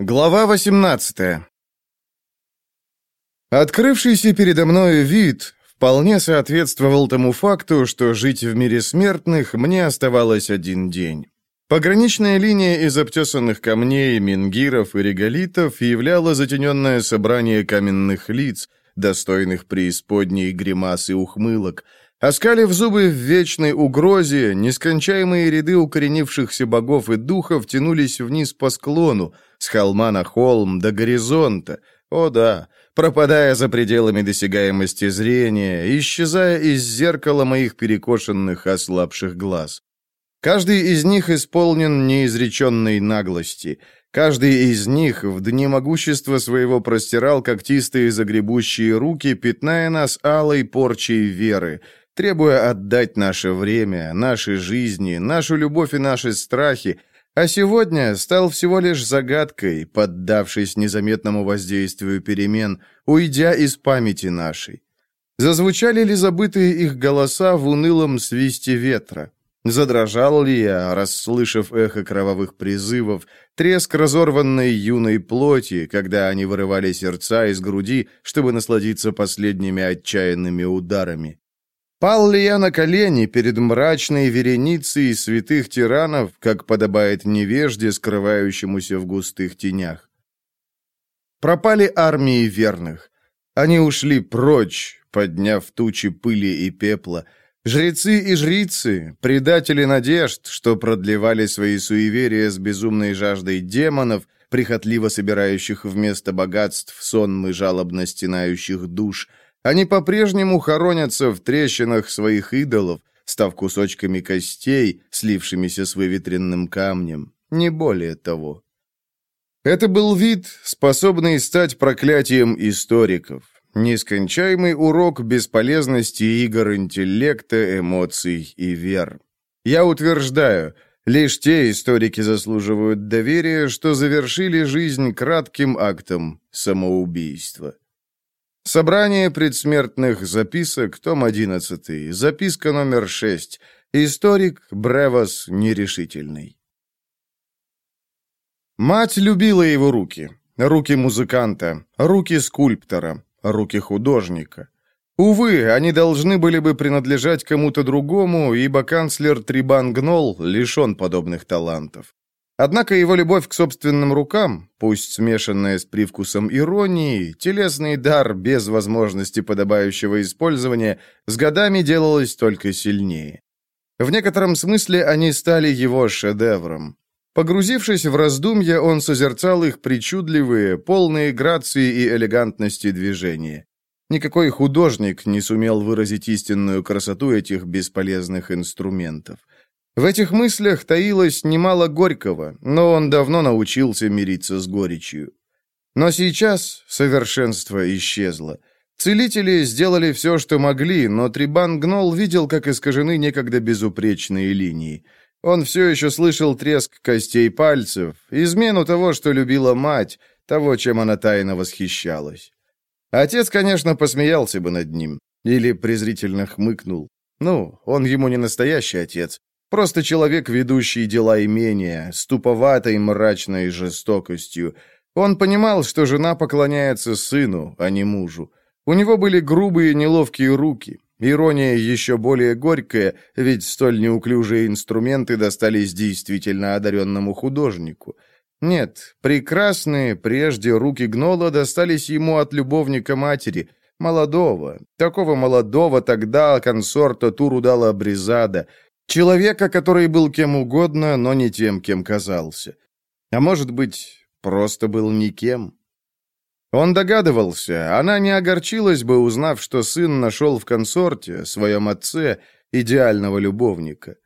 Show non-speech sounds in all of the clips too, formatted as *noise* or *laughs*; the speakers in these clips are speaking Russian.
Глава 18 Открывшийся передо мной вид вполне соответствовал тому факту, что жить в мире смертных мне оставалось один день. Пограничная линия из обтесанных камней, мингиров и реголитов являла затененное собрание каменных лиц, достойных преисподней гримас и ухмылок – Оскалив зубы в вечной угрозе, нескончаемые ряды укоренившихся богов и духов тянулись вниз по склону, с холма на холм до горизонта. О да, пропадая за пределами досягаемости зрения, исчезая из зеркала моих перекошенных, ослабших глаз. Каждый из них исполнен неизреченной наглости. Каждый из них в дни могущества своего простирал когтистые загребущие руки, пятная нас алой порчей веры — требуя отдать наше время, наши жизни, нашу любовь и наши страхи, а сегодня стал всего лишь загадкой, поддавшись незаметному воздействию перемен, уйдя из памяти нашей. Зазвучали ли забытые их голоса в унылом свисте ветра? Задрожал ли я, расслышав эхо кровавых призывов, треск разорванной юной плоти, когда они вырывали сердца из груди, чтобы насладиться последними отчаянными ударами? Пал ли я на колени перед мрачной вереницей святых тиранов, как подобает невежде, скрывающемуся в густых тенях? Пропали армии верных. Они ушли прочь, подняв тучи пыли и пепла. Жрецы и жрицы, предатели надежд, что продлевали свои суеверия с безумной жаждой демонов, прихотливо собирающих вместо богатств сонмы жалобно стенающих душ – они по-прежнему хоронятся в трещинах своих идолов, став кусочками костей, слившимися с выветренным камнем. Не более того. Это был вид, способный стать проклятием историков. Нескончаемый урок бесполезности игр интеллекта, эмоций и вер. Я утверждаю, лишь те историки заслуживают доверия, что завершили жизнь кратким актом самоубийства. Собрание предсмертных записок, том 11, записка номер 6. Историк Бревос нерешительный. Мать любила его руки. Руки музыканта, руки скульптора, руки художника. Увы, они должны были бы принадлежать кому-то другому, ибо канцлер Трибан Гнол лишен подобных талантов. Однако его любовь к собственным рукам, пусть смешанная с привкусом иронии, телесный дар без возможности подобающего использования, с годами делалась только сильнее. В некотором смысле они стали его шедевром. Погрузившись в раздумья, он созерцал их причудливые, полные грации и элегантности движения. Никакой художник не сумел выразить истинную красоту этих бесполезных инструментов. В этих мыслях таилось немало горького, но он давно научился мириться с горечью. Но сейчас совершенство исчезло. Целители сделали все, что могли, но Трибан Гнол видел, как искажены некогда безупречные линии. Он все еще слышал треск костей пальцев, измену того, что любила мать, того, чем она тайно восхищалась. Отец, конечно, посмеялся бы над ним, или презрительно хмыкнул. Ну, он ему не настоящий отец, Просто человек, ведущий дела имения, с туповатой мрачной жестокостью. Он понимал, что жена поклоняется сыну, а не мужу. У него были грубые неловкие руки. Ирония еще более горькая, ведь столь неуклюжие инструменты достались действительно одаренному художнику. Нет, прекрасные прежде руки Гнола достались ему от любовника матери, молодого, такого молодого тогда консорта Турудала Бризада – Человека, который был кем угодно, но не тем, кем казался. А может быть, просто был никем. Он догадывался, она не огорчилась бы, узнав, что сын нашел в консорте, своем отце, идеального любовника.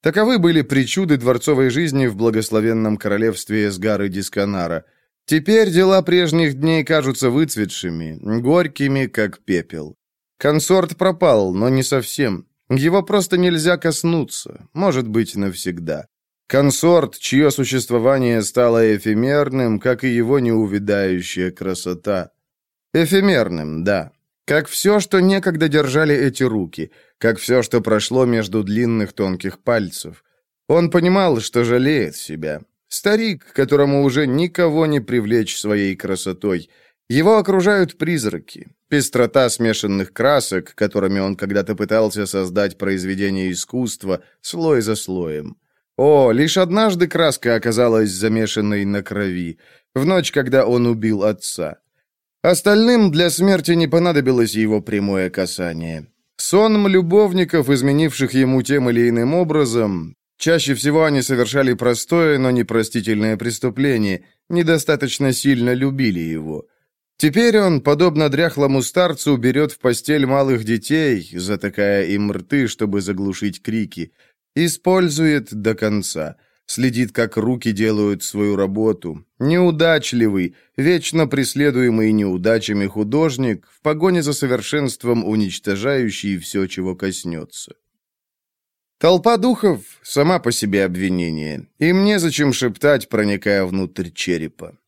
Таковы были причуды дворцовой жизни в благословенном королевстве Эсгары Дисканара. Теперь дела прежних дней кажутся выцветшими, горькими, как пепел. Консорт пропал, но не совсем. Его просто нельзя коснуться, может быть, навсегда. Консорт, чье существование стало эфемерным, как и его неувидающая красота. Эфемерным, да. Как все, что некогда держали эти руки, как все, что прошло между длинных тонких пальцев. Он понимал, что жалеет себя. Старик, которому уже никого не привлечь своей красотой. Его окружают призраки. Пестрота смешанных красок, которыми он когда-то пытался создать произведение искусства, слой за слоем. О, лишь однажды краска оказалась замешанной на крови, в ночь, когда он убил отца. Остальным для смерти не понадобилось его прямое касание. Сонм любовников, изменивших ему тем или иным образом, чаще всего они совершали простое, но непростительное преступление, недостаточно сильно любили его. Теперь он, подобно дряхлому старцу, берет в постель малых детей, затыкая им рты, чтобы заглушить крики. Использует до конца. Следит, как руки делают свою работу. Неудачливый, вечно преследуемый неудачами художник, в погоне за совершенством уничтожающий все, чего коснется. Толпа духов — сама по себе обвинение. Им незачем шептать, проникая внутрь черепа.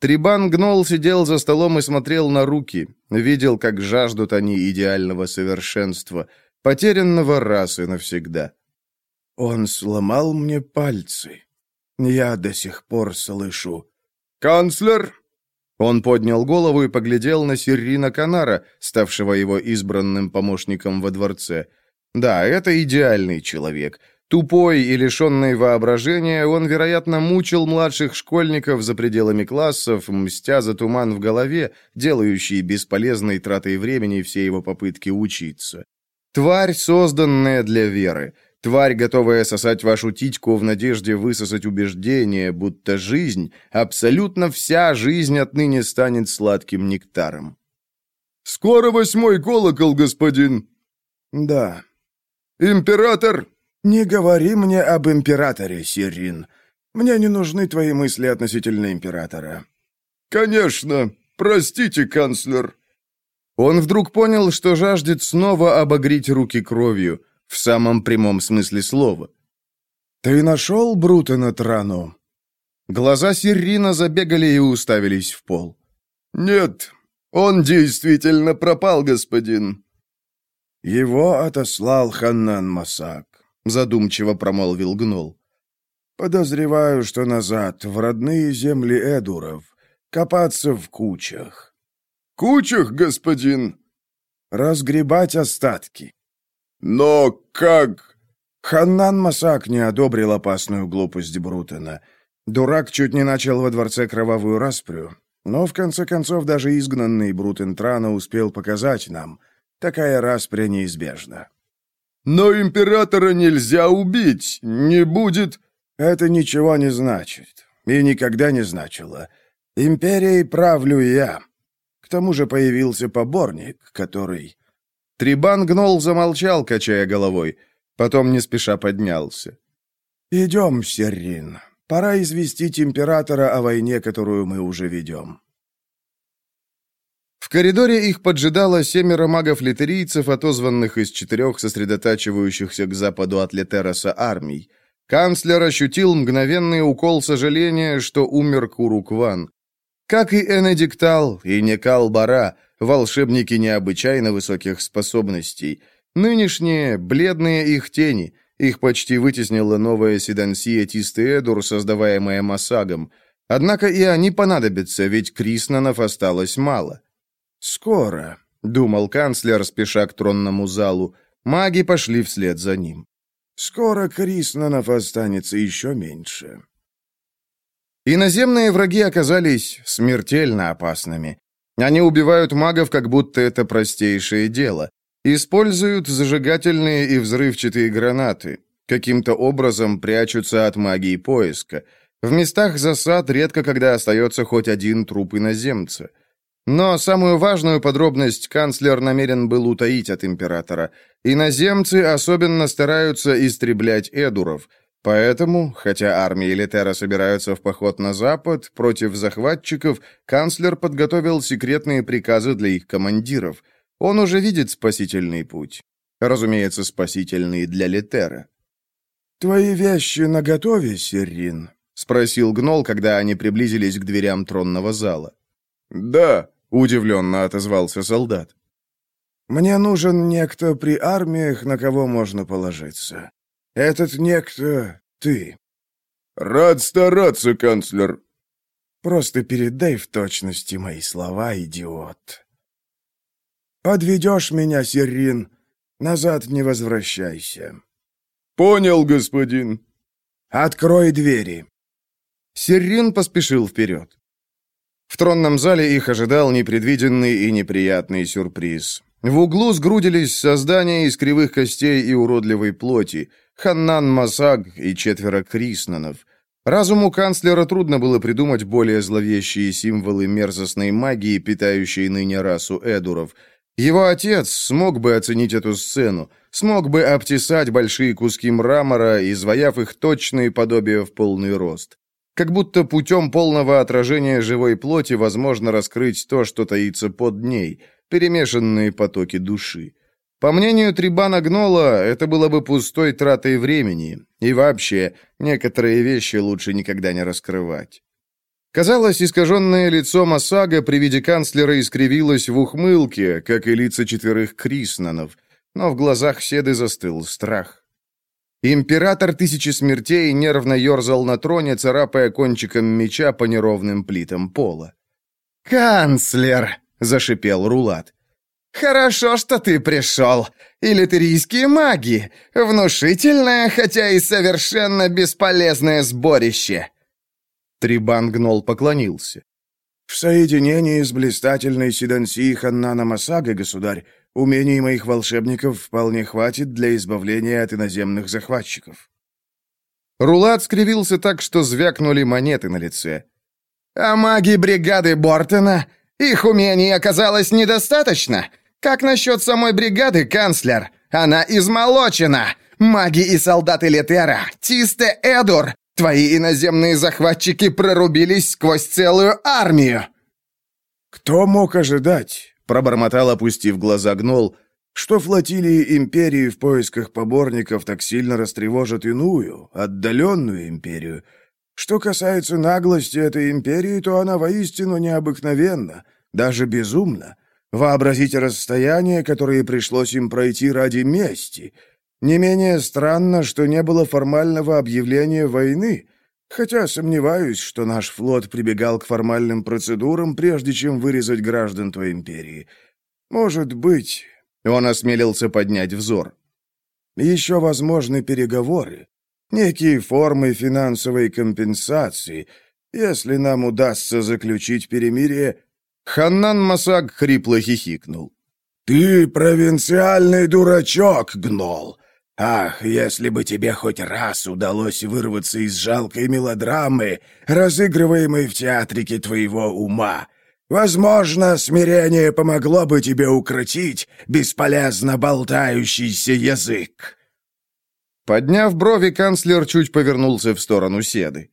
Трибан Гнол сидел за столом и смотрел на руки, видел, как жаждут они идеального совершенства, потерянного раз и навсегда. «Он сломал мне пальцы. Я до сих пор слышу. Канцлер!» Он поднял голову и поглядел на Сирина Канара, ставшего его избранным помощником во дворце. «Да, это идеальный человек. Тупой и лишенный воображения, он, вероятно, мучил младших школьников за пределами классов, мстя за туман в голове, делающий бесполезной тратой времени все его попытки учиться. Тварь, созданная для веры. Тварь, готовая сосать вашу титьку в надежде высосать убеждение, будто жизнь, абсолютно вся жизнь отныне станет сладким нектаром. «Скоро восьмой колокол, господин!» «Да». «Император «Не говори мне об императоре, Сирин. Мне не нужны твои мысли относительно императора». «Конечно. Простите, канцлер». Он вдруг понял, что жаждет снова обогреть руки кровью, в самом прямом смысле слова. «Ты нашел Брутена Трану?» Глаза Сирина забегали и уставились в пол. «Нет, он действительно пропал, господин». Его отослал Ханнан Масак задумчиво промолвил Гнул. Подозреваю, что назад, в родные земли Эдуров, копаться в кучах. Кучах, господин? Разгребать остатки. Но как? Ханнан Масак не одобрил опасную глупость Брутена. Дурак чуть не начал во дворце кровавую распрю, но в конце концов даже изгнанный Брутен Трана успел показать нам, такая распря неизбежна. Но императора нельзя убить, не будет...» «Это ничего не значит. И никогда не значило. Империей правлю я. К тому же появился поборник, который...» Трибан Гнол замолчал, качая головой. Потом не спеша поднялся. «Идем, Серрин. Пора известить императора о войне, которую мы уже ведем». В коридоре их поджидало семеро магов-литерийцев, отозванных из четырех сосредотачивающихся к западу от Летероса армий. Канцлер ощутил мгновенный укол сожаления, что умер Курукван. Как и Энедиктал, и Некал Бара, волшебники необычайно высоких способностей. Нынешние — бледные их тени, их почти вытеснила новая седансия Тистеэдур, создаваемая Масагом. Однако и они понадобятся, ведь Криснанов осталось мало. «Скоро», — думал канцлер, спеша к тронному залу. Маги пошли вслед за ним. «Скоро Криснанов останется еще меньше». Иноземные враги оказались смертельно опасными. Они убивают магов, как будто это простейшее дело. Используют зажигательные и взрывчатые гранаты. Каким-то образом прячутся от магии поиска. В местах засад редко когда остается хоть один труп иноземца. Но самую важную подробность канцлер намерен был утаить от императора. Иноземцы особенно стараются истреблять эдуров. Поэтому, хотя армии Летера собираются в поход на запад против захватчиков, канцлер подготовил секретные приказы для их командиров. Он уже видит спасительный путь. Разумеется, спасительный для Летера. «Твои вещи наготове, Серрин?» — спросил Гнол, когда они приблизились к дверям тронного зала. «Да», — удивленно отозвался солдат. «Мне нужен некто при армиях, на кого можно положиться. Этот некто — ты». «Рад стараться, канцлер». «Просто передай в точности мои слова, идиот». «Подведешь меня, Серрин, назад не возвращайся». «Понял, господин». «Открой двери». Серрин поспешил вперед. В тронном зале их ожидал непредвиденный и неприятный сюрприз. В углу сгрудились создания из кривых костей и уродливой плоти, Ханнан Масаг и четверо Криснанов. Разуму канцлера трудно было придумать более зловещие символы мерзостной магии, питающей ныне расу Эдуров. Его отец смог бы оценить эту сцену, смог бы обтесать большие куски мрамора, изваяв их точные подобия в полный рост. Как будто путем полного отражения живой плоти возможно раскрыть то, что таится под ней – перемешанные потоки души. По мнению Трибана Гнола, это было бы пустой тратой времени, и вообще, некоторые вещи лучше никогда не раскрывать. Казалось, искаженное лицо Масага при виде канцлера искривилось в ухмылке, как и лица четверых Криснанов, но в глазах Седы застыл страх. Император Тысячи Смертей нервно ерзал на троне, царапая кончиком меча по неровным плитам пола. «Канцлер!» — зашипел Рулат. «Хорошо, что ты пришел. Илитерийские маги. Внушительное, хотя и совершенно бесполезное сборище». Трибан Гнол поклонился. «В соединении с блистательной Сиданси Ханнана Масага, государь, умений моих волшебников вполне хватит для избавления от иноземных захватчиков». Рулат скривился так, что звякнули монеты на лице. «А маги бригады Бортона их умений оказалось недостаточно. Как насчет самой бригады, канцлер? Она измолочена. Маги и солдаты Летера, Тисте Эдур, твои иноземные захватчики прорубились сквозь целую армию. Кто мог ожидать, пробормотал, опустив глаза гнол, что флотилии империи в поисках поборников так сильно растревожат иную, отдаленную империю — что касается наглости этой империи, то она воистину необыкновенна, даже безумна. Вообразите расстояние, которое пришлось им пройти ради мести. Не менее странно, что не было формального объявления войны, хотя сомневаюсь, что наш флот прибегал к формальным процедурам, прежде чем вырезать граждан той империи. Может быть, он осмелился поднять взор. Еще возможны переговоры некие формы финансовой компенсации. Если нам удастся заключить перемирие...» Ханнан Масаг хрипло хихикнул. «Ты провинциальный дурачок, Гнол! Ах, если бы тебе хоть раз удалось вырваться из жалкой мелодрамы, разыгрываемой в театрике твоего ума! Возможно, смирение помогло бы тебе укротить бесполезно болтающийся язык!» Подняв брови, канцлер чуть повернулся в сторону Седы.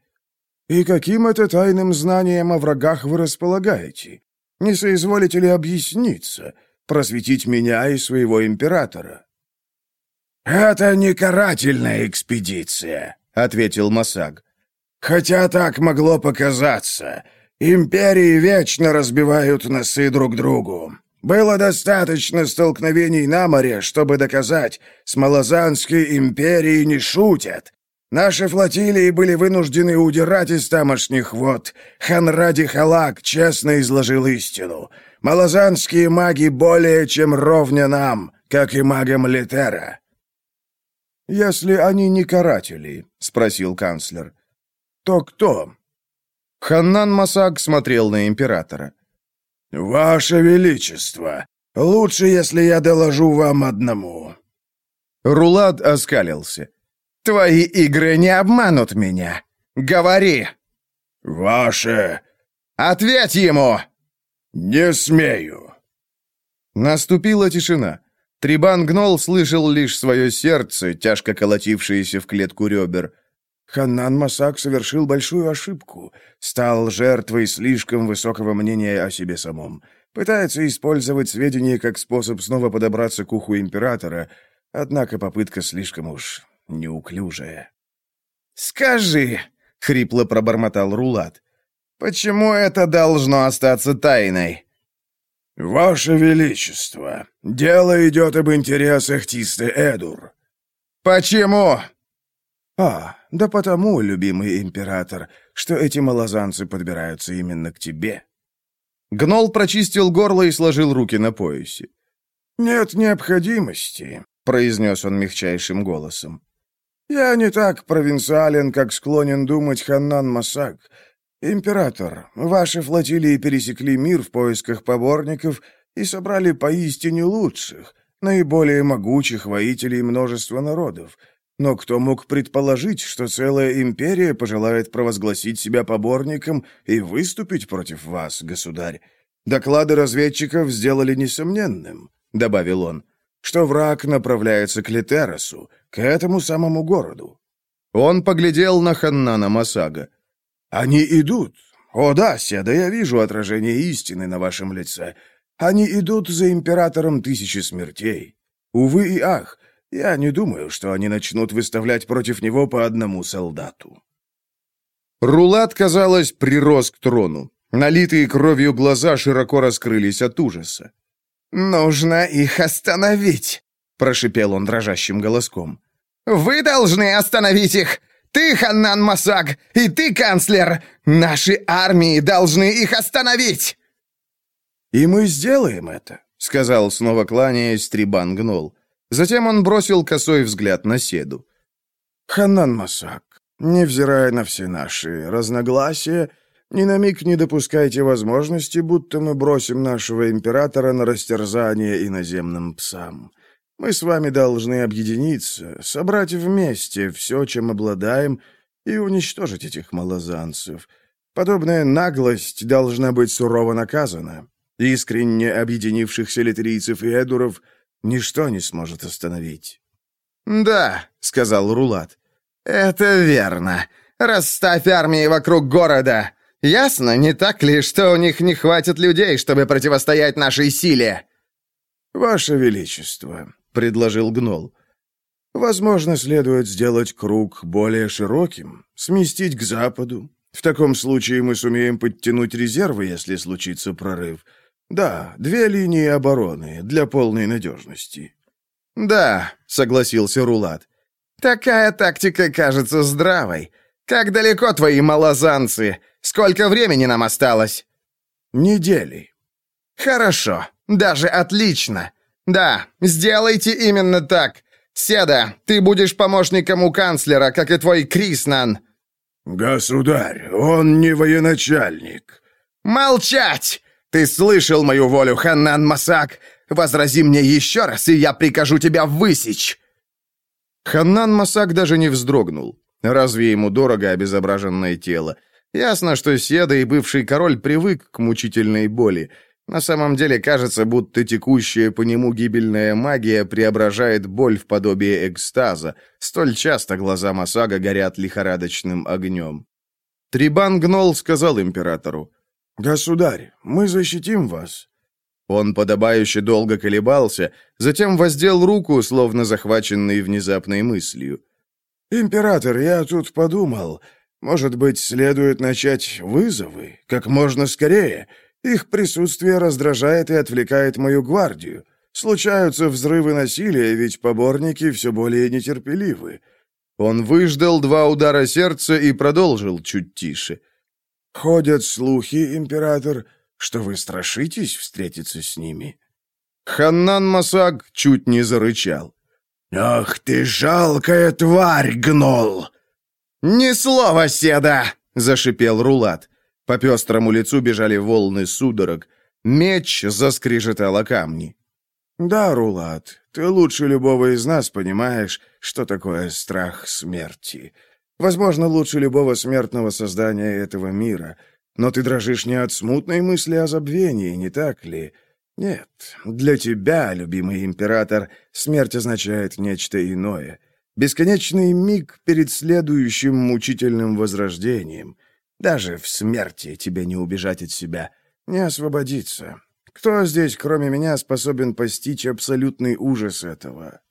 «И каким это тайным знанием о врагах вы располагаете? Не соизволите ли объясниться, просветить меня и своего императора?» «Это не карательная экспедиция», — ответил Масаг. «Хотя так могло показаться. Империи вечно разбивают носы друг другу. Было достаточно столкновений на море, чтобы доказать, с Малозанской империей не шутят. Наши флотилии были вынуждены удирать из тамошних вод. Ханради Халак честно изложил истину. Малозанские маги более чем ровня нам, как и магам Литера. «Если они не каратели», — спросил канцлер, — «то кто?» Ханнан Масаг смотрел на императора. «Ваше Величество, лучше, если я доложу вам одному». Рулад оскалился. «Твои игры не обманут меня. Говори!» «Ваше...» «Ответь ему!» «Не смею!» Наступила тишина. Трибан Гнол слышал лишь свое сердце, тяжко колотившееся в клетку ребер. Ханнан Масак совершил большую ошибку, стал жертвой слишком высокого мнения о себе самом. Пытается использовать сведения как способ снова подобраться к уху императора, однако попытка слишком уж неуклюжая. «Скажи», — хрипло пробормотал Рулат, — «почему это должно остаться тайной?» «Ваше Величество, дело идет об интересах Тисты Эдур». «Почему?» «А, Да потому, любимый император, что эти малозанцы подбираются именно к тебе». Гнол прочистил горло и сложил руки на поясе. «Нет необходимости», — произнес он мягчайшим голосом. «Я не так провинциален, как склонен думать Ханнан Масак. Император, ваши флотилии пересекли мир в поисках поборников и собрали поистине лучших, наиболее могучих воителей множества народов. Но кто мог предположить, что целая империя пожелает провозгласить себя поборником и выступить против вас, государь? Доклады разведчиков сделали несомненным, — добавил он, — что враг направляется к Литеросу, к этому самому городу. Он поглядел на Ханнана Масага. «Они идут. О да, Седа, я вижу отражение истины на вашем лице. Они идут за императором тысячи смертей. Увы и ах, я не думаю, что они начнут выставлять против него по одному солдату». Рулат, казалось, прирос к трону. Налитые кровью глаза широко раскрылись от ужаса. «Нужно их остановить», — прошипел он дрожащим голоском. «Вы должны остановить их! Ты, Ханнан Масаг, и ты, канцлер! Наши армии должны их остановить!» «И мы сделаем это», — сказал, снова кланяясь, Трибан Гнол. Затем он бросил косой взгляд на Седу. «Ханан Масак, невзирая на все наши разногласия, ни на миг не допускайте возможности, будто мы бросим нашего императора на растерзание иноземным псам. Мы с вами должны объединиться, собрать вместе все, чем обладаем, и уничтожить этих малозанцев. Подобная наглость должна быть сурово наказана. Искренне объединившихся литерийцев и эдуров ничто не сможет остановить. «Да», — сказал Рулат, — «это верно. Расставь армии вокруг города. Ясно, не так ли, что у них не хватит людей, чтобы противостоять нашей силе?» «Ваше Величество», — предложил Гнол, — «возможно, следует сделать круг более широким, сместить к западу. В таком случае мы сумеем подтянуть резервы, если случится прорыв. «Да, две линии обороны для полной надежности». «Да», — согласился Рулат. «Такая тактика кажется здравой. Как далеко твои малозанцы? Сколько времени нам осталось?» «Недели». «Хорошо. Даже отлично. Да, сделайте именно так. Седа, ты будешь помощником у канцлера, как и твой Криснан». «Государь, он не военачальник». «Молчать! Ты слышал мою волю, Ханнан Масак? Возрази мне еще раз, и я прикажу тебя высечь!» Ханнан Масак даже не вздрогнул. Разве ему дорого обезображенное тело? Ясно, что Седа и бывший король привык к мучительной боли. На самом деле кажется, будто текущая по нему гибельная магия преображает боль в подобие экстаза. Столь часто глаза Масага горят лихорадочным огнем. Трибан Гнол сказал императору, «Государь, мы защитим вас». Он подобающе долго колебался, затем воздел руку, словно захваченный внезапной мыслью. «Император, я тут подумал, может быть, следует начать вызовы как можно скорее. Их присутствие раздражает и отвлекает мою гвардию. Случаются взрывы насилия, ведь поборники все более нетерпеливы». Он выждал два удара сердца и продолжил чуть тише. Ходят слухи, император, что вы страшитесь встретиться с ними». Ханнан Масаг чуть не зарычал. «Ах ты жалкая тварь, гнол!» «Ни слова, седа!» — зашипел Рулат. По пестрому лицу бежали волны судорог. Меч заскрежетал камни. «Да, Рулат, ты лучше любого из нас понимаешь, что такое страх смерти. Возможно, лучше любого смертного создания этого мира. Но ты дрожишь не от смутной мысли о забвении, не так ли? Нет, для тебя, любимый император, смерть означает нечто иное. Бесконечный миг перед следующим мучительным возрождением. Даже в смерти тебе не убежать от себя, не освободиться. Кто здесь, кроме меня, способен постичь абсолютный ужас этого?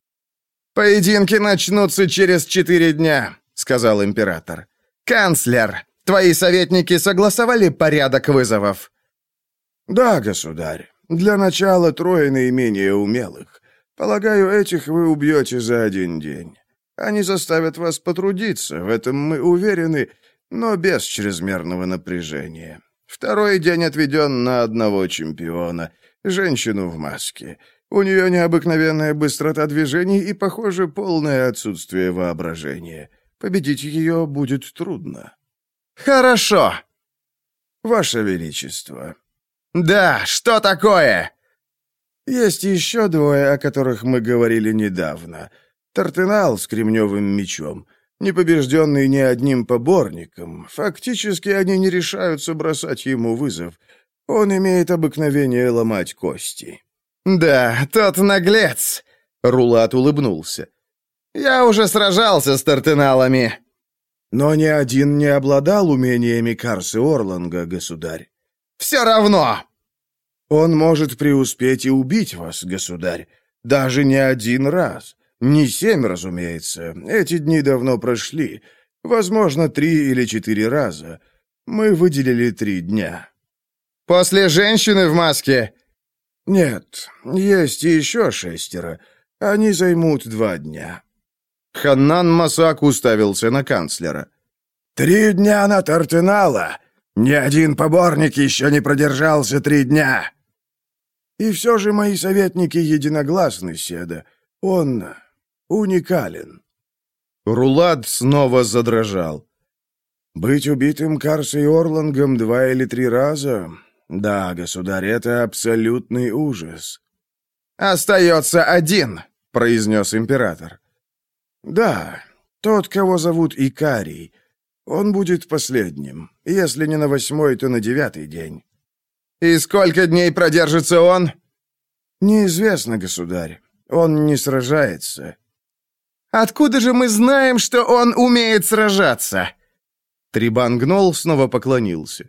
«Поединки начнутся через четыре дня», сказал император. «Канцлер, твои советники согласовали порядок вызовов?» «Да, государь. Для начала трое наименее умелых. Полагаю, этих вы убьете за один день. Они заставят вас потрудиться, в этом мы уверены, но без чрезмерного напряжения. Второй день отведен на одного чемпиона, женщину в маске. У нее необыкновенная быстрота движений и, похоже, полное отсутствие воображения. Победить ее будет трудно. «Хорошо!» «Ваше Величество!» «Да, что такое?» «Есть еще двое, о которых мы говорили недавно. Тартенал с кремневым мечом. Непобежденный ни одним поборником. Фактически они не решаются бросать ему вызов. Он имеет обыкновение ломать кости». «Да, тот наглец!» — Рулат улыбнулся. «Я уже сражался с тартеналами». «Но ни один не обладал умениями Карсы Орланга, государь». «Все равно!» «Он может преуспеть и убить вас, государь, даже не один раз. Не семь, разумеется, эти дни давно прошли. Возможно, три или четыре раза. Мы выделили три дня». «После женщины в маске?» «Нет, есть еще шестеро. Они займут два дня». Ханнан Масак уставился на канцлера. «Три дня на Тартенала! Ни один поборник еще не продержался три дня!» «И все же мои советники единогласны, Седа. Он уникален». Рулад снова задрожал. «Быть убитым Карсой Орлангом два или три раза да, государь, это абсолютный ужас. Остается один, произнес император. Да, тот, кого зовут Икарий. Он будет последним. Если не на восьмой, то на девятый день. И сколько дней продержится он? Неизвестно, государь. Он не сражается. Откуда же мы знаем, что он умеет сражаться? Трибан Гнол снова поклонился.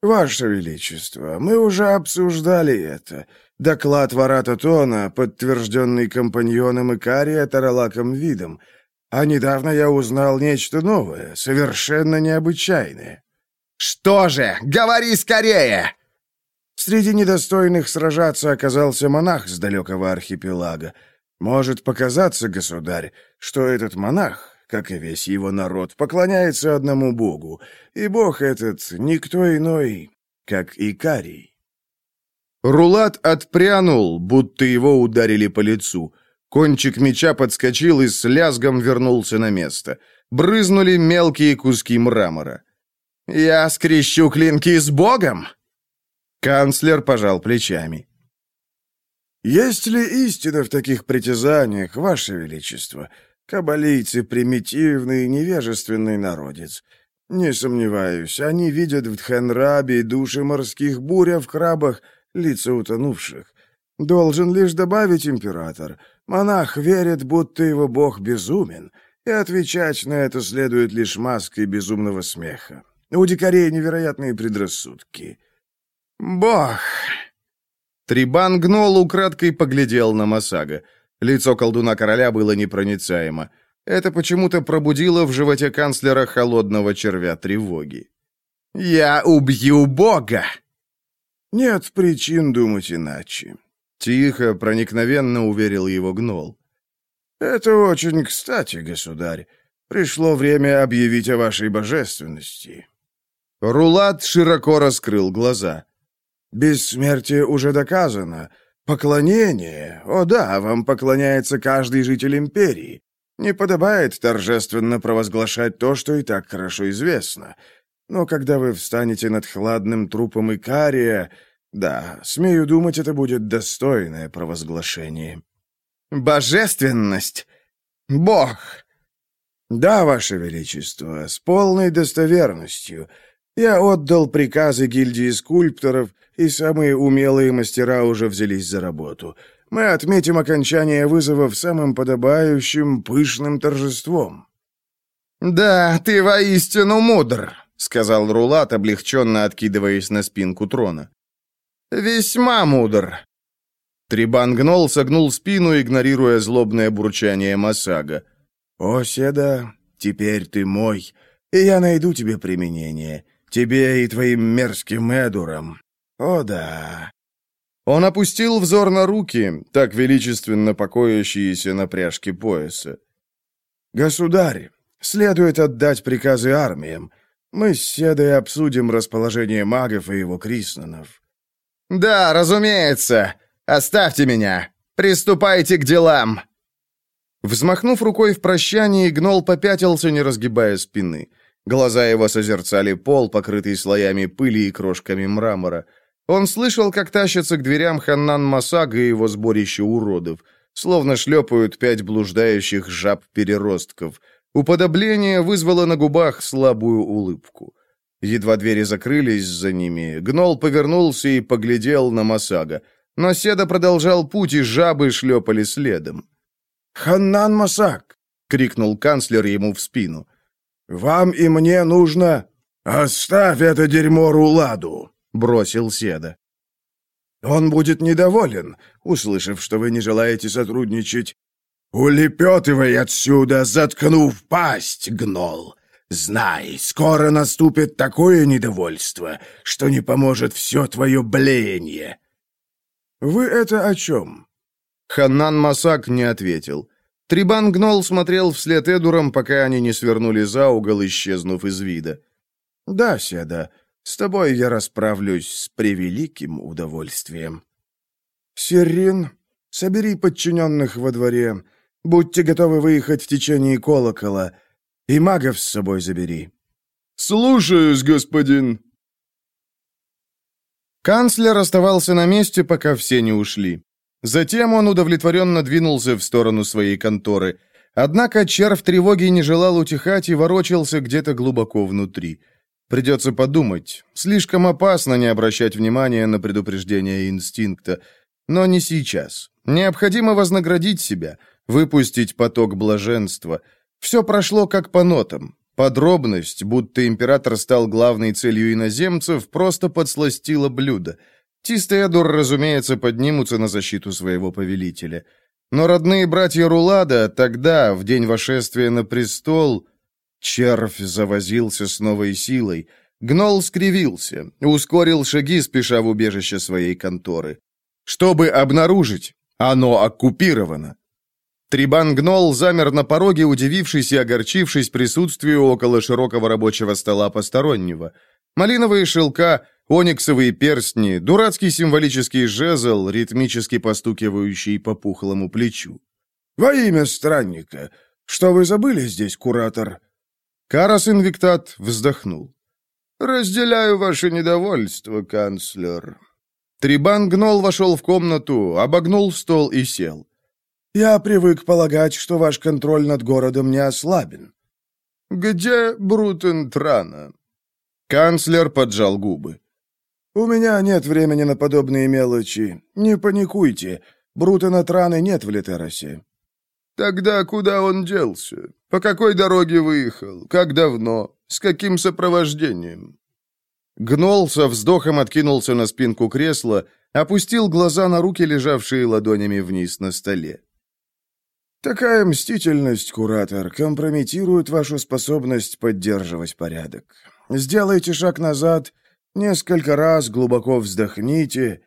«Ваше Величество, мы уже обсуждали это. Доклад Варата Тона, подтвержденный компаньоном Икария Таралаком Видом. А недавно я узнал нечто новое, совершенно необычайное». «Что же? Говори скорее!» Среди недостойных сражаться оказался монах с далекого архипелага. Может показаться, государь, что этот монах как и весь его народ, поклоняется одному богу, и бог этот никто иной, как Икарий. Рулат отпрянул, будто его ударили по лицу. Кончик меча подскочил и с лязгом вернулся на место. Брызнули мелкие куски мрамора. «Я скрещу клинки с богом?» Канцлер пожал плечами. «Есть ли истина в таких притязаниях, Ваше Величество?» Кабалийцы — примитивный, невежественный народец. Не сомневаюсь, они видят в Дхенрабе души морских бурь, а в крабах — лица утонувших. Должен лишь добавить император. Монах верит, будто его бог безумен, и отвечать на это следует лишь маской безумного смеха. У дикарей невероятные предрассудки. «Бог!» Трибан гнол украдкой поглядел на Масага. Лицо колдуна-короля было непроницаемо. Это почему-то пробудило в животе канцлера холодного червя тревоги. «Я убью Бога!» «Нет причин думать иначе», — тихо, проникновенно уверил его гнол. «Это очень кстати, государь. Пришло время объявить о вашей божественности». Рулат широко раскрыл глаза. «Бессмертие уже доказано. «Поклонение? О да, вам поклоняется каждый житель империи. Не подобает торжественно провозглашать то, что и так хорошо известно. Но когда вы встанете над хладным трупом Икария, да, смею думать, это будет достойное провозглашение». «Божественность! Бог!» «Да, Ваше Величество, с полной достоверностью. Я отдал приказы гильдии скульпторов, и самые умелые мастера уже взялись за работу. Мы отметим окончание вызовов самым подобающим, пышным торжеством». «Да, ты воистину мудр», — сказал Рулат, облегченно откидываясь на спинку трона. «Весьма мудр». Трибан гнол согнул спину, игнорируя злобное бурчание Масага. «О, Седа, теперь ты мой, и я найду тебе применение. Тебе и твоим мерзким Эдурам. О да!» Он опустил взор на руки, так величественно покоящиеся на пряжке пояса. «Государь, следует отдать приказы армиям. Мы с Седой обсудим расположение магов и его Криснанов». «Да, разумеется. Оставьте меня. Приступайте к делам». Взмахнув рукой в прощании, гнол попятился, не разгибая спины. Глаза его созерцали пол, покрытый слоями пыли и крошками мрамора. Он слышал, как тащатся к дверям Ханнан Масага и его сборище уродов, словно шлепают пять блуждающих жаб-переростков. Уподобление вызвало на губах слабую улыбку. Едва двери закрылись за ними, гнол повернулся и поглядел на Масага. Но Седа продолжал путь, и жабы шлепали следом. «Ханнан Масаг!» — крикнул канцлер ему в спину. «Вам и мне нужно...» «Оставь это дерьмо Руладу!» — бросил Седа. «Он будет недоволен, услышав, что вы не желаете сотрудничать. Улепетывай отсюда, заткнув пасть, гнол! Знай, скоро наступит такое недовольство, что не поможет все твое блеяние!» «Вы это о чем?» Ханнан Масак не ответил. Трибан Гнол смотрел вслед Эдурам, пока они не свернули за угол, исчезнув из вида. «Да, Седа, с тобой я расправлюсь с превеликим удовольствием». «Сирин, собери подчиненных во дворе. Будьте готовы выехать в течение колокола. И магов с собой забери». «Слушаюсь, господин». Канцлер оставался на месте, пока все не ушли. Затем он удовлетворенно двинулся в сторону своей конторы. Однако червь тревоги не желал утихать и ворочался где-то глубоко внутри. Придется подумать. Слишком опасно не обращать внимания на предупреждение инстинкта. Но не сейчас. Необходимо вознаградить себя, выпустить поток блаженства. Все прошло как по нотам. Подробность, будто император стал главной целью иноземцев, просто подсластила блюдо. Тист и Эдур, разумеется, поднимутся на защиту своего повелителя. Но родные братья Рулада тогда, в день вошествия на престол... Червь завозился с новой силой. Гнол скривился, ускорил шаги, спеша в убежище своей конторы. Чтобы обнаружить, оно оккупировано. Трибан Гнол замер на пороге, удивившись и огорчившись присутствию около широкого рабочего стола постороннего. Малиновые шелка, Ониксовые перстни, дурацкий символический жезл, ритмически постукивающий по пухлому плечу. «Во имя странника! Что вы забыли здесь, куратор?» Карас Инвиктат вздохнул. «Разделяю ваше недовольство, канцлер». Трибан Гнол вошел в комнату, обогнул стол и сел. «Я привык полагать, что ваш контроль над городом не ослабен». «Где Брутен Трана?» Канцлер поджал губы. «У меня нет времени на подобные мелочи. Не паникуйте. Брутана Траны нет в Литеросе». «Тогда куда он делся? По какой дороге выехал? Как давно? С каким сопровождением?» Гнол со вздохом откинулся на спинку кресла, опустил глаза на руки, лежавшие ладонями вниз на столе. «Такая мстительность, куратор, компрометирует вашу способность поддерживать порядок. Сделайте шаг назад Несколько раз глубоко вздохните».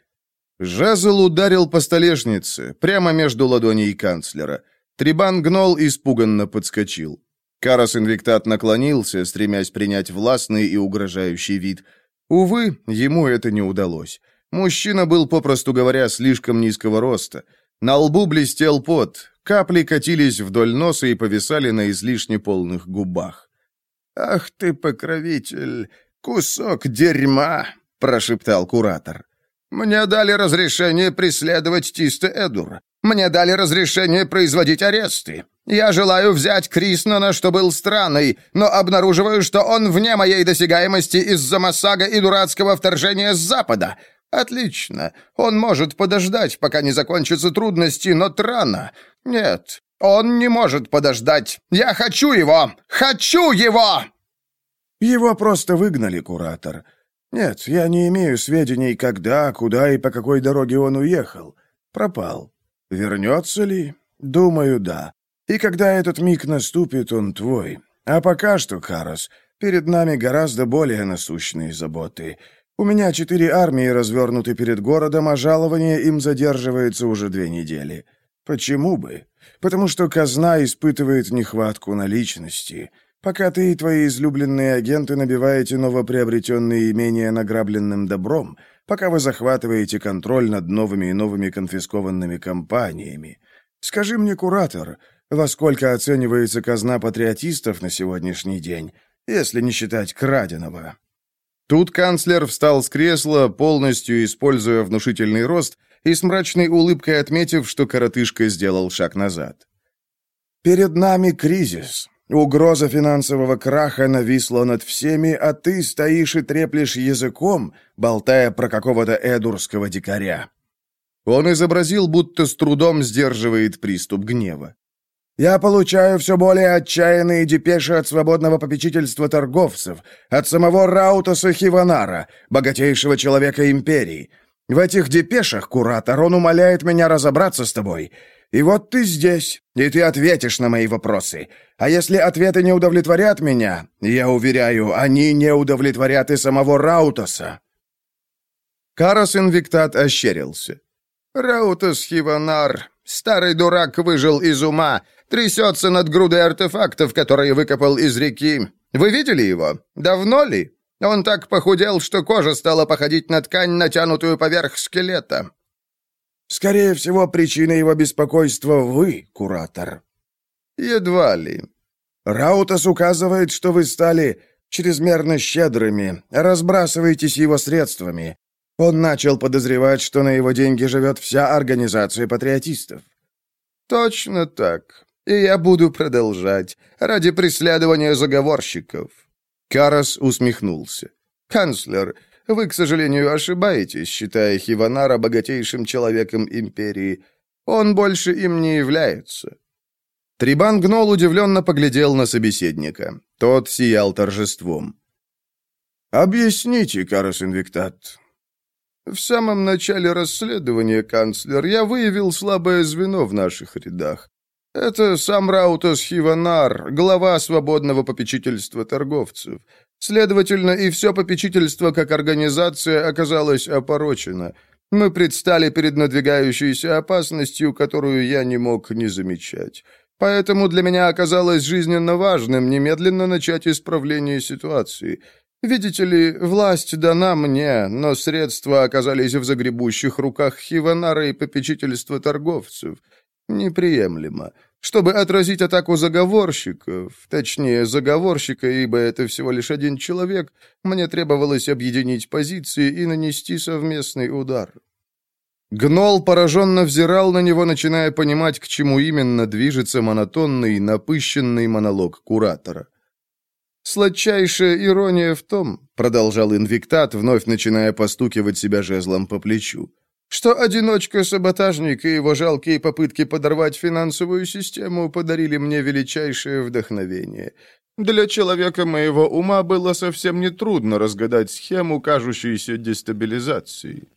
Жезл ударил по столешнице, прямо между ладоней канцлера. Трибан гнол испуганно подскочил. Карас Инвиктат наклонился, стремясь принять властный и угрожающий вид. Увы, ему это не удалось. Мужчина был, попросту говоря, слишком низкого роста. На лбу блестел пот, капли катились вдоль носа и повисали на излишне полных губах. «Ах ты, покровитель! «Кусок дерьма!» — прошептал куратор. «Мне дали разрешение преследовать Тиста Эдур. Мне дали разрешение производить аресты. Я желаю взять Криснана, что был странный, но обнаруживаю, что он вне моей досягаемости из-за массага и дурацкого вторжения с запада. Отлично. Он может подождать, пока не закончатся трудности, но Трана... Нет, он не может подождать. Я хочу его! Хочу его!» Его просто выгнали, куратор. Нет, я не имею сведений, когда, куда и по какой дороге он уехал. Пропал. Вернется ли? Думаю, да. И когда этот миг наступит, он твой. А пока что, Карас, перед нами гораздо более насущные заботы. У меня четыре армии развернуты перед городом, а жалование им задерживается уже две недели. Почему бы? потому что казна испытывает нехватку наличности. Пока ты и твои излюбленные агенты набиваете новоприобретенные имения награбленным добром, пока вы захватываете контроль над новыми и новыми конфискованными компаниями. Скажи мне, куратор, во сколько оценивается казна патриотистов на сегодняшний день, если не считать краденого?» Тут канцлер встал с кресла, полностью используя внушительный рост, и с мрачной улыбкой отметив, что коротышка сделал шаг назад. «Перед нами кризис. Угроза финансового краха нависла над всеми, а ты стоишь и треплешь языком, болтая про какого-то эдурского дикаря». Он изобразил, будто с трудом сдерживает приступ гнева. Я получаю все более отчаянные депеши от свободного попечительства торговцев, от самого Раутаса Хиванара, богатейшего человека империи. В этих депешах, куратор, он умоляет меня разобраться с тобой. И вот ты здесь, и ты ответишь на мои вопросы. А если ответы не удовлетворят меня, я уверяю, они не удовлетворят и самого Раутаса». Карас Инвиктат ощерился. «Раутас Хиванар, старый дурак, выжил из ума» Трясется над грудой артефактов, которые выкопал из реки. Вы видели его? Давно ли? Он так похудел, что кожа стала походить на ткань, натянутую поверх скелета». «Скорее всего, причина его беспокойства вы, куратор». «Едва ли». «Раутас указывает, что вы стали чрезмерно щедрыми, разбрасываетесь его средствами. Он начал подозревать, что на его деньги живет вся организация патриотистов». «Точно так и я буду продолжать ради преследования заговорщиков». Карас усмехнулся. «Канцлер, вы, к сожалению, ошибаетесь, считая Хиванара богатейшим человеком империи. Он больше им не является». Трибан Гнол удивленно поглядел на собеседника. Тот сиял торжеством. «Объясните, Карас Инвиктат». «В самом начале расследования, канцлер, я выявил слабое звено в наших рядах. Это сам Раутас Хиванар, глава свободного попечительства торговцев. Следовательно, и все попечительство как организация оказалось опорочено. Мы предстали перед надвигающейся опасностью, которую я не мог не замечать. Поэтому для меня оказалось жизненно важным немедленно начать исправление ситуации. Видите ли, власть дана мне, но средства оказались в загребущих руках Хиванара и попечительства торговцев. Неприемлемо. Чтобы отразить атаку заговорщиков, точнее, заговорщика, ибо это всего лишь один человек, мне требовалось объединить позиции и нанести совместный удар. Гнол пораженно взирал на него, начиная понимать, к чему именно движется монотонный, напыщенный монолог куратора. «Сладчайшая ирония в том», — продолжал инвиктат, вновь начиная постукивать себя жезлом по плечу, — что одиночка-саботажник и его жалкие попытки подорвать финансовую систему подарили мне величайшее вдохновение. Для человека моего ума было совсем нетрудно разгадать схему, кажущуюся дестабилизацией.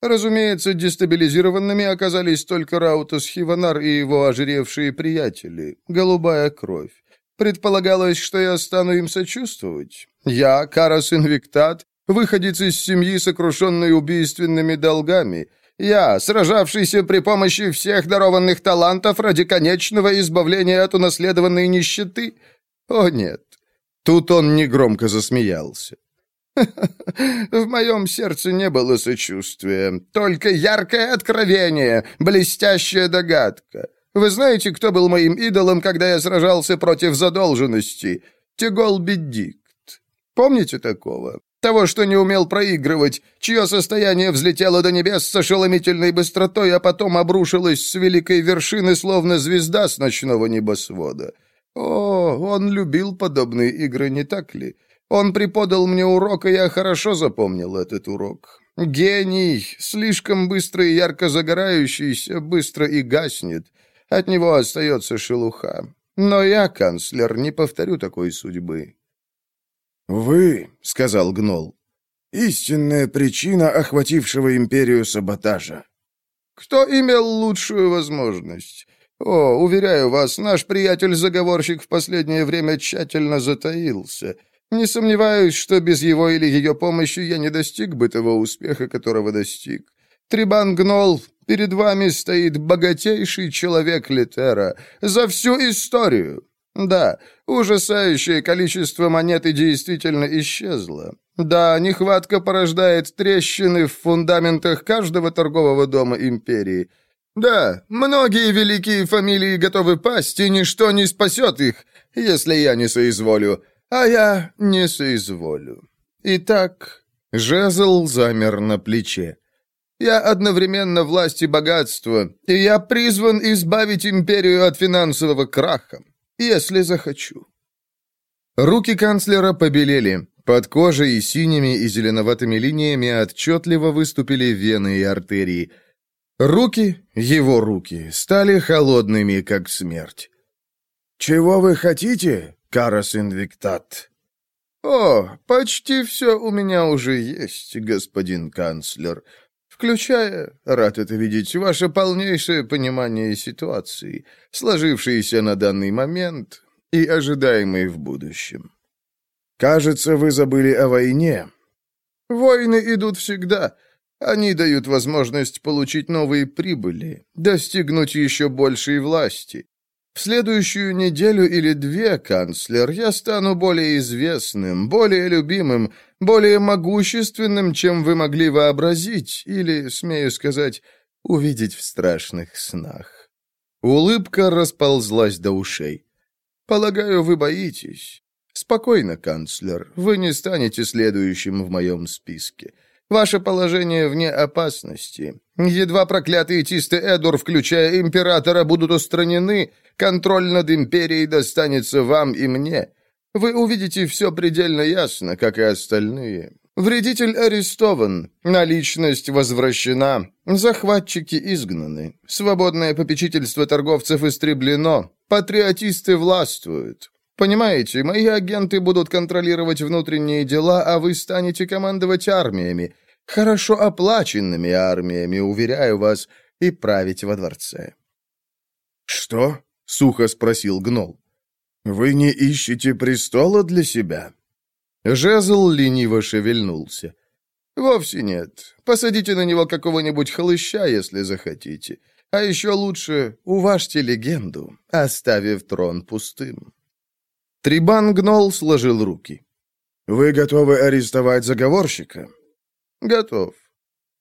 Разумеется, дестабилизированными оказались только Раутас Хиванар и его ожиревшие приятели, голубая кровь. Предполагалось, что я стану им сочувствовать. Я, Карас Инвиктат, выходец из семьи, сокрушенной убийственными долгами. Я, сражавшийся при помощи всех дарованных талантов ради конечного избавления от унаследованной нищеты? О, нет. Тут он негромко засмеялся. *laughs* В моем сердце не было сочувствия, только яркое откровение, блестящая догадка. Вы знаете, кто был моим идолом, когда я сражался против задолженности? Тегол Беддикт. Помните такого? Того, что не умел проигрывать, чье состояние взлетело до небес с ошеломительной быстротой, а потом обрушилось с великой вершины, словно звезда с ночного небосвода. О, он любил подобные игры, не так ли? Он преподал мне урок, и я хорошо запомнил этот урок. Гений, слишком быстро и ярко загорающийся, быстро и гаснет. От него остается шелуха. Но я, канцлер, не повторю такой судьбы. «Вы», — сказал Гнол, — «истинная причина охватившего империю саботажа». «Кто имел лучшую возможность? О, уверяю вас, наш приятель-заговорщик в последнее время тщательно затаился. Не сомневаюсь, что без его или ее помощи я не достиг бы того успеха, которого достиг. Трибан Гнол, Перед вами стоит богатейший человек Литера за всю историю. Да, ужасающее количество монет и действительно исчезло. Да, нехватка порождает трещины в фундаментах каждого торгового дома империи. Да, многие великие фамилии готовы пасть, и ничто не спасет их, если я не соизволю. А я не соизволю. Итак, жезл замер на плече. Я одновременно власть и богатство, и я призван избавить империю от финансового краха, если захочу». Руки канцлера побелели. Под кожей синими и зеленоватыми линиями отчетливо выступили вены и артерии. Руки, его руки, стали холодными, как смерть. «Чего вы хотите, Карас Инвиктат?» «О, почти все у меня уже есть, господин канцлер включая, рад это видеть, ваше полнейшее понимание ситуации, сложившейся на данный момент и ожидаемой в будущем. Кажется, вы забыли о войне. Войны идут всегда. Они дают возможность получить новые прибыли, достигнуть еще большей власти. В следующую неделю или две, канцлер, я стану более известным, более любимым, более могущественным, чем вы могли вообразить, или, смею сказать, увидеть в страшных снах. Улыбка расползлась до ушей. «Полагаю, вы боитесь. Спокойно, канцлер, вы не станете следующим в моем списке. Ваше положение вне опасности. Едва проклятые Тисты Эдур, включая императора, будут устранены, контроль над империей достанется вам и мне. Вы увидите все предельно ясно, как и остальные. Вредитель арестован, наличность возвращена, захватчики изгнаны, свободное попечительство торговцев истреблено, патриотисты властвуют. Понимаете, мои агенты будут контролировать внутренние дела, а вы станете командовать армиями, хорошо оплаченными армиями, уверяю вас, и править во дворце». «Что?» — сухо спросил Гнол. «Вы не ищете престола для себя?» Жезл лениво шевельнулся. «Вовсе нет. Посадите на него какого-нибудь хлыща, если захотите. А еще лучше уважьте легенду, оставив трон пустым». Трибан Гнол сложил руки. «Вы готовы арестовать заговорщика?» «Готов».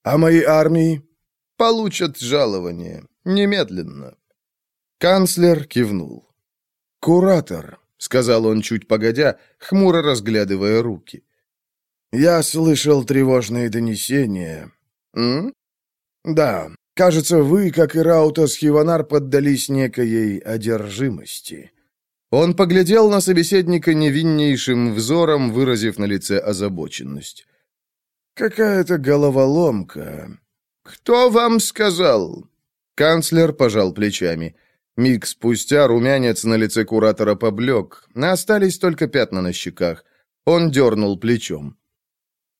«А мои армии?» «Получат жалование. Немедленно». Канцлер кивнул. «Куратор», — сказал он чуть погодя, хмуро разглядывая руки. «Я слышал тревожные донесения». «М?» «Да, кажется, вы, как и Раутас Хиванар, поддались некоей одержимости». Он поглядел на собеседника невиннейшим взором, выразив на лице озабоченность. «Какая-то головоломка». «Кто вам сказал?» Канцлер пожал плечами. Миг спустя румянец на лице куратора поблек, остались только пятна на щеках. Он дернул плечом.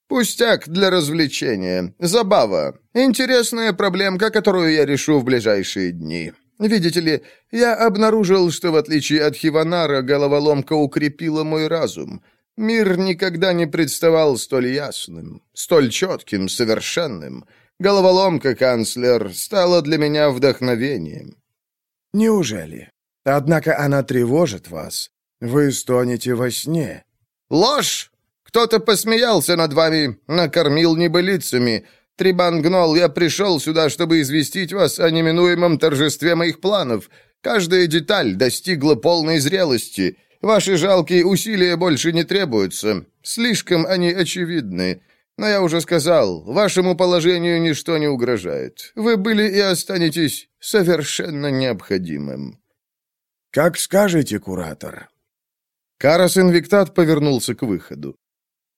«Пустяк для развлечения. Забава. Интересная проблемка, которую я решу в ближайшие дни. Видите ли, я обнаружил, что в отличие от Хиванара, головоломка укрепила мой разум. Мир никогда не представал столь ясным, столь четким, совершенным. Головоломка, канцлер, стала для меня вдохновением. Неужели? Однако она тревожит вас. Вы стонете во сне. Ложь! Кто-то посмеялся над вами, накормил небылицами. Трибан Гнол, я пришел сюда, чтобы известить вас о неминуемом торжестве моих планов. Каждая деталь достигла полной зрелости. Ваши жалкие усилия больше не требуются. Слишком они очевидны. Но я уже сказал, вашему положению ничто не угрожает. Вы были и останетесь совершенно необходимым». «Как скажете, куратор». Карас Инвиктат повернулся к выходу.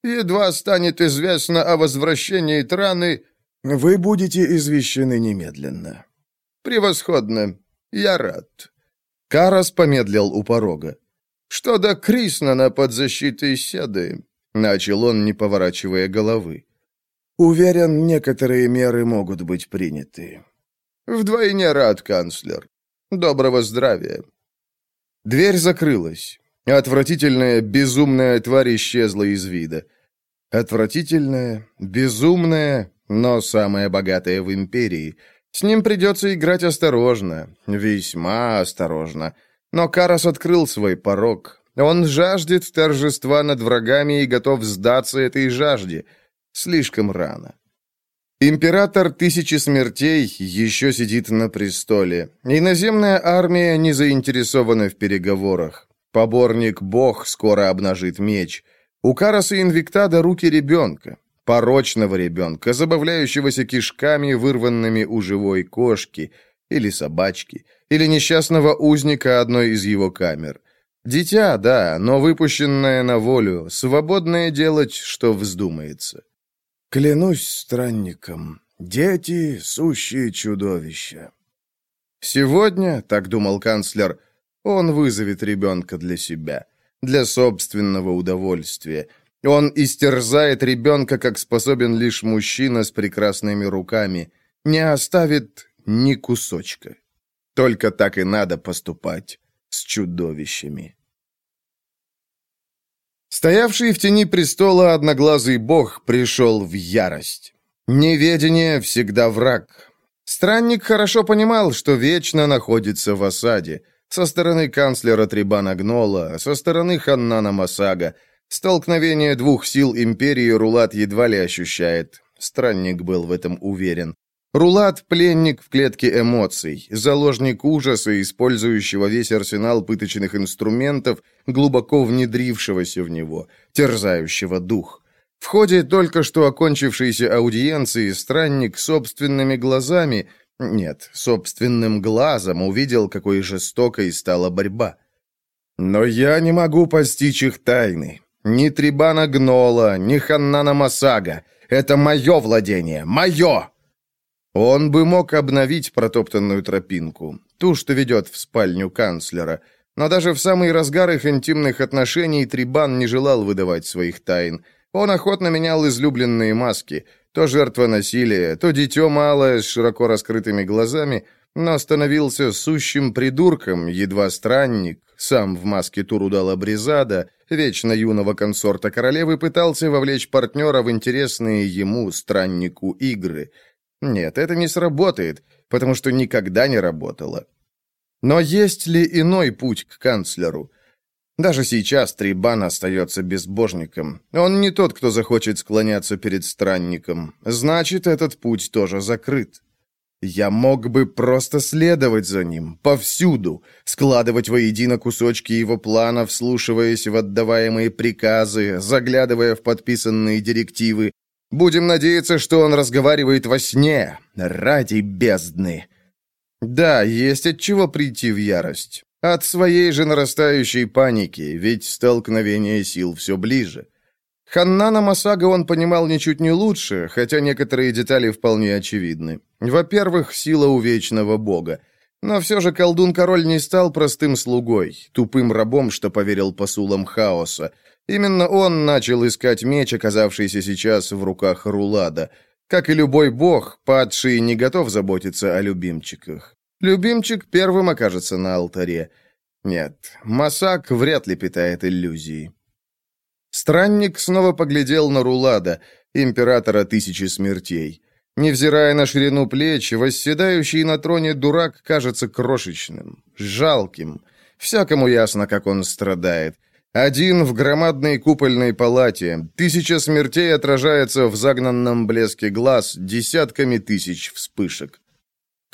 «Едва станет известно о возвращении Траны...» «Вы будете извещены немедленно». «Превосходно. Я рад». Карас помедлил у порога. «Что до Криснана под защитой Седы?» Начал он, не поворачивая головы. «Уверен, некоторые меры могут быть приняты». «Вдвойне рад, канцлер. Доброго здравия». Дверь закрылась. Отвратительная, безумная тварь исчезла из вида. Отвратительная, безумная, но самая богатая в империи. С ним придется играть осторожно, весьма осторожно. Но Карас открыл свой порог. Он жаждет торжества над врагами и готов сдаться этой жажде. Слишком рано. Император Тысячи Смертей еще сидит на престоле. Иноземная армия не заинтересована в переговорах. Поборник Бог скоро обнажит меч. У Караса Инвиктада руки ребенка. Порочного ребенка, забавляющегося кишками, вырванными у живой кошки, или собачки, или несчастного узника одной из его камер. Дитя, да, но выпущенное на волю, свободное делать, что вздумается. Клянусь странником, дети — сущие чудовища. Сегодня, так думал канцлер, он вызовет ребенка для себя, для собственного удовольствия. Он истерзает ребенка, как способен лишь мужчина с прекрасными руками, не оставит ни кусочка. Только так и надо поступать с чудовищами. Стоявший в тени престола одноглазый бог пришел в ярость. Неведение всегда враг. Странник хорошо понимал, что вечно находится в осаде. Со стороны канцлера Трибана Гнола, со стороны Ханнана Масага. Столкновение двух сил империи Рулат едва ли ощущает. Странник был в этом уверен. Рулат – пленник в клетке эмоций, заложник ужаса, использующего весь арсенал пыточных инструментов, глубоко внедрившегося в него, терзающего дух. В ходе только что окончившейся аудиенции странник собственными глазами, нет, собственным глазом увидел, какой жестокой стала борьба. Но я не могу постичь их тайны. Ни Трибана Гнола, ни Ханнана Масага. Это мое владение, мое! Он бы мог обновить протоптанную тропинку, ту, что ведет в спальню канцлера, но даже в самый разгар их интимных отношений Трибан не желал выдавать своих тайн. Он охотно менял излюбленные маски, то жертва насилия, то дитё малое с широко раскрытыми глазами, но становился сущим придурком, едва странник, сам в маске Турудала Бризада, вечно юного консорта королевы, пытался вовлечь партнера в интересные ему, страннику, игры – нет, это не сработает, потому что никогда не работало. Но есть ли иной путь к канцлеру? Даже сейчас Трибан остается безбожником. Он не тот, кто захочет склоняться перед странником. Значит, этот путь тоже закрыт. Я мог бы просто следовать за ним, повсюду, складывать воедино кусочки его плана, вслушиваясь в отдаваемые приказы, заглядывая в подписанные директивы, Будем надеяться, что он разговаривает во сне, ради бездны. Да, есть от чего прийти в ярость. От своей же нарастающей паники, ведь столкновение сил все ближе. Ханнана Масага он понимал ничуть не лучше, хотя некоторые детали вполне очевидны. Во-первых, сила у вечного бога. Но все же колдун-король не стал простым слугой, тупым рабом, что поверил посулам хаоса. Именно он начал искать меч, оказавшийся сейчас в руках Рулада. Как и любой бог, падший не готов заботиться о любимчиках. Любимчик первым окажется на алтаре. Нет, Масак вряд ли питает иллюзии. Странник снова поглядел на Рулада, императора Тысячи Смертей. Невзирая на ширину плеч, восседающий на троне дурак кажется крошечным, жалким. Всякому ясно, как он страдает. Один в громадной купольной палате. Тысяча смертей отражается в загнанном блеске глаз десятками тысяч вспышек.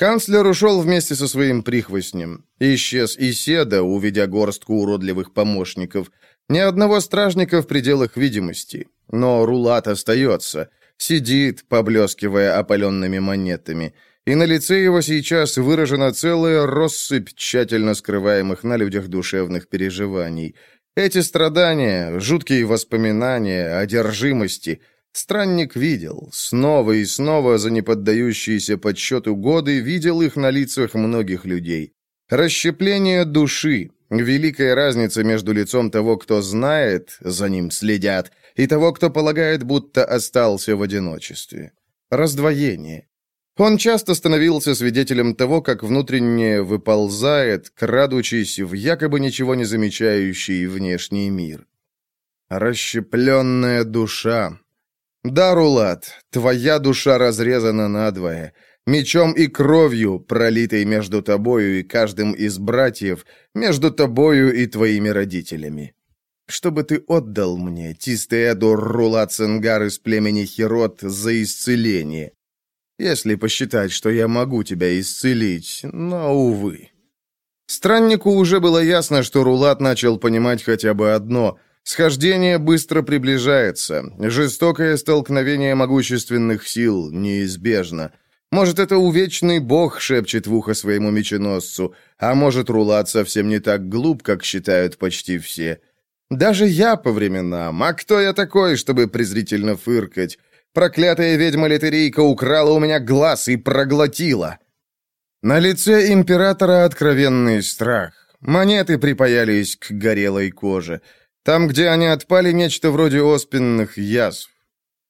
Канцлер ушел вместе со своим прихвостнем. Исчез и Седа, увидя горстку уродливых помощников. Ни одного стражника в пределах видимости. Но Рулат остается. Сидит, поблескивая опаленными монетами. И на лице его сейчас выражена целая россыпь тщательно скрываемых на людях душевных переживаний – эти страдания, жуткие воспоминания, одержимости странник видел. Снова и снова за неподдающиеся подсчету годы видел их на лицах многих людей. Расщепление души, великая разница между лицом того, кто знает, за ним следят, и того, кто полагает, будто остался в одиночестве. Раздвоение. Он часто становился свидетелем того, как внутренне выползает, крадучись в якобы ничего не замечающий внешний мир. Расщепленная душа. Да, Рулат, твоя душа разрезана надвое. мечом и кровью, пролитой между тобою и каждым из братьев, между тобою и твоими родителями. Чтобы ты отдал мне, Тистеэдур Рула Ценгар из племени Херот, за исцеление. Если посчитать, что я могу тебя исцелить, но, увы. Страннику уже было ясно, что Рулат начал понимать хотя бы одно — Схождение быстро приближается. Жестокое столкновение могущественных сил неизбежно. Может, это увечный бог шепчет в ухо своему меченосцу, а может, Рулат совсем не так глуп, как считают почти все. Даже я по временам. А кто я такой, чтобы презрительно фыркать? Проклятая ведьма-литерийка украла у меня глаз и проглотила. На лице императора откровенный страх. Монеты припаялись к горелой коже. Там, где они отпали, нечто вроде оспенных язв.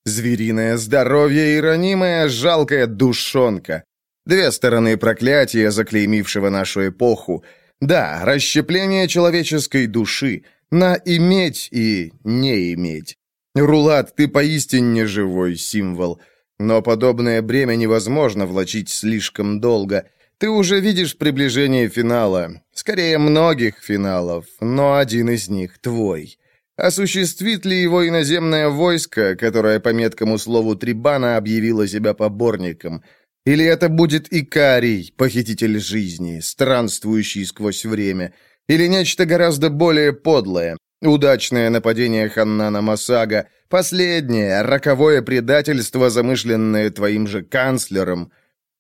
Звериное здоровье и ранимая жалкая душонка. Две стороны проклятия, заклеймившего нашу эпоху. Да, расщепление человеческой души на иметь и не иметь. Рулат, ты поистине живой символ. Но подобное бремя невозможно влачить слишком долго. Ты уже видишь приближение финала. Скорее, многих финалов, но один из них твой. Осуществит ли его иноземное войско, которое по меткому слову Трибана объявило себя поборником? Или это будет Икарий, похититель жизни, странствующий сквозь время? Или нечто гораздо более подлое? Удачное нападение Ханнана Масага, последнее, роковое предательство, замышленное твоим же канцлером.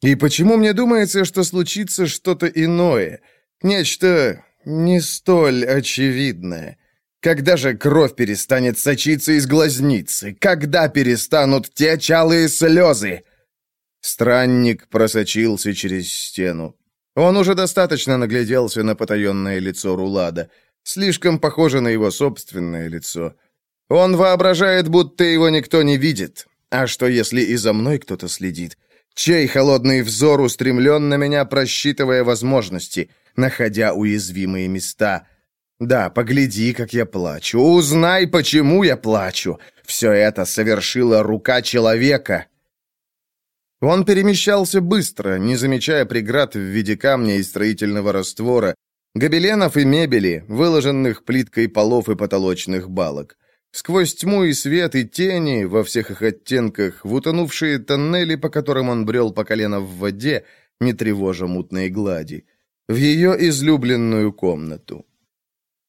И почему мне думается, что случится что-то иное? Нечто не столь очевидное. Когда же кровь перестанет сочиться из глазницы? Когда перестанут те чалые слезы?» Странник просочился через стену. Он уже достаточно нагляделся на потаенное лицо Рулада. Слишком похоже на его собственное лицо. Он воображает, будто его никто не видит. А что, если и за мной кто-то следит? Чей холодный взор устремлен на меня, просчитывая возможности, находя уязвимые места? Да, погляди, как я плачу. Узнай, почему я плачу. Все это совершила рука человека. Он перемещался быстро, не замечая преград в виде камня и строительного раствора, гобеленов и мебели, выложенных плиткой полов и потолочных балок. Сквозь тьму и свет и тени во всех их оттенках, в утонувшие тоннели, по которым он брел по колено в воде, не тревожа мутной глади, в ее излюбленную комнату.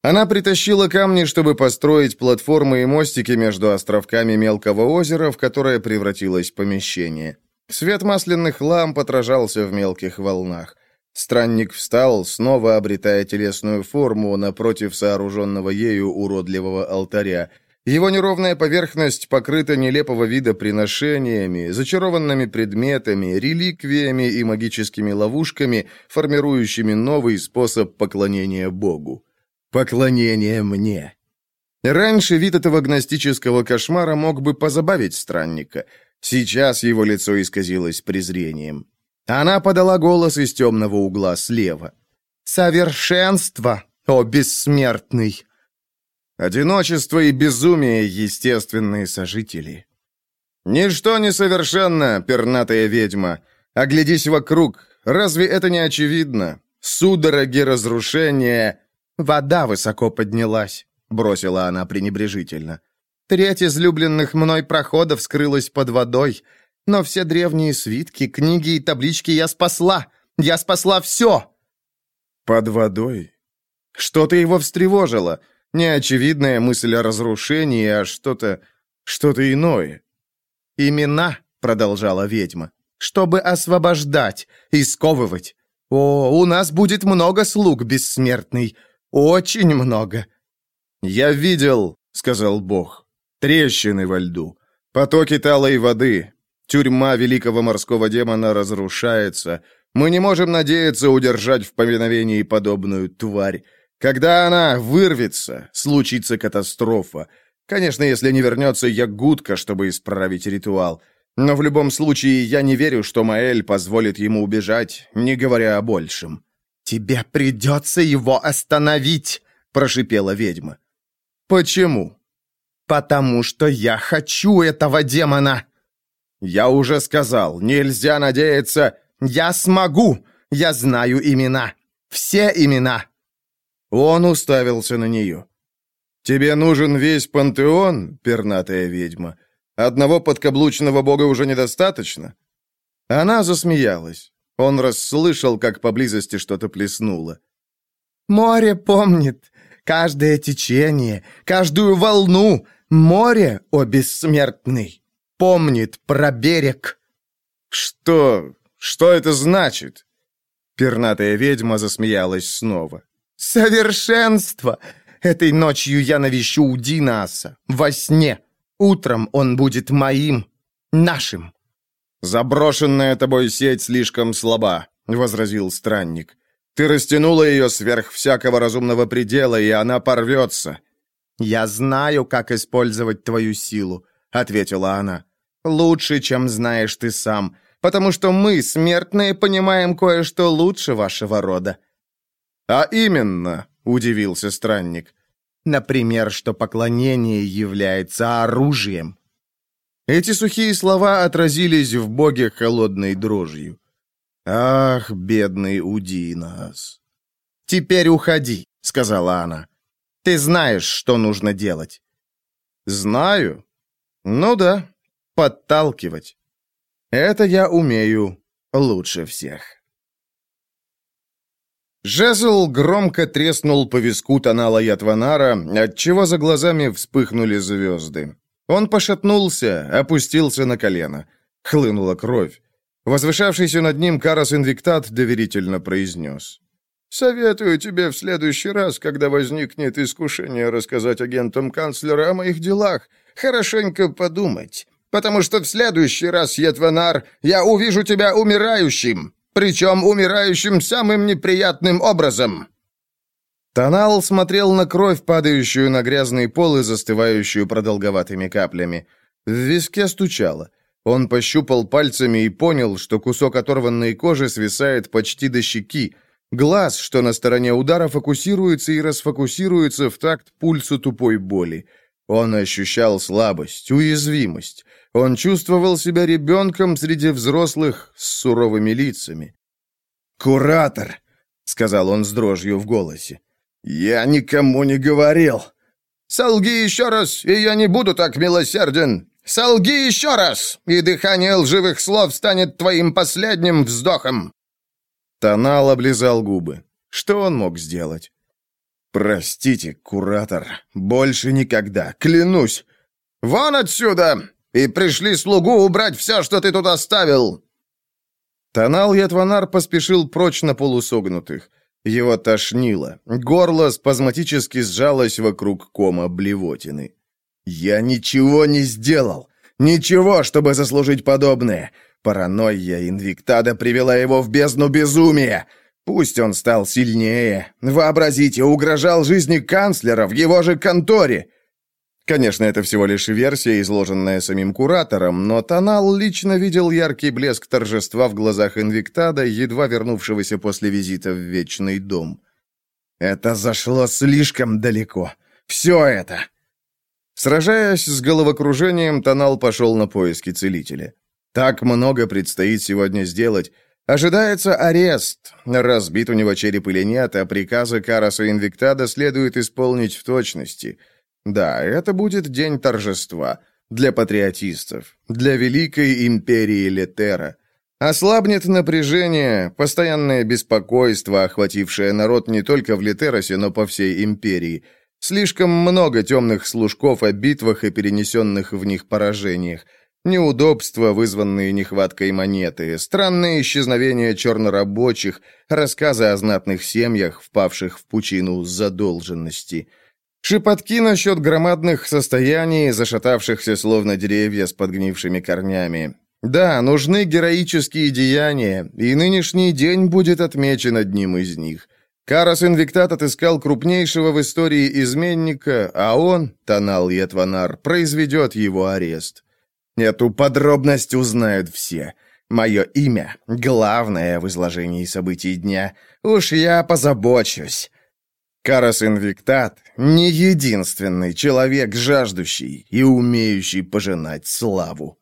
Она притащила камни, чтобы построить платформы и мостики между островками мелкого озера, в которое превратилось помещение. Свет масляных ламп отражался в мелких волнах. Странник встал, снова обретая телесную форму напротив сооруженного ею уродливого алтаря, его неровная поверхность покрыта нелепого вида приношениями, зачарованными предметами, реликвиями и магическими ловушками, формирующими новый способ поклонения Богу. Поклонение мне. Раньше вид этого гностического кошмара мог бы позабавить странника. Сейчас его лицо исказилось презрением. Она подала голос из темного угла слева. «Совершенство, о бессмертный! Одиночество и безумие — естественные сожители. «Ничто не совершенно, пернатая ведьма. Оглядись вокруг. Разве это не очевидно? Судороги разрушения...» «Вода высоко поднялась», — бросила она пренебрежительно. «Треть излюбленных мной проходов скрылась под водой, но все древние свитки, книги и таблички я спасла. Я спасла все!» «Под водой? Что-то его встревожило. Не очевидная мысль о разрушении, а что-то... что-то иное. «Имена», — продолжала ведьма, — «чтобы освобождать и. О, у нас будет много слуг, бессмертный. Очень много». «Я видел», — сказал Бог, — «трещины во льду, потоки талой воды. Тюрьма великого морского демона разрушается. Мы не можем надеяться удержать в повиновении подобную тварь. Когда она вырвется, случится катастрофа. Конечно, если не вернется Ягудка, чтобы исправить ритуал. Но в любом случае я не верю, что Маэль позволит ему убежать, не говоря о большем. «Тебе придется его остановить!» — прошипела ведьма. «Почему?» «Потому что я хочу этого демона!» Я уже сказал, нельзя надеяться... Я смогу! Я знаю имена! Все имена!» Он уставился на нее. «Тебе нужен весь пантеон, пернатая ведьма? Одного подкаблучного бога уже недостаточно?» Она засмеялась. Он расслышал, как поблизости что-то плеснуло. «Море помнит каждое течение, каждую волну. Море, о бессмертный, помнит про берег». «Что? Что это значит?» Пернатая ведьма засмеялась снова. «Совершенство! Этой ночью я навещу Удинаса. Во сне. Утром он будет моим, нашим». «Заброшенная тобой сеть слишком слаба», — возразил странник. «Ты растянула ее сверх всякого разумного предела, и она порвется». «Я знаю, как использовать твою силу», — ответила она. «Лучше, чем знаешь ты сам, потому что мы, смертные, понимаем кое-что лучше вашего рода». «А именно», — удивился странник. «Например, что поклонение является оружием». Эти сухие слова отразились в боге холодной дрожью. «Ах, бедный Удинас!» «Теперь уходи», — сказала она. «Ты знаешь, что нужно делать». «Знаю? Ну да, подталкивать. Это я умею лучше всех». Жезл громко треснул по виску Танала Ятванара, отчего за глазами вспыхнули звезды. Он пошатнулся, опустился на колено. Хлынула кровь. Возвышавшийся над ним Карас Инвиктат доверительно произнес. «Советую тебе в следующий раз, когда возникнет искушение рассказать агентам канцлера о моих делах, хорошенько подумать, потому что в следующий раз, Етванар, я увижу тебя умирающим, причем умирающим самым неприятным образом». Тонал смотрел на кровь, падающую на грязный пол и застывающую продолговатыми каплями. В виске стучало. Он пощупал пальцами и понял, что кусок оторванной кожи свисает почти до щеки. Глаз, что на стороне удара, фокусируется и расфокусируется в такт пульсу тупой боли. Он ощущал слабость, уязвимость. Он чувствовал себя ребенком среди взрослых с суровыми лицами. «Куратор!» — сказал он с дрожью в голосе. «Я никому не говорил!» «Солги еще раз, и я не буду так милосерден! Солги еще раз, и дыхание лживых слов станет твоим последним вздохом!» Тонал облизал губы. Что он мог сделать? «Простите, куратор, больше никогда, клянусь!» «Вон отсюда! И пришли слугу убрать все, что ты тут оставил!» Тонал Ятванар поспешил прочь на полусогнутых. Его тошнило. Горло спазматически сжалось вокруг кома блевотины. «Я ничего не сделал! Ничего, чтобы заслужить подобное! Паранойя Инвиктада привела его в бездну безумия! Пусть он стал сильнее! Вообразите, угрожал жизни канцлера в его же конторе! Конечно, это всего лишь версия, изложенная самим куратором, но Тонал лично видел яркий блеск торжества в глазах Инвиктада, едва вернувшегося после визита в Вечный дом. «Это зашло слишком далеко. Все это!» Сражаясь с головокружением, Тонал пошел на поиски целителя. Так много предстоит сегодня сделать. Ожидается арест. Разбит у него череп или нет, а приказы Караса Инвиктада следует исполнить в точности — да, это будет день торжества. Для патриотистов. Для великой империи Летера. Ослабнет напряжение, постоянное беспокойство, охватившее народ не только в Летеросе, но по всей империи. Слишком много темных служков о битвах и перенесенных в них поражениях. Неудобства, вызванные нехваткой монеты, странные исчезновения чернорабочих, рассказы о знатных семьях, впавших в пучину задолженности – Шепотки насчет громадных состояний, зашатавшихся словно деревья с подгнившими корнями. Да, нужны героические деяния, и нынешний день будет отмечен одним из них. Карас Инвиктат отыскал крупнейшего в истории изменника, а он, Танал Етванар, произведет его арест. Эту подробность узнают все. Мое имя — главное в изложении событий дня. Уж я позабочусь. Карас Инвиктат — не единственный человек, жаждущий и умеющий пожинать славу.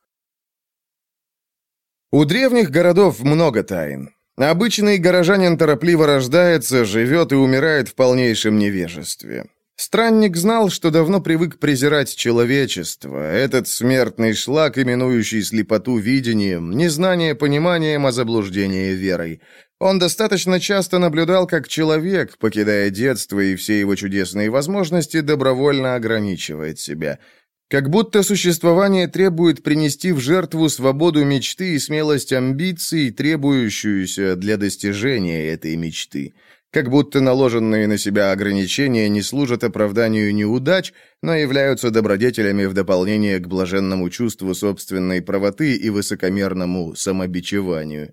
У древних городов много тайн. Обычный горожанин торопливо рождается, живет и умирает в полнейшем невежестве. Странник знал, что давно привык презирать человечество, этот смертный шлак, именующий слепоту видением, незнание пониманием, а заблуждение верой. Он достаточно часто наблюдал, как человек, покидая детство и все его чудесные возможности, добровольно ограничивает себя. Как будто существование требует принести в жертву свободу мечты и смелость амбиций, требующуюся для достижения этой мечты. Как будто наложенные на себя ограничения не служат оправданию неудач, но являются добродетелями в дополнение к блаженному чувству собственной правоты и высокомерному самобичеванию.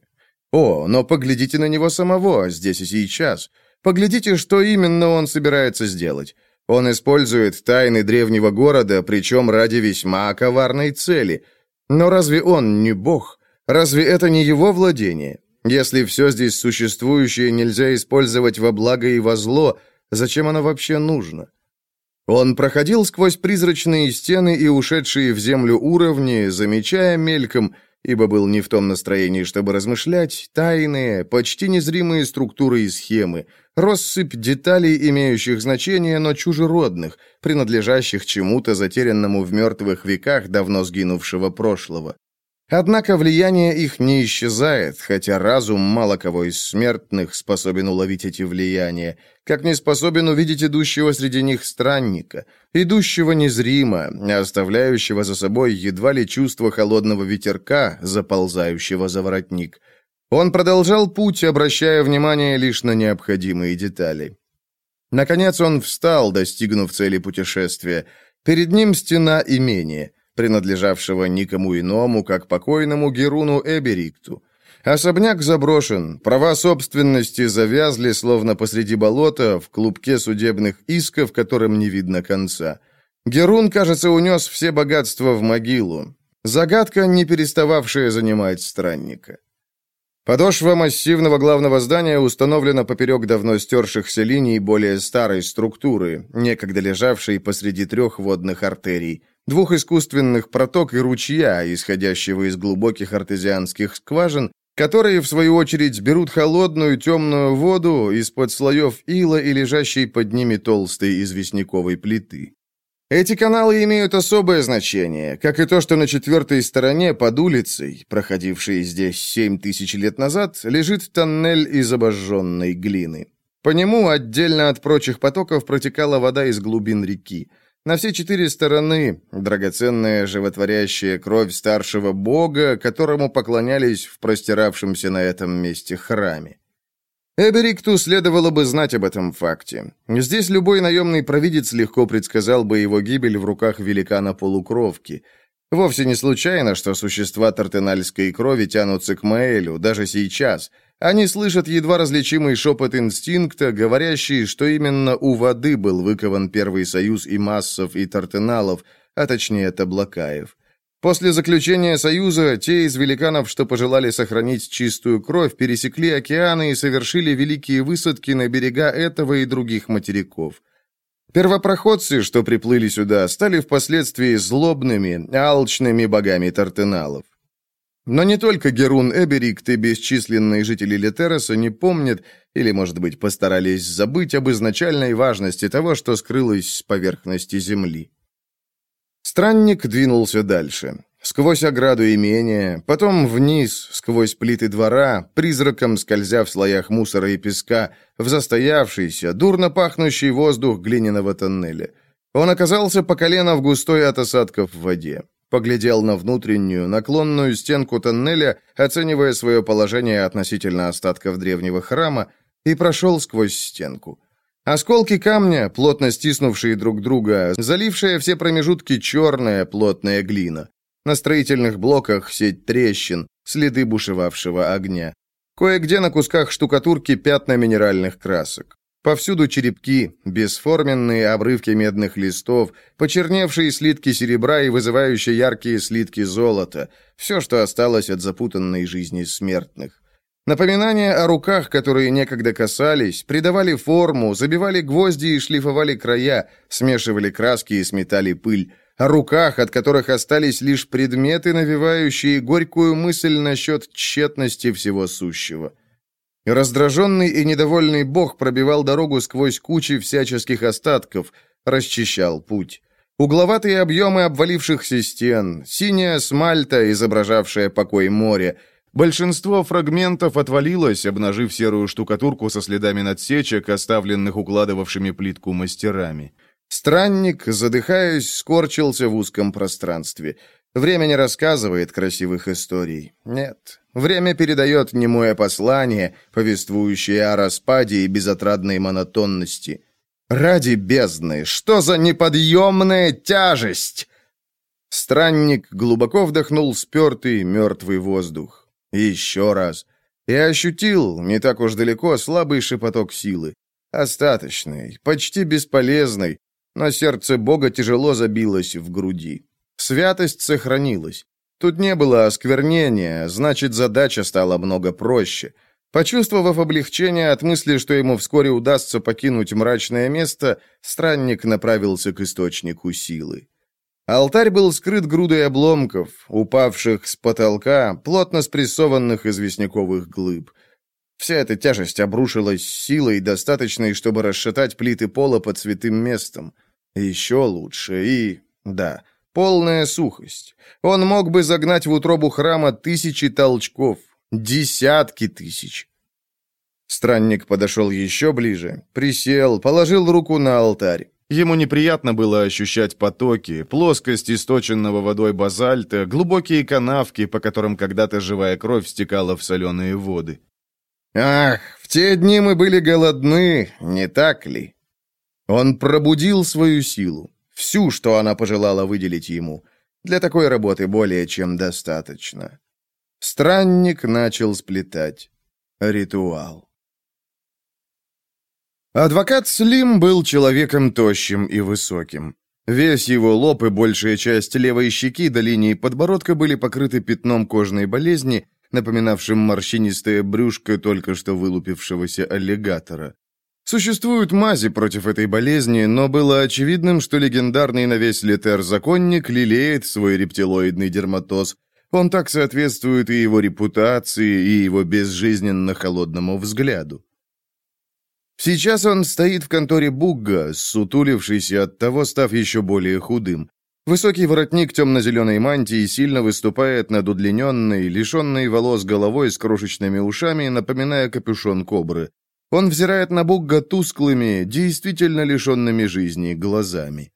О, но поглядите на него самого, здесь и сейчас. Поглядите, что именно он собирается сделать. Он использует тайны древнего города, причем ради весьма коварной цели. Но разве он не бог? Разве это не его владение? Если все здесь существующее нельзя использовать во благо и во зло, зачем оно вообще нужно? Он проходил сквозь призрачные стены и ушедшие в землю уровни, замечая мельком, ибо был не в том настроении, чтобы размышлять, тайные, почти незримые структуры и схемы, россыпь деталей, имеющих значение, но чужеродных, принадлежащих чему-то затерянному в мертвых веках давно сгинувшего прошлого. Однако влияние их не исчезает, хотя разум мало кого из смертных способен уловить эти влияния, как не способен увидеть идущего среди них странника, идущего незримо, оставляющего за собой едва ли чувство холодного ветерка, заползающего за воротник. Он продолжал путь, обращая внимание лишь на необходимые детали. Наконец он встал, достигнув цели путешествия. Перед ним стена имения принадлежавшего никому иному, как покойному Геруну Эберикту. Особняк заброшен, права собственности завязли, словно посреди болота, в клубке судебных исков, которым не видно конца. Герун, кажется, унес все богатства в могилу. Загадка, не перестававшая занимать странника. Подошва массивного главного здания установлена поперек давно стершихся линий более старой структуры, некогда лежавшей посреди трех водных артерий двух искусственных проток и ручья, исходящего из глубоких артезианских скважин, которые, в свою очередь, берут холодную темную воду из-под слоев ила и лежащей под ними толстой известняковой плиты. Эти каналы имеют особое значение, как и то, что на четвертой стороне под улицей, проходившей здесь семь тысяч лет назад, лежит тоннель из обожженной глины. По нему, отдельно от прочих потоков, протекала вода из глубин реки. На все четыре стороны драгоценная животворящая кровь старшего бога, которому поклонялись в простиравшемся на этом месте храме. Эберикту следовало бы знать об этом факте. Здесь любой наемный провидец легко предсказал бы его гибель в руках великана-полукровки. Вовсе не случайно, что существа тартенальской крови тянутся к Маэлю, даже сейчас – они слышат едва различимый шепот инстинкта, говорящий, что именно у воды был выкован первый союз и массов, и тартеналов, а точнее таблакаев. После заключения союза, те из великанов, что пожелали сохранить чистую кровь, пересекли океаны и совершили великие высадки на берега этого и других материков. Первопроходцы, что приплыли сюда, стали впоследствии злобными, алчными богами тартеналов. Но не только Герун Эберикт и бесчисленные жители Летероса не помнят, или, может быть, постарались забыть об изначальной важности того, что скрылось с поверхности земли. Странник двинулся дальше. Сквозь ограду имения, потом вниз, сквозь плиты двора, призраком скользя в слоях мусора и песка, в застоявшийся, дурно пахнущий воздух глиняного тоннеля. Он оказался по колено в густой от осадков в воде. Поглядел на внутреннюю, наклонную стенку тоннеля, оценивая свое положение относительно остатков древнего храма, и прошел сквозь стенку. Осколки камня, плотно стиснувшие друг друга, залившая все промежутки черная плотная глина. На строительных блоках сеть трещин, следы бушевавшего огня. Кое-где на кусках штукатурки пятна минеральных красок. Повсюду черепки, бесформенные обрывки медных листов, почерневшие слитки серебра и вызывающие яркие слитки золота. Все, что осталось от запутанной жизни смертных. Напоминания о руках, которые некогда касались, придавали форму, забивали гвозди и шлифовали края, смешивали краски и сметали пыль. о руках, от которых остались лишь предметы, навевающие горькую мысль насчет тщетности всего сущего. Раздраженный и недовольный бог пробивал дорогу сквозь кучи всяческих остатков, расчищал путь. Угловатые объемы обвалившихся стен, синяя смальта, изображавшая покой моря. Большинство фрагментов отвалилось, обнажив серую штукатурку со следами надсечек, оставленных укладывавшими плитку мастерами. Странник, задыхаясь, скорчился в узком пространстве. Время не рассказывает красивых историй. Нет. Время передает немое послание, повествующее о распаде и безотрадной монотонности. Ради бездны, что за неподъемная тяжесть! Странник глубоко вдохнул спертый, мертвый воздух. Еще раз. И ощутил, не так уж далеко, слабый шепоток силы. Остаточный, почти бесполезный, но сердце Бога тяжело забилось в груди. Святость сохранилась. Тут не было осквернения, значит, задача стала много проще — Почувствовав облегчение от мысли, что ему вскоре удастся покинуть мрачное место, странник направился к источнику силы. Алтарь был скрыт грудой обломков, упавших с потолка, плотно спрессованных известняковых глыб. Вся эта тяжесть обрушилась силой, достаточной, чтобы расшатать плиты пола под святым местом. Еще лучше и... да, полная сухость. Он мог бы загнать в утробу храма тысячи толчков, Десятки тысяч. Странник подошел еще ближе, присел, положил руку на алтарь. Ему неприятно было ощущать потоки, плоскость источенного водой базальта, глубокие канавки, по которым когда-то живая кровь стекала в соленые воды. Ах, в те дни мы были голодны, не так ли? Он пробудил свою силу, всю, что она пожелала выделить ему. Для такой работы более чем достаточно. Странник начал сплетать ритуал. Адвокат Слим был человеком тощим и высоким. Весь его лоб и большая часть левой щеки до линии подбородка были покрыты пятном кожной болезни, напоминавшим морщинистое брюшко только что вылупившегося аллигатора. Существуют мази против этой болезни, но было очевидным, что легендарный на весь летер законник лелеет свой рептилоидный дерматоз, он так соответствует и его репутации, и его безжизненно холодному взгляду. Сейчас он стоит в конторе Бугга, сутулившись и оттого став еще более худым. Высокий воротник темно-зеленой мантии сильно выступает над удлиненной, лишенной волос головой с крошечными ушами, напоминая капюшон кобры. Он взирает на Бугга тусклыми, действительно лишенными жизни, глазами.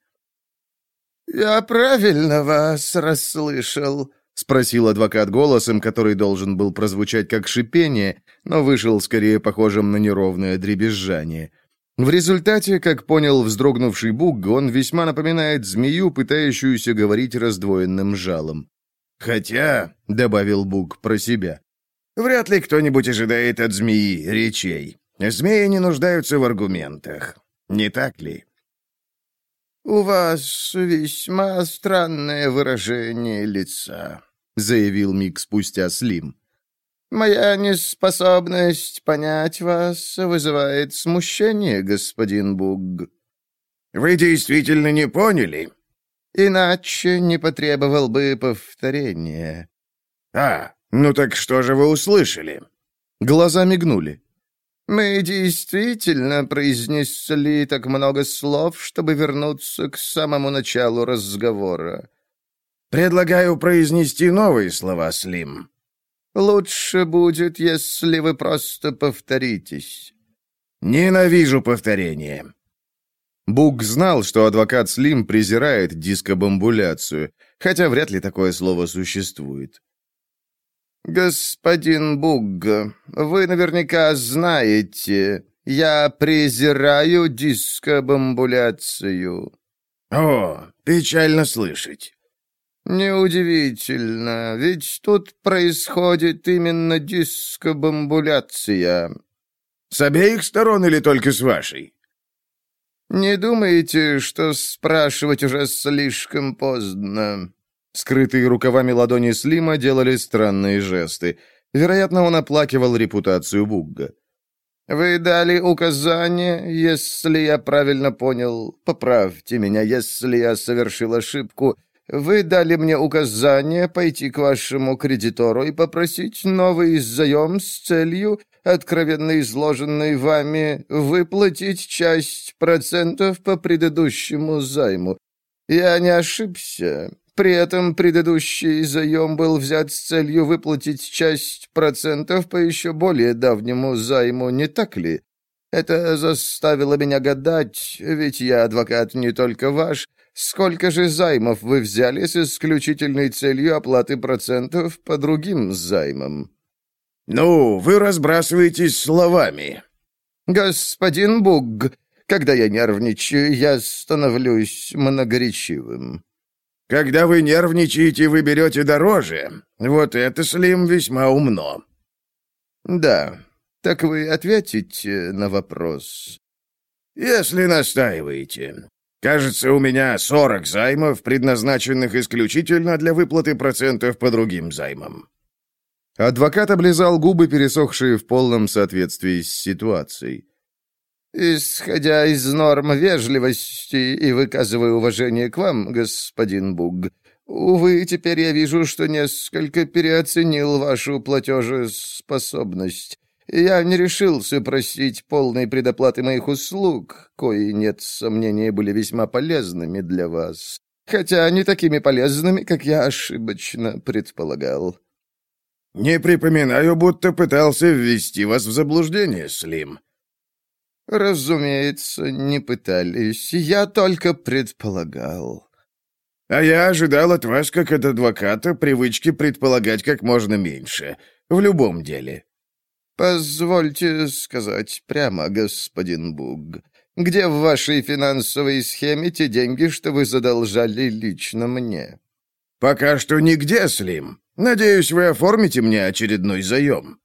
«Я правильно вас расслышал», — спросил адвокат голосом, который должен был прозвучать как шипение, но вышел скорее похожим на неровное дребезжание. В результате, как понял вздрогнувший Буг, он весьма напоминает змею, пытающуюся говорить раздвоенным жалом. «Хотя», — добавил Буг про себя, — «вряд ли кто-нибудь ожидает от змеи речей. Змеи не нуждаются в аргументах. Не так ли?» «У вас весьма странное выражение лица», — заявил миг спустя Слим. «Моя неспособность понять вас вызывает смущение, господин Буг». «Вы действительно не поняли?» «Иначе не потребовал бы повторения». «А, ну так что же вы услышали?» Глаза мигнули. Мы действительно произнесли так много слов, чтобы вернуться к самому началу разговора. Предлагаю произнести новые слова, Слим. Лучше будет, если вы просто повторитесь. Ненавижу повторение. Бук знал, что адвокат Слим презирает дискобамбуляцию, хотя вряд ли такое слово существует. «Господин Бугга, вы наверняка знаете, я презираю дискобамбуляцию». «О, печально слышать». «Неудивительно, ведь тут происходит именно дискобамбуляция». «С обеих сторон или только с вашей?» «Не думаете, что спрашивать уже слишком поздно?» Скрытые рукавами ладони Слима делали странные жесты. Вероятно, он оплакивал репутацию Бугга. Вы дали указание, если я правильно понял, поправьте меня, если я совершил ошибку. Вы дали мне указание пойти к вашему кредитору и попросить новый заем с целью, откровенно изложенной вами, выплатить часть процентов по предыдущему займу. Я не ошибся. При этом предыдущий заем был взят с целью выплатить часть процентов по еще более давнему займу, не так ли? Это заставило меня гадать, ведь я адвокат не только ваш. Сколько же займов вы взяли с исключительной целью оплаты процентов по другим займам? Ну, вы разбрасываетесь словами. Господин Буг, когда я нервничаю, я становлюсь многоречивым. Когда вы нервничаете, вы берете дороже. Вот это, Слим, весьма умно. Да, так вы ответите на вопрос. Если настаиваете. Кажется, у меня 40 займов, предназначенных исключительно для выплаты процентов по другим займам. Адвокат облизал губы, пересохшие в полном соответствии с ситуацией. «Исходя из норм вежливости и выказывая уважение к вам, господин Буг, увы, теперь я вижу, что несколько переоценил вашу платежеспособность. Я не решился просить полной предоплаты моих услуг, кои, нет сомнения, были весьма полезными для вас, хотя не такими полезными, как я ошибочно предполагал». «Не припоминаю, будто пытался ввести вас в заблуждение, Слим», «Разумеется, не пытались. Я только предполагал». «А я ожидал от вас, как от адвоката, привычки предполагать как можно меньше. В любом деле». «Позвольте сказать прямо, господин Буг, где в вашей финансовой схеме те деньги, что вы задолжали лично мне?» «Пока что нигде, Слим. Надеюсь, вы оформите мне очередной заем».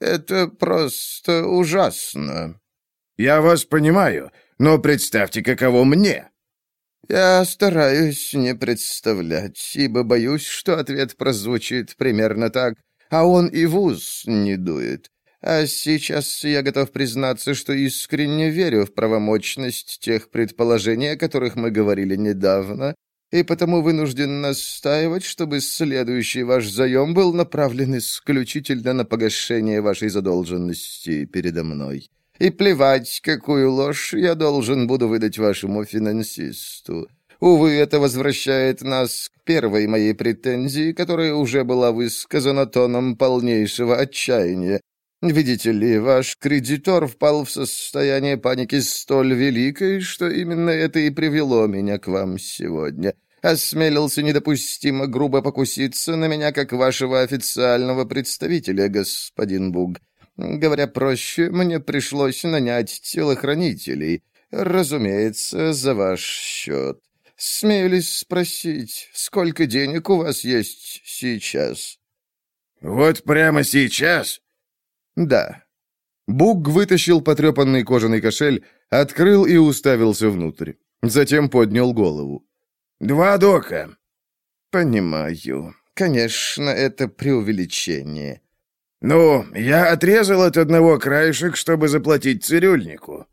«Это просто ужасно», «Я вас понимаю, но представьте, каково мне». «Я стараюсь не представлять, ибо боюсь, что ответ прозвучит примерно так, а он и в ус не дует. А сейчас я готов признаться, что искренне верю в правомочность тех предположений, о которых мы говорили недавно, и потому вынужден настаивать, чтобы следующий ваш заем был направлен исключительно на погашение вашей задолженности передо мной. И плевать, какую ложь я должен буду выдать вашему финансисту. Увы, это возвращает нас к первой моей претензии, которая уже была высказана тоном полнейшего отчаяния. Видите ли, ваш кредитор впал в состояние паники столь великой, что именно это и привело меня к вам сегодня. Осмелился недопустимо грубо покуситься на меня, как вашего официального представителя, господин Буг. Говоря проще, мне пришлось нанять телохранителей. Разумеется, за ваш счет. Смею ли спросить, сколько денег у вас есть сейчас?» «Вот прямо сейчас?» «Да». Буг вытащил потрепанный кожаный кошель, открыл и уставился внутрь. Затем поднял голову. «Два дока». «Понимаю. Конечно, это преувеличение. «Ну, я отрезал от одного краешек, чтобы заплатить цирюльнику».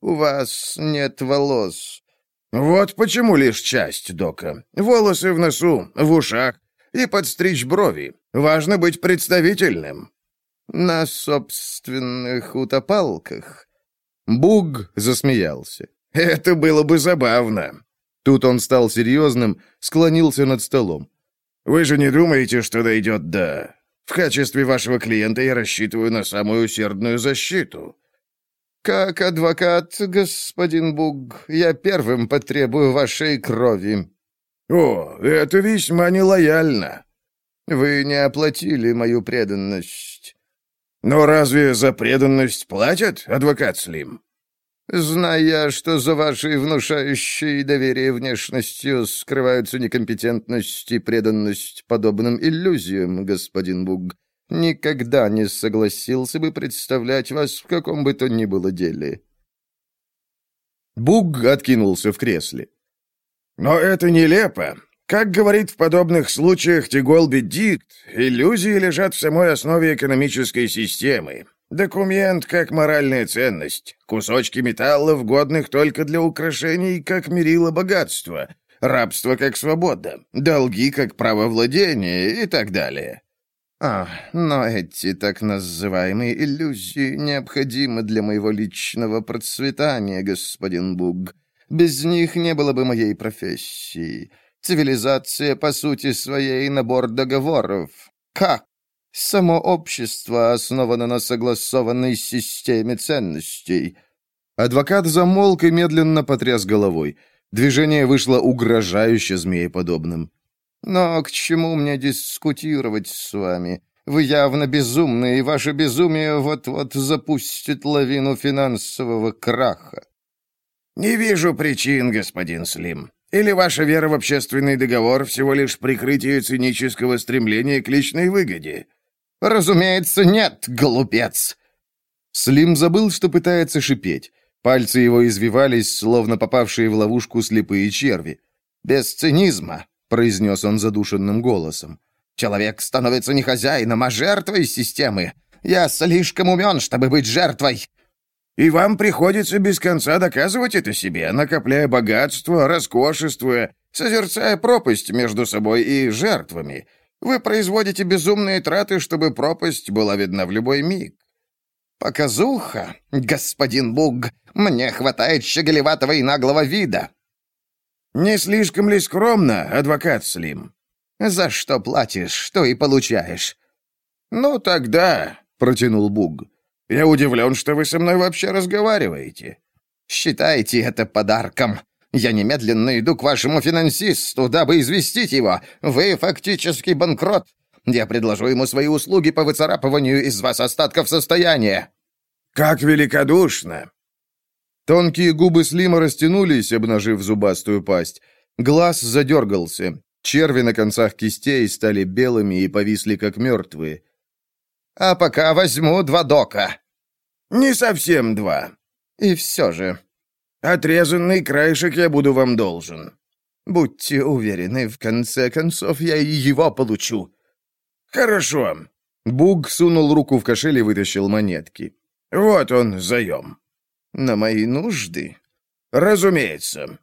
«У вас нет волос». «Вот почему лишь часть, Дока. Волосы в носу, в ушах и подстричь брови. Важно быть представительным». «На собственных утопалках». Буг засмеялся. «Это было бы забавно». Тут он стал серьезным, склонился над столом. «Вы же не думаете, что дойдет до в качестве вашего клиента я рассчитываю на самую усердную защиту». «Как адвокат, господин Буг, я первым потребую вашей крови». «О, это весьма нелояльно». «Вы не оплатили мою преданность». «Но разве за преданность платят, адвокат Слим?» Зная, что за вашей внушающей доверие внешностью скрываются некомпетентность и преданность подобным иллюзиям, господин Буг, никогда не согласился бы представлять вас в каком бы то ни было деле». Буг откинулся в кресле. «Но это нелепо. Как говорит в подобных случаях Тиголби Дикт, иллюзии лежат в самой основе экономической системы. Документ как моральная ценность. Кусочки металлов, годных только для украшений, как мерило богатства. Рабство как свобода. Долги как право владения и так далее. А, но эти так называемые иллюзии необходимы для моего личного процветания, господин Буг. Без них не было бы моей профессии. Цивилизация, по сути своей, набор договоров. Как? Само общество основано на согласованной системе ценностей». Адвокат замолк и медленно потряс головой. Движение вышло угрожающе змееподобным. «Но к чему мне дискутировать с вами? Вы явно безумны, и ваше безумие вот-вот запустит лавину финансового краха». «Не вижу причин, господин Слим. Или ваша вера в общественный договор всего лишь прикрытие цинического стремления к личной выгоде?» «Разумеется, нет, глупец!» Слим забыл, что пытается шипеть. Пальцы его извивались, словно попавшие в ловушку слепые черви. «Без цинизма», — произнес он задушенным голосом. «Человек становится не хозяином, а жертвой системы. Я слишком умен, чтобы быть жертвой». «И вам приходится без конца доказывать это себе, накопляя богатство, роскошествуя, созерцая пропасть между собой и жертвами. Вы производите безумные траты, чтобы пропасть была видна в любой миг. Показуха, господин Буг, мне хватает щеголеватого и наглого вида. Не слишком ли скромно, адвокат Слим? За что платишь, что и получаешь. Ну тогда, протянул Буг. Я удивлен, что вы со мной вообще разговариваете. Считайте это подарком. Я немедленно иду к вашему финансисту, дабы известить его. Вы фактически банкрот. Я предложу ему свои услуги по выцарапыванию из вас остатков состояния». «Как великодушно!» Тонкие губы Слима растянулись, обнажив зубастую пасть. Глаз задергался. Черви на концах кистей стали белыми и повисли, как мертвые. «А пока возьму два дока». «Не совсем два». «И все же, Отрезанный краешек я буду вам должен. Будьте уверены, в конце концов я его получу. Хорошо. Буг сунул руку в кошель и вытащил монетки. Вот он, заем. На мои нужды? Разумеется.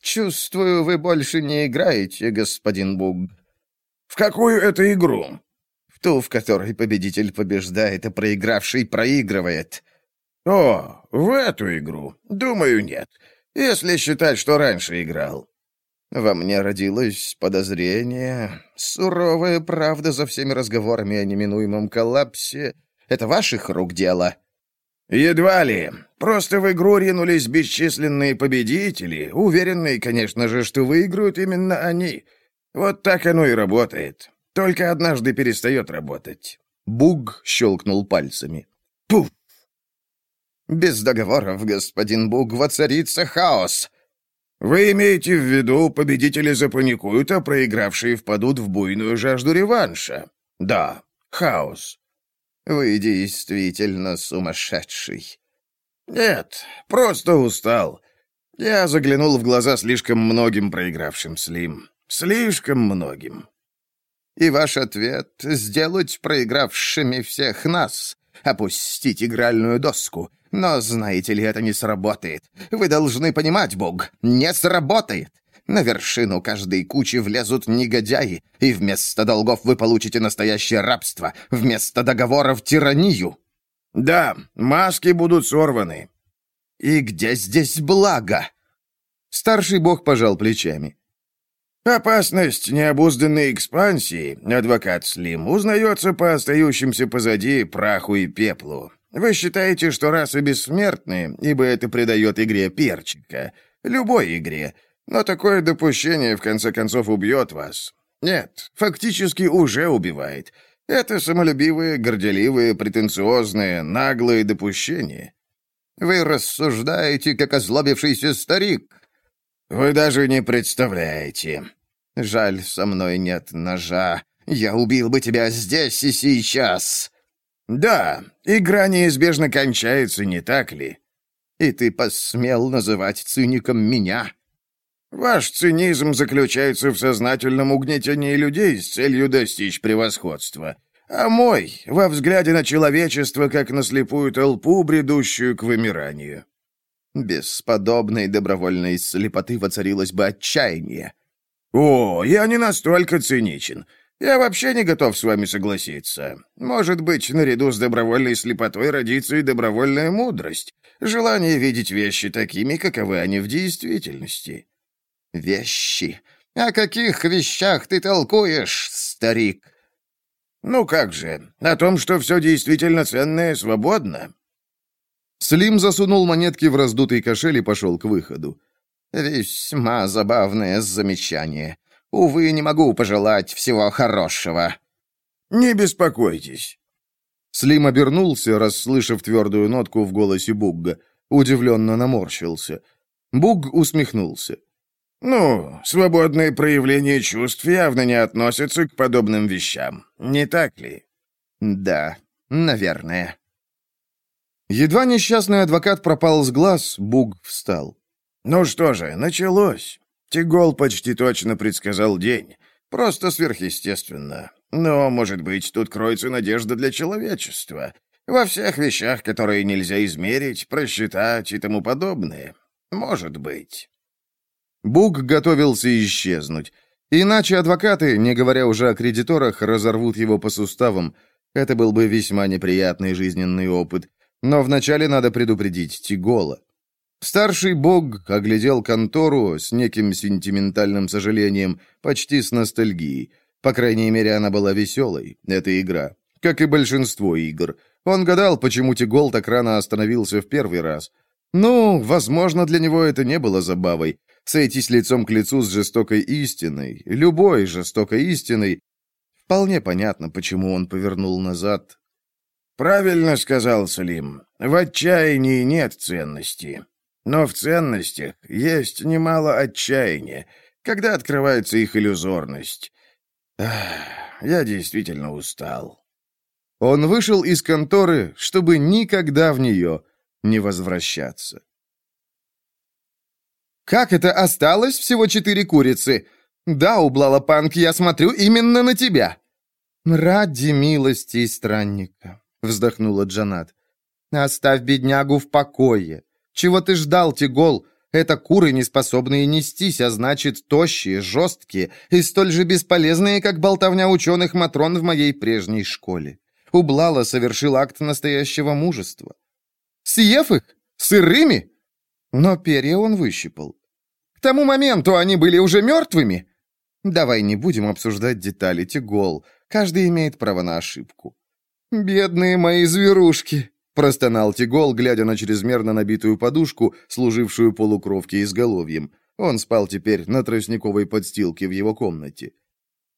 Чувствую, вы больше не играете, господин Буг. В какую это игру? В ту, в которой победитель побеждает, а проигравший проигрывает. «О, в эту игру? Думаю, нет. Если считать, что раньше играл». Во мне родилось подозрение. Суровая правда за всеми разговорами о неминуемом коллапсе. Это ваших рук дело?» «Едва ли. Просто в игру ринулись бесчисленные победители, уверенные, конечно же, что выиграют именно они. Вот так оно и работает. Только однажды перестает работать». Буг щелкнул пальцами. «Пуф! Без договоров, господин Буг, воцарится хаос. Вы имеете в виду, победители запаникуют, а проигравшие впадут в буйную жажду реванша? Да, хаос. Вы действительно сумасшедший. Нет, просто устал. Я заглянул в глаза слишком многим проигравшим Слим. Слишком многим. И ваш ответ — сделать проигравшими всех нас, опустить игральную доску, но, знаете ли, это не сработает. Вы должны понимать, Бог, не сработает. На вершину каждой кучи влезут негодяи, и вместо долгов вы получите настоящее рабство, вместо договоров — тиранию». «Да, маски будут сорваны». «И где здесь благо?» Старший бог пожал плечами. «Опасность необузданной экспансии, адвокат Слим, узнается по остающимся позади праху и пеплу. Вы считаете, что расы бессмертны, ибо это придает игре перчика. Любой игре. Но такое допущение, в конце концов, убьет вас. Нет, фактически уже убивает. Это самолюбивые, горделивые, претенциозные, наглые допущения. Вы рассуждаете, как озлобившийся старик. Вы даже не представляете. Жаль, со мной нет ножа. Я убил бы тебя здесь и сейчас. «Да, игра неизбежно кончается, не так ли?» «И ты посмел называть циником меня?» «Ваш цинизм заключается в сознательном угнетении людей с целью достичь превосходства. а мой — во взгляде на человечество, как на слепую толпу, бредущую к вымиранию». Без подобной добровольной слепоты воцарилось бы отчаяние. «О, я не настолько циничен. Я вообще не готов с вами согласиться. Может быть, наряду с добровольной слепотой родится и добровольная мудрость, желание видеть вещи такими, каковы они в действительности». «Вещи? О каких вещах ты толкуешь, старик?» «Ну как же, о том, что все действительно ценное свободно». Слим засунул монетки в раздутый кошель и пошел к выходу. «Весьма забавное замечание. Увы, не могу пожелать всего хорошего». «Не беспокойтесь». Слим обернулся, расслышав твердую нотку в голосе Бугга. Удивленно наморщился. Буг усмехнулся. «Ну, свободное проявление чувств явно не относится к подобным вещам, не так ли?» «Да, наверное». Едва несчастный адвокат пропал с глаз, Буг встал. «Ну что же, началось. Тигол почти точно предсказал день. Просто сверхъестественно. Но, может быть, тут кроется надежда для человечества. Во всех вещах, которые нельзя измерить, просчитать и тому подобное. Может быть». Буг готовился исчезнуть. Иначе адвокаты, не говоря уже о кредиторах, разорвут его по суставам. Это был бы весьма неприятный жизненный опыт. Но вначале надо предупредить Тигола. Старший бог оглядел контору с неким сентиментальным сожалением, почти с ностальгией. По крайней мере, она была веселой, эта игра. Как и большинство игр. Он гадал, почему Тигол так рано остановился в первый раз. Ну, возможно, для него это не было забавой. Сойтись лицом к лицу с жестокой истиной, любой жестокой истиной. Вполне понятно, почему он повернул назад. «Правильно сказал Салим. В отчаянии нет ценности. Но в ценностях есть немало отчаяния, когда открывается их иллюзорность. Ах, я действительно устал». Он вышел из конторы, чтобы никогда в нее не возвращаться. «Как это осталось всего четыре курицы? Да, Ублала Панк, я смотрю именно на тебя!» «Ради милости странника», — вздохнула Джанат. «Оставь беднягу в покое. Чего ты ждал, Тигол? Это куры, не способные нестись, а значит, тощие, жесткие и столь же бесполезные, как болтовня ученых Матрон в моей прежней школе. Ублала совершил акт настоящего мужества. Съев их? Сырыми? Но перья он выщипал. К тому моменту они были уже мертвыми. Давай не будем обсуждать детали, Тигол. Каждый имеет право на ошибку. «Бедные мои зверушки!» — простонал Тигол, глядя на чрезмерно набитую подушку, служившую полукровке изголовьем. Он спал теперь на тростниковой подстилке в его комнате.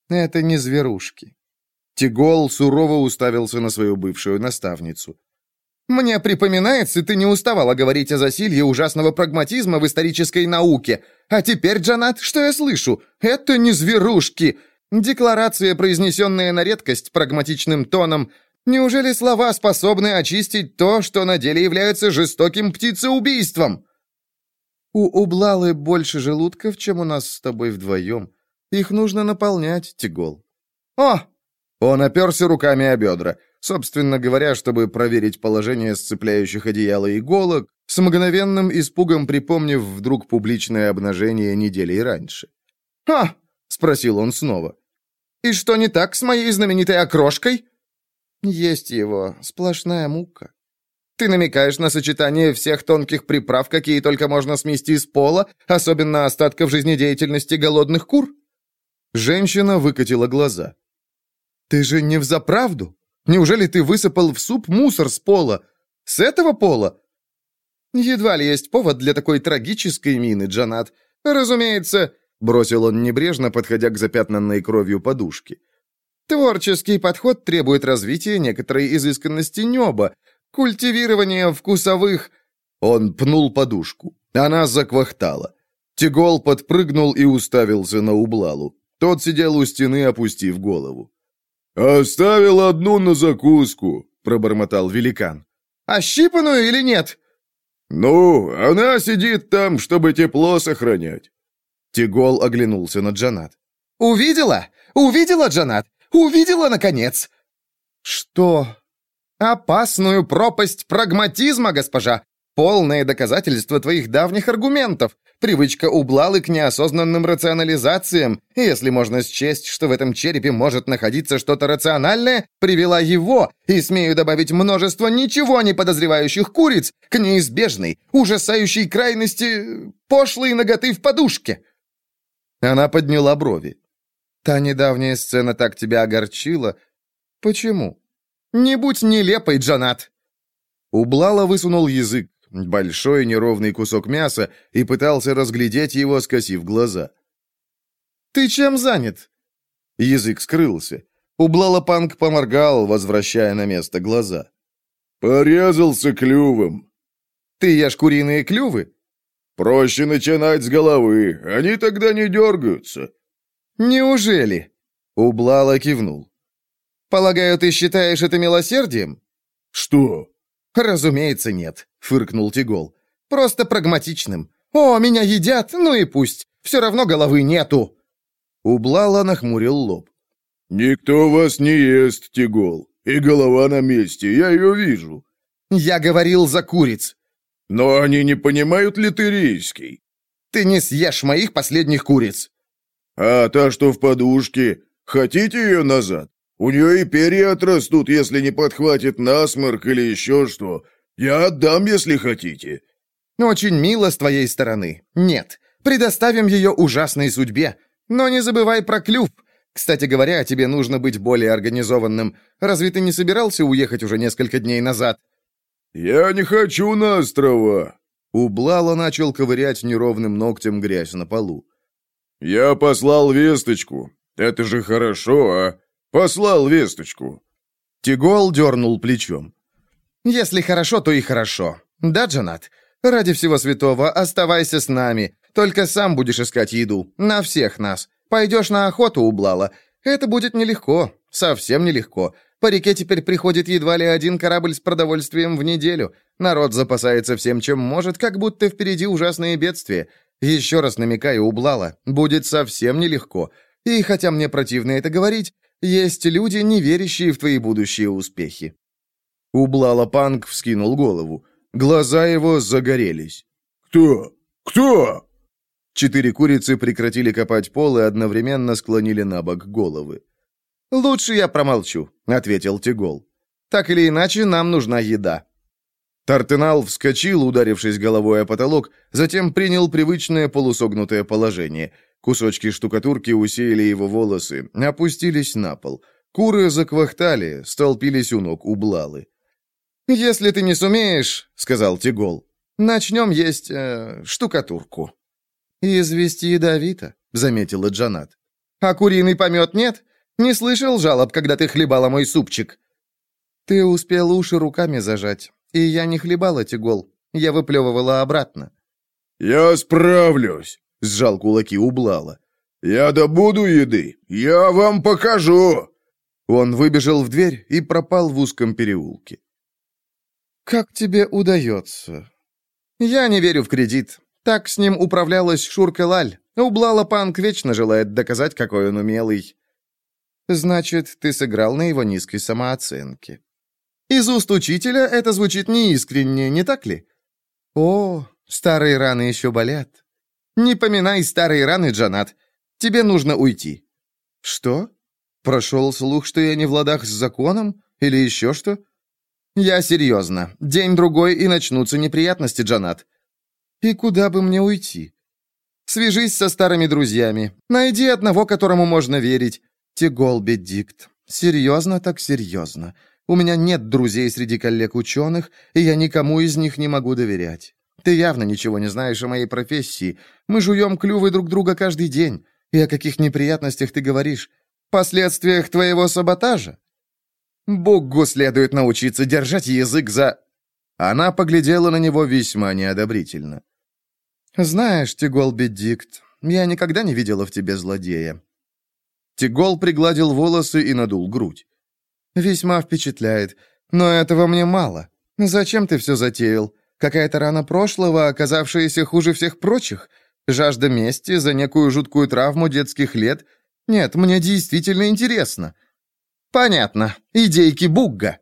«Это не зверушки». Тигол сурово уставился на свою бывшую наставницу. Мне припоминается, ты не уставала говорить о засилье ужасного прагматизма в исторической науке. А теперь, Джанат, что я слышу? Это не зверушки. Декларация, произнесенная на редкость прагматичным тоном. Неужели слова способны очистить то, что на деле является жестоким птицеубийством? У Ублалы больше желудков, чем у нас с тобой вдвоем. Их нужно наполнять, Тигол. О! Он оперся руками о бедра. Собственно говоря, чтобы проверить положение сцепляющих одеяло иголок, с мгновенным испугом припомнив вдруг публичное обнажение недели раньше. «Ха!» — спросил он снова. «И что не так с моей знаменитой окрошкой?» «Есть его сплошная мука». «Ты намекаешь на сочетание всех тонких приправ, какие только можно смести с пола, особенно остатков жизнедеятельности голодных кур?» Женщина выкатила глаза. «Ты же не взаправду?» Неужели ты высыпал в суп мусор с пола? С этого пола? Едва ли есть повод для такой трагической мины, Джанат. Разумеется, бросил он небрежно, подходя к запятнанной кровью подушке. Творческий подход требует развития некоторой изысканности неба, культивирования вкусовых... Он пнул подушку. Она заквахтала. Тигол подпрыгнул и уставился на Ублалу. Тот сидел у стены, опустив голову. «Оставил одну на закуску», — пробормотал великан. «Ощипанную или нет?» «Ну, она сидит там, чтобы тепло сохранять». Тигол оглянулся на Джанат. «Увидела? Увидела, Джанат? Увидела, наконец!» «Что?» «Опасную пропасть прагматизма, госпожа! Полное доказательство твоих давних аргументов. Привычка Ублалы к неосознанным рационализациям, если можно счесть, что в этом черепе может находиться что-то рациональное, привела его, и, смею добавить, множество ничего не подозревающих куриц к неизбежной, ужасающей крайности пошлой ноготы в подушке. Она подняла брови. Та недавняя сцена так тебя огорчила. Почему? Не будь нелепой, Джанат. Ублала высунул язык большой неровный кусок мяса, и пытался разглядеть его, скосив глаза. «Ты чем занят?» Язык скрылся. Ублалопанг поморгал, возвращая на место глаза. «Порезался клювом». «Ты ешь куриные клювы?» «Проще начинать с головы, они тогда не дергаются». «Неужели?» Ублала кивнул. «Полагаю, ты считаешь это милосердием?» «Что?» «Разумеется, нет», — фыркнул Тигол. «Просто прагматичным. О, меня едят, ну и пусть. Все равно головы нету». Ублала нахмурил лоб. «Никто вас не ест, Тигол. И голова на месте, я ее вижу». «Я говорил за куриц». «Но они не понимают литерийский». «Ты не съешь моих последних куриц». «А та, что в подушке, хотите ее назад? У нее и перья отрастут, если не подхватит насморк или еще что. Я отдам, если хотите». «Очень мило с твоей стороны. Нет, предоставим ее ужасной судьбе. Но не забывай про клюв. Кстати говоря, тебе нужно быть более организованным. Разве ты не собирался уехать уже несколько дней назад?» «Я не хочу на острова». Ублало начал ковырять неровным ногтем грязь на полу. «Я послал весточку. Это же хорошо, а? Послал весточку». Тигол дернул плечом. «Если хорошо, то и хорошо. Да, Джанат? Ради всего святого, оставайся с нами. Только сам будешь искать еду. На всех нас. Пойдешь на охоту, Ублала. Это будет нелегко. Совсем нелегко. По реке теперь приходит едва ли один корабль с продовольствием в неделю. Народ запасается всем, чем может, как будто впереди ужасные бедствия. Еще раз намекаю, Ублала, будет совсем нелегко. И хотя мне противно это говорить, есть люди, не верящие в твои будущие успехи». Ублала Панк вскинул голову. Глаза его загорелись. «Кто? Кто?» Четыре курицы прекратили копать пол и одновременно склонили на бок головы. «Лучше я промолчу», — ответил Тигол. «Так или иначе, нам нужна еда». Тартенал вскочил, ударившись головой о потолок, затем принял привычное полусогнутое положение — Кусочки штукатурки усеяли его волосы, опустились на пол. Куры заквахтали, столпились у ног ублалы. «Если ты не сумеешь, — сказал Тигол, — начнем есть э, штукатурку». «Извести ядовито», — заметила Джанат. «А куриный помет нет? Не слышал жалоб, когда ты хлебала мой супчик?» «Ты успел уши руками зажать, и я не хлебала Тигол. Я выплевывала обратно». «Я справлюсь», — сжал кулаки Ублала. «Я добуду еды! Я вам покажу!» Он выбежал в дверь и пропал в узком переулке. «Как тебе удается?» «Я не верю в кредит. Так с ним управлялась Шурка Лаль. Ублала Панк вечно желает доказать, какой он умелый». «Значит, ты сыграл на его низкой самооценке». «Из уст учителя это звучит неискренне, не так ли?» «О, старые раны еще болят. «Не поминай старые раны, Джанат. Тебе нужно уйти». «Что? Прошел слух, что я не в ладах с законом? Или еще что?» «Я серьезно. День-другой, и начнутся неприятности, Джанат». «И куда бы мне уйти?» «Свяжись со старыми друзьями. Найди одного, которому можно верить. Тигол Бедикт. Серьезно так серьезно. У меня нет друзей среди коллег-ученых, и я никому из них не могу доверять. Ты явно ничего не знаешь о моей профессии. Мы жуем клювы друг друга каждый день. И о каких неприятностях ты говоришь? Последствиях твоего саботажа? Богу следует научиться держать язык за...» Она поглядела на него весьма неодобрительно. «Знаешь, Тигол Бедикт, я никогда не видела в тебе злодея». Тигол пригладил волосы и надул грудь. «Весьма впечатляет. Но этого мне мало. Зачем ты все затеял? Какая-то рана прошлого, оказавшаяся хуже всех прочих? Жажда мести за некую жуткую травму детских лет? Нет, мне действительно интересно». «Понятно. Идейки Бугга».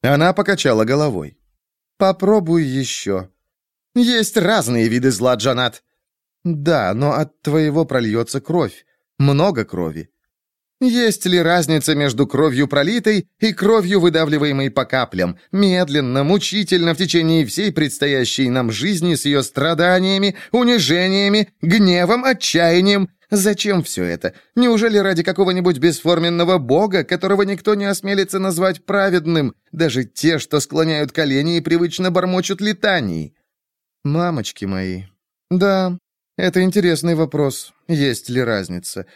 Она покачала головой. «Попробуй еще. Есть разные виды зла, Джанат». «Да, но от твоего прольется кровь. Много крови. Есть ли разница между кровью пролитой и кровью, выдавливаемой по каплям, медленно, мучительно в течение всей предстоящей нам жизни с ее страданиями, унижениями, гневом, отчаянием? Зачем все это? Неужели ради какого-нибудь бесформенного бога, которого никто не осмелится назвать праведным, даже те, что склоняют колени и привычно бормочут летаний? Мамочки мои. Да, это интересный вопрос. Есть ли разница?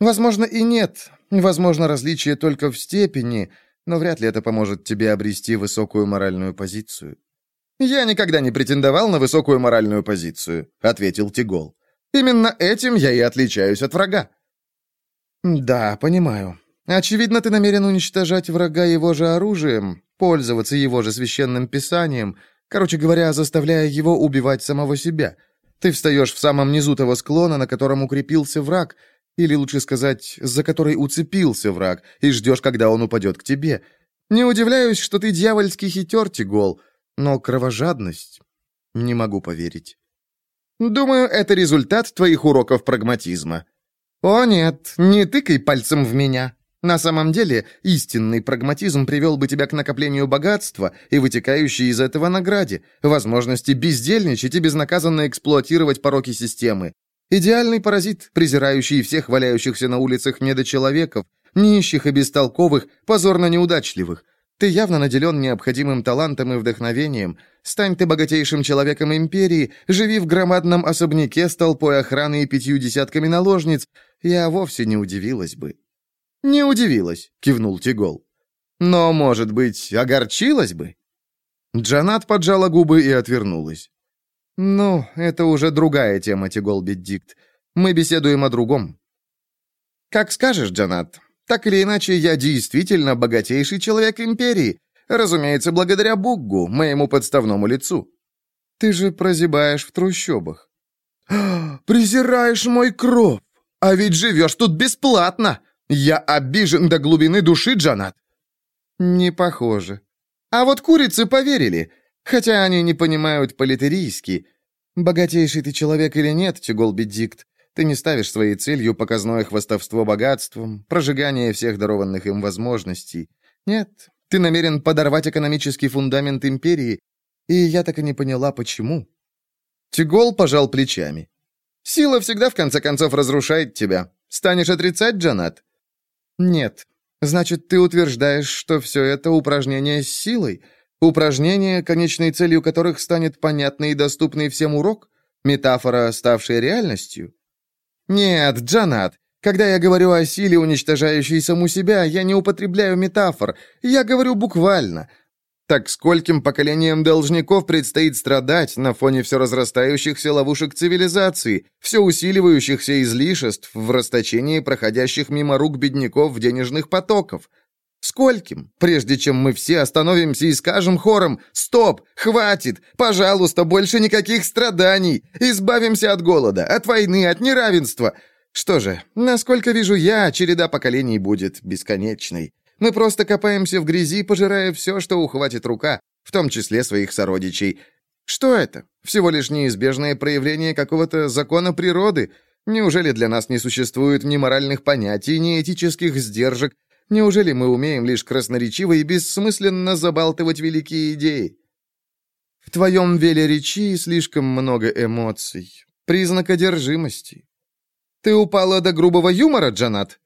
Возможно, и нет. Возможно, различие только в степени, но вряд ли это поможет тебе обрести высокую моральную позицию. «Я никогда не претендовал на высокую моральную позицию», — ответил Тигол. «Именно этим я и отличаюсь от врага». «Да, понимаю. Очевидно, ты намерен уничтожать врага его же оружием, пользоваться его же священным писанием, короче говоря, заставляя его убивать самого себя. Ты встаешь в самом низу того склона, на котором укрепился враг, или лучше сказать, за которой уцепился враг, и ждешь, когда он упадет к тебе. Не удивляюсь, что ты дьявольский хитер, Тигол, но кровожадность... Не могу поверить. Думаю, это результат твоих уроков прагматизма. О нет, не тыкай пальцем в меня. На самом деле, истинный прагматизм привел бы тебя к накоплению богатства и вытекающей из этого награде, возможности бездельничать и безнаказанно эксплуатировать пороки системы, Идеальный паразит, презирающий всех валяющихся на улицах недочеловеков, нищих и бестолковых, позорно неудачливых. Ты явно наделен необходимым талантом и вдохновением. Стань ты богатейшим человеком империи, живи в громадном особняке с толпой охраны и пятью десятками наложниц. Я вовсе не удивилась бы». «Не удивилась», — кивнул Тигол. «Но, может быть, огорчилась бы?» Джанат поджала губы и отвернулась. «Ну, это уже другая тема, Тигол Беддикт. Мы беседуем о другом». «Как скажешь, Джанат. Так или иначе, я действительно богатейший человек Империи. Разумеется, благодаря Буггу, моему подставному лицу». «Ты же прозябаешь в трущобах». *gasps* «Презираешь мой кров! А ведь живешь тут бесплатно! Я обижен до глубины души, Джанат!» «Не похоже. А вот курицы поверили. Хотя они не понимают политерийский. Богатейший ты человек или нет, Тюгол Бедикт, ты не ставишь своей целью показное хвастовство богатством, прожигание всех дарованных им возможностей. Нет, ты намерен подорвать экономический фундамент империи, и я так и не поняла, почему. Тюгол пожал плечами. Сила всегда, в конце концов, разрушает тебя. Станешь отрицать, Джанат? Нет. Значит, ты утверждаешь, что все это упражнение с силой — Упражнения, конечной целью которых станет понятный и доступный всем урок? Метафора, ставшая реальностью? Нет, Джанат, когда я говорю о силе, уничтожающей саму себя, я не употребляю метафор, я говорю буквально. Так скольким поколениям должников предстоит страдать на фоне все разрастающихся ловушек цивилизации, все усиливающихся излишеств в расточении проходящих мимо рук бедняков денежных потоков? Скольким, прежде чем мы все остановимся и скажем хором «Стоп! Хватит! Пожалуйста, больше никаких страданий! Избавимся от голода, от войны, от неравенства!» Что же, насколько вижу я, череда поколений будет бесконечной. Мы просто копаемся в грязи, пожирая все, что ухватит рука, в том числе своих сородичей. Что это? Всего лишь неизбежное проявление какого-то закона природы? Неужели для нас не существует ни моральных понятий, ни этических сдержек, Неужели мы умеем лишь красноречиво и бессмысленно забалтывать великие идеи? В твоем велеречии слишком много эмоций, признак одержимости. Ты упала до грубого юмора, Джанат?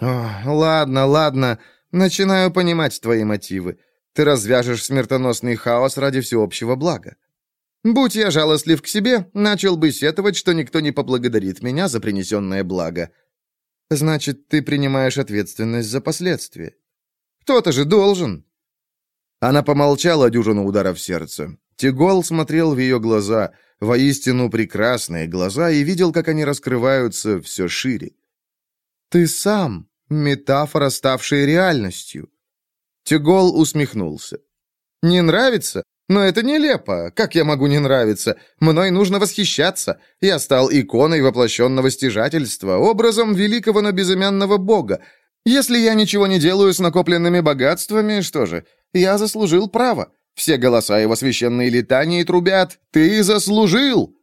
О, ладно, ладно, начинаю понимать твои мотивы. Ты развяжешь смертоносный хаос ради всеобщего блага. Будь я жалостлив к себе, начал бы сетовать, что никто не поблагодарит меня за принесенное благо. Значит, ты принимаешь ответственность за последствия. Кто-то же должен. Она помолчала дюжину ударов сердца. Тигол смотрел в ее глаза, воистину прекрасные глаза, и видел, как они раскрываются все шире. «Ты сам, метафора, ставшая реальностью». Тигол усмехнулся. «Не нравится? Но это нелепо. Как я могу не нравиться? Мной нужно восхищаться. Я стал иконой воплощенного стяжательства, образом великого, но безымянного бога. Если я ничего не делаю с накопленными богатствами, что же, я заслужил право. Все голоса его священные летании трубят «Ты заслужил!»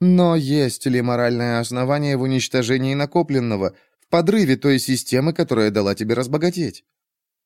Но есть ли моральное основание в уничтожении накопленного, в подрыве той системы, которая дала тебе разбогатеть?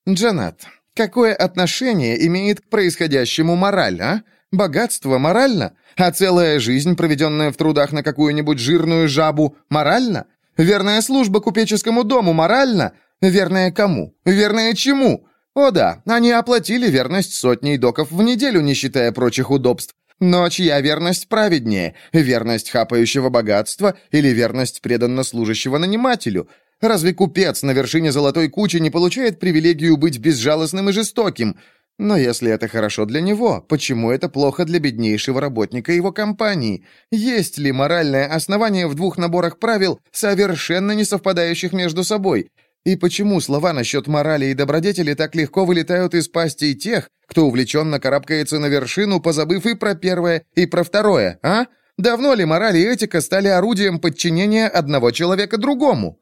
Джанат, какое отношение имеет к происходящему мораль, а? Богатство морально? А целая жизнь, проведенная в трудах на какую-нибудь жирную жабу, морально? Верная служба купеческому дому морально? Верная кому? Верная чему? О да, они оплатили верность сотней доков в неделю, не считая прочих удобств. Но чья верность праведнее? Верность хапающего богатства или верность преданно служащего нанимателю? Разве купец на вершине золотой кучи не получает привилегию быть безжалостным и жестоким? Но если это хорошо для него, почему это плохо для беднейшего работника его компании? Есть ли моральное основание в двух наборах правил, совершенно не совпадающих между собой? И почему слова насчет морали и добродетели так легко вылетают из пастей тех, кто увлеченно карабкается на вершину, позабыв и про первое, и про второе, а? Давно ли мораль и этика стали орудием подчинения одного человека другому?»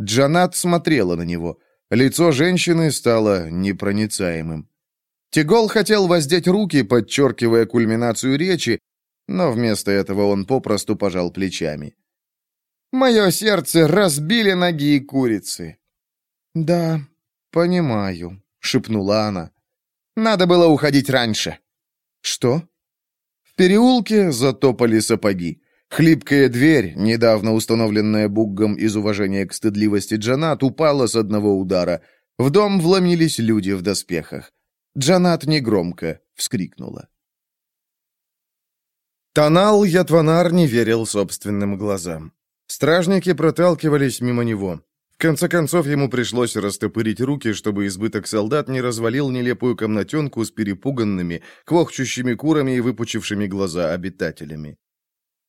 Джанат смотрела на него. Лицо женщины стало непроницаемым. Тигол хотел воздеть руки, подчеркивая кульминацию речи, но вместо этого он попросту пожал плечами. Мое сердце разбили ноги и курицы». «Да, понимаю», — шепнула она. «Надо было уходить раньше». «Что?» В переулке затопали сапоги. Хлипкая дверь, недавно установленная Буггом из уважения к стыдливости Джанат, упала с одного удара. В дом вломились люди в доспехах. Джанат негромко вскрикнула. Тонал Ятванар не верил собственным глазам. Стражники проталкивались мимо него. В конце концов, ему пришлось растопырить руки, чтобы избыток солдат не развалил нелепую комнатенку с перепуганными, квохчущими курами и выпучившими глаза обитателями.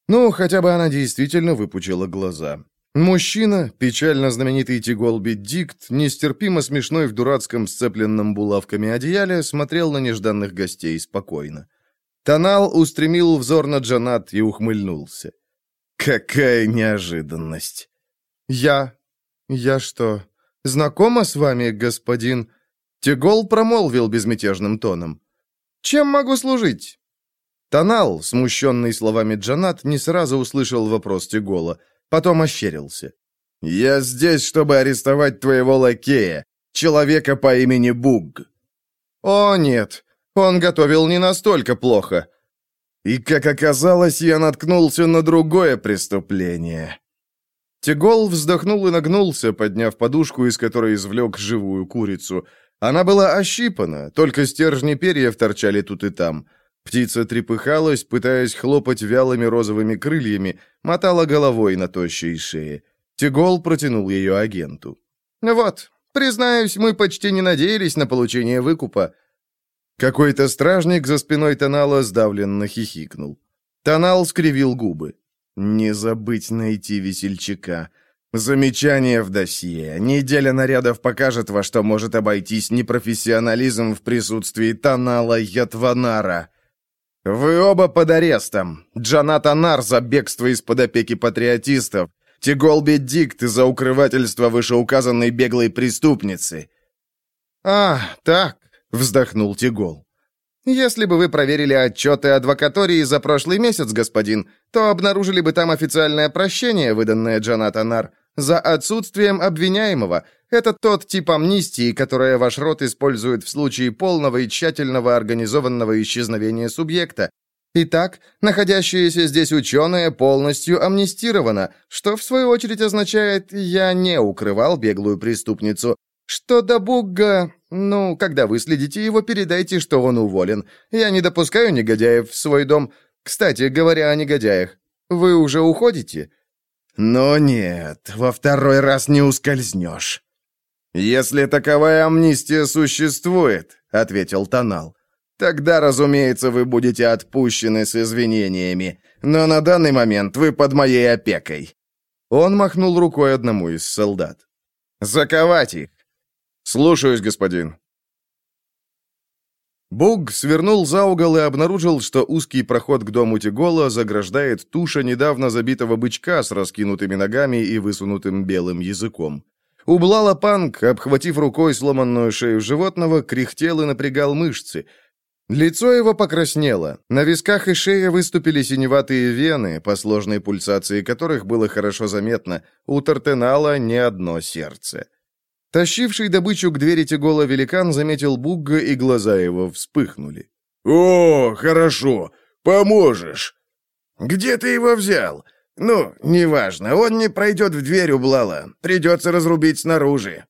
Ну, хотя бы она действительно выпучила глаза. Мужчина, печально знаменитый Тиголби Дикт, нестерпимо смешной в дурацком сцепленном булавками одеяле, смотрел на нежданных гостей спокойно. Тонал устремил взор на Джанат и ухмыльнулся. Какая неожиданность. Я... Я что, знакома с вами, господин... Тегол промолвил безмятежным тоном. «Чем могу служить?» Тонал, смущенный словами Джанат, не сразу услышал вопрос Тегола, потом ощерился. «Я здесь, чтобы арестовать твоего лакея, человека по имени Буг». «О, нет, он готовил не настолько плохо. И, как оказалось, я наткнулся на другое преступление. Тигол вздохнул и нагнулся, подняв подушку, из которой извлек живую курицу. Она была ощипана, только стержни перьев торчали тут и там. Птица трепыхалась, пытаясь хлопать вялыми розовыми крыльями, мотала головой на тощей шее. Тигол протянул ее агенту. «Вот, признаюсь, мы почти не надеялись на получение выкупа. Какой-то стражник за спиной Тонала сдавленно хихикнул. Тонал скривил губы. «Не забыть найти весельчака. Замечание в досье. Неделя нарядов покажет, во что может обойтись непрофессионализм в присутствии Тонала Ятванара. Вы оба под арестом. Джанат Анар за бегство из-под опеки патриотистов. Тиголби Дикт за укрывательство вышеуказанной беглой преступницы». «А, так», — вздохнул Тигол. «Если бы вы проверили отчеты адвокатории за прошлый месяц, господин, то обнаружили бы там официальное прощение, выданное Джанатанар, за отсутствием обвиняемого. Это тот тип амнистии, которое ваш род использует в случае полного и тщательного организованного исчезновения субъекта. Итак, находящееся здесь ученое полностью амнистировано, что в свою очередь означает «я не укрывал беглую преступницу», что до Бугга... Ну, когда вы следите его, передайте, что он уволен. Я не допускаю негодяев в свой дом. Кстати, говоря о негодяях, вы уже уходите?» «Но нет, во второй раз не ускользнешь». «Если таковая амнистия существует», — ответил Тонал, «тогда, разумеется, вы будете отпущены с извинениями, но на данный момент вы под моей опекой». Он махнул рукой одному из солдат. «Заковать их! «Слушаюсь, господин». Буг свернул за угол и обнаружил, что узкий проход к дому Тигола заграждает туша недавно забитого бычка с раскинутыми ногами и высунутым белым языком. Ублала Панк, обхватив рукой сломанную шею животного, кряхтел и напрягал мышцы. Лицо его покраснело, на висках и шее выступили синеватые вены, по сложной пульсации которых было хорошо заметно, у Тартенала не одно сердце. Тащивший добычу к двери Тигола великан заметил Бугга, и глаза его вспыхнули. «О, хорошо, поможешь!» «Где ты его взял?» «Ну, неважно, он не пройдет в дверь Ублала. Придется разрубить снаружи».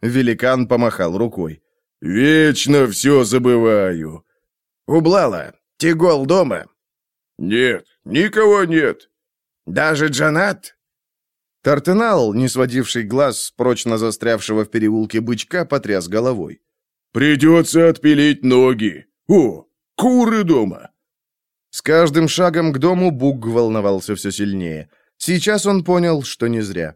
Великан помахал рукой. «Вечно все забываю». «Ублала, Тигол дома?» «Нет, никого нет». «Даже Джанат?» Тартенал, не сводивший глаз с прочно застрявшего в переулке бычка, потряс головой. «Придется отпилить ноги. О, куры дома!» С каждым шагом к дому Буг волновался все сильнее. Сейчас он понял, что не зря.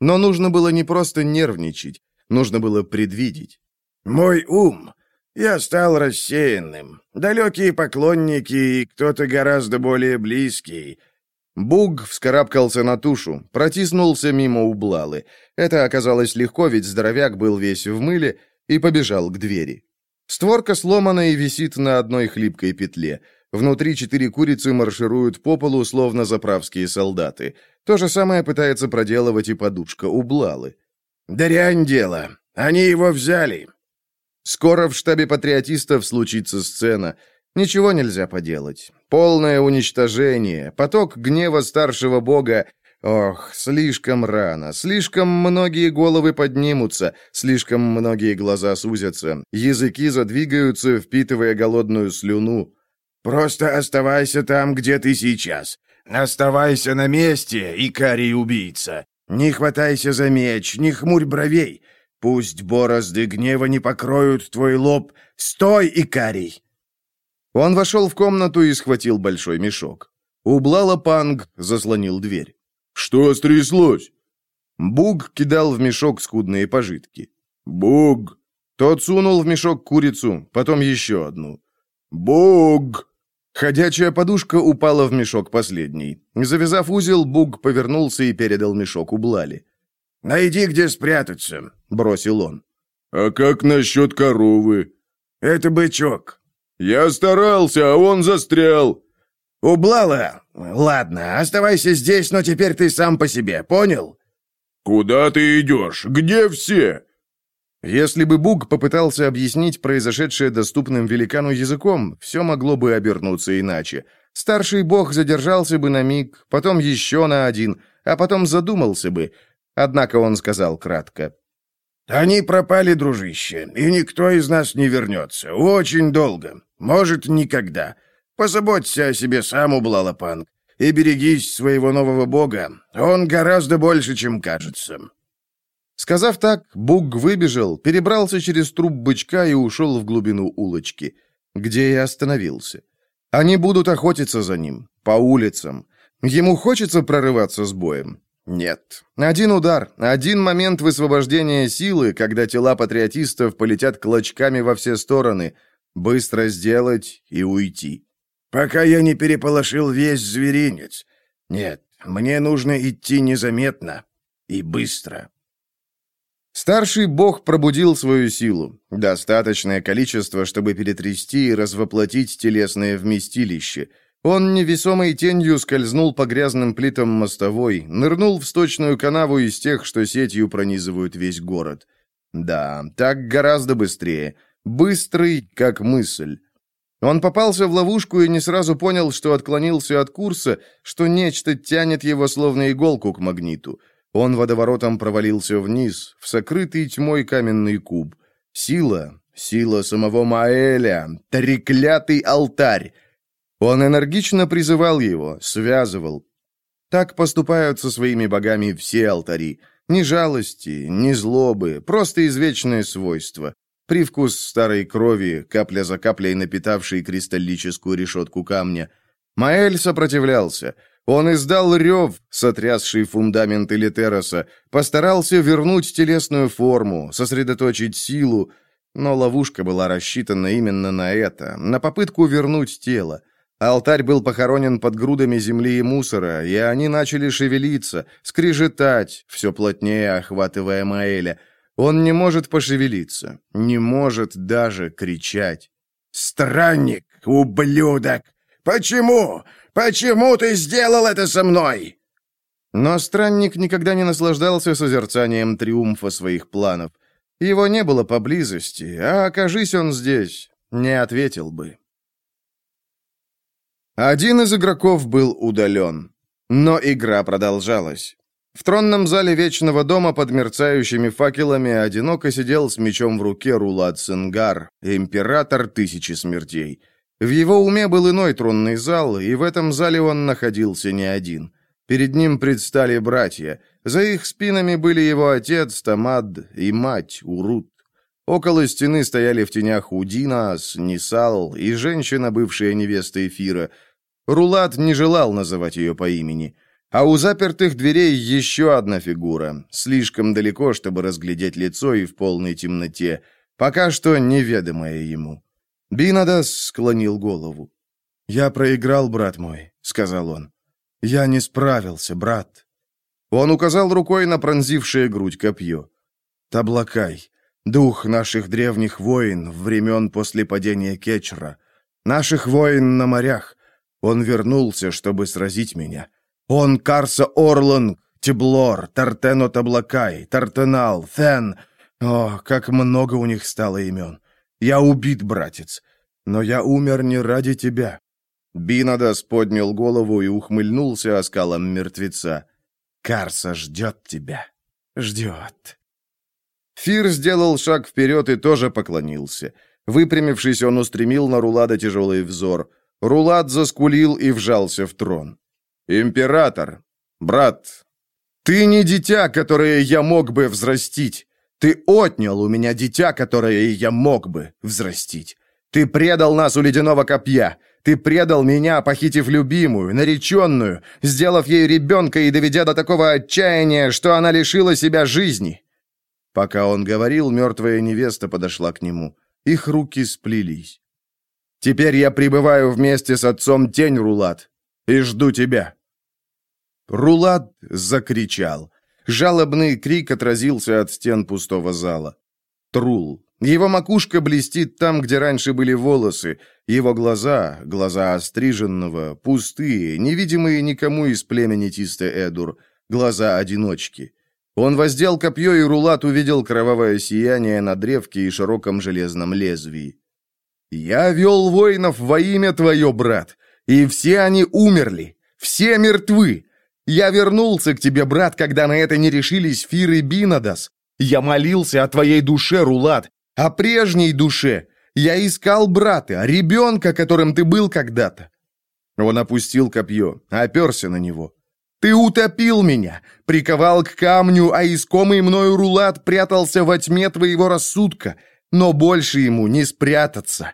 Но нужно было не просто нервничать, нужно было предвидеть. «Мой ум. Я стал рассеянным. Далекие поклонники и кто-то гораздо более близкий». Буг вскарабкался на тушу, протиснулся мимо Ублалы. Это оказалось легко, ведь здоровяк был весь в мыле, и побежал к двери. Створка сломана и висит на одной хлипкой петле. Внутри четыре курицы маршируют по полу, словно заправские солдаты. То же самое пытается проделывать и подушка Ублалы. «Дрянь дело. Они его взяли. Скоро в штабе патриотистов случится сцена. Ничего нельзя поделать. Полное уничтожение, поток гнева старшего бога. Ох, слишком рано, слишком многие головы поднимутся, слишком многие глаза сузятся, языки задвигаются, впитывая голодную слюну. «Просто оставайся там, где ты сейчас. Оставайся на месте, Икарий-убийца. Не хватайся за меч, не хмурь бровей. Пусть борозды гнева не покроют твой лоб. Стой, Икарий!» Он вошел в комнату и схватил большой мешок. Ублала Панг заслонил дверь. «Что стряслось?» Буг кидал в мешок скудные пожитки. «Буг!» Тот сунул в мешок курицу, потом еще одну. «Буг!» Ходячая подушка упала в мешок последний. Завязав узел, Буг повернулся и передал мешок Ублали. «Найди, где спрятаться», — бросил он. «А как насчет коровы?» «Это бычок». «Я старался, а он застрял». «Ублала? Ладно, оставайся здесь, но теперь ты сам по себе, понял?» «Куда ты идешь? Где все?» Если бы Буг попытался объяснить произошедшее доступным великану языком, все могло бы обернуться иначе. Старший бог задержался бы на миг, потом еще на один, а потом задумался бы — Однако он сказал кратко. «Они пропали, дружище, и никто из нас не вернется. Очень долго. Может, никогда. Позаботься о себе сам,Ублалапанг, и берегись своего нового бога. Он гораздо больше, чем кажется». Сказав так, Буг выбежал, перебрался через труп бычка и ушел в глубину улочки, где и остановился. Они будут охотиться за ним, по улицам. Ему хочется прорываться с боем. Нет. Один удар, один момент высвобождения силы, когда тела патриотистов полетят клочками во все стороны. Быстро сделать и уйти. Пока я не переполошил весь зверинец. Нет, мне нужно идти незаметно и быстро. Старший бог пробудил свою силу. Достаточное количество, чтобы перетрясти и развоплотить телесное вместилище – он невесомой тенью скользнул по грязным плитам мостовой, нырнул в сточную канаву из тех, что сетью пронизывают весь город. Да, так гораздо быстрее. Быстрый, как мысль. Он попался в ловушку и не сразу понял, что отклонился от курса, что нечто тянет его словно иголку к магниту. Он водоворотом провалился вниз, в сокрытый тьмой каменный куб. Сила, сила самого Маэля, треклятый алтарь. Он энергично призывал его, связывал. Так поступают со своими богами все алтари. Ни жалости, ни злобы, просто извечное свойство. Привкус старой крови, капля за каплей напитавший кристаллическую решетку камня. Маэль сопротивлялся. Он издал рев, сотрясший фундамент Элитероса, постарался вернуть телесную форму, сосредоточить силу, но ловушка была рассчитана именно на это, на попытку вернуть тело. Алтарь был похоронен под грудами земли и мусора, и они начали шевелиться, скрежетать, все плотнее охватывая Маэля. Он не может пошевелиться, не может даже кричать. «Странник, ублюдок! Почему? Почему ты сделал это со мной?» Но странник никогда не наслаждался созерцанием триумфа своих планов. Его не было поблизости, а окажись он здесь, не ответил бы. Один из игроков был удален, но игра продолжалась. В тронном зале Вечного дома под мерцающими факелами одиноко сидел с мечом в руке Рулат Сенгар, император Тысячи Смертей. В его уме был иной тронный зал, и в этом зале он находился не один. Перед ним предстали братья. За их спинами были его отец Тамад и мать Урут. Около стены стояли в тенях Удинас, Нисал и женщина, бывшая невеста Эфира. Рулат не желал называть ее по имени. А у запертых дверей еще одна фигура, слишком далеко, чтобы разглядеть лицо и в полной темноте, пока что неведомая ему. Бинадас склонил голову. «Я проиграл, брат мой», — сказал он. «Я не справился, брат». Он указал рукой на пронзившее грудь копье. «Таблакай, дух наших древних войн времен после падения Кечра, наших войн на морях. Он вернулся, чтобы сразить меня. Он Карса Орланг, Теблор, Тартено Таблакай, Тартенал, Фен. О, как много у них стало имен. Я убит, братец, но я умер не ради тебя». Бинадас поднял голову и ухмыльнулся оскалом мертвеца. «Карса ждет тебя. Ждет». Фир сделал шаг вперед и тоже поклонился. Выпрямившись, он устремил на Рулада тяжелый взор. Рулад заскулил и вжался в трон. «Император! Брат! Ты не дитя, которое я мог бы взрастить. Ты отнял у меня дитя, которое я мог бы взрастить. Ты предал нас у ледяного копья. Ты предал меня, похитив любимую, нареченную, сделав ей ребенка и доведя до такого отчаяния, что она лишила себя жизни. Пока он говорил, мертвая невеста подошла к нему. Их руки сплелись. «Теперь я пребываю вместе с отцом Тень, Рулат, и жду тебя». Рулат закричал. Жалобный крик отразился от стен пустого зала. Трул. Его макушка блестит там, где раньше были волосы. Его глаза, глаза остриженного, пустые, невидимые никому из племени Тисте Эдур, глаза одиночки. Он воздел копье, и Рулат увидел кровавое сияние на древке и широком железном лезвии. «Я вел воинов во имя твое, брат, и все они умерли, все мертвы. Я вернулся к тебе, брат, когда на это не решились Фир и Бинадас. Я молился о твоей душе, Рулат, о прежней душе. Я искал брата, ребенка, которым ты был когда-то». Он опустил копье, оперся на него. Ты утопил меня, приковал к камню, а искомый мною рулат прятался во тьме твоего рассудка, но больше ему не спрятаться».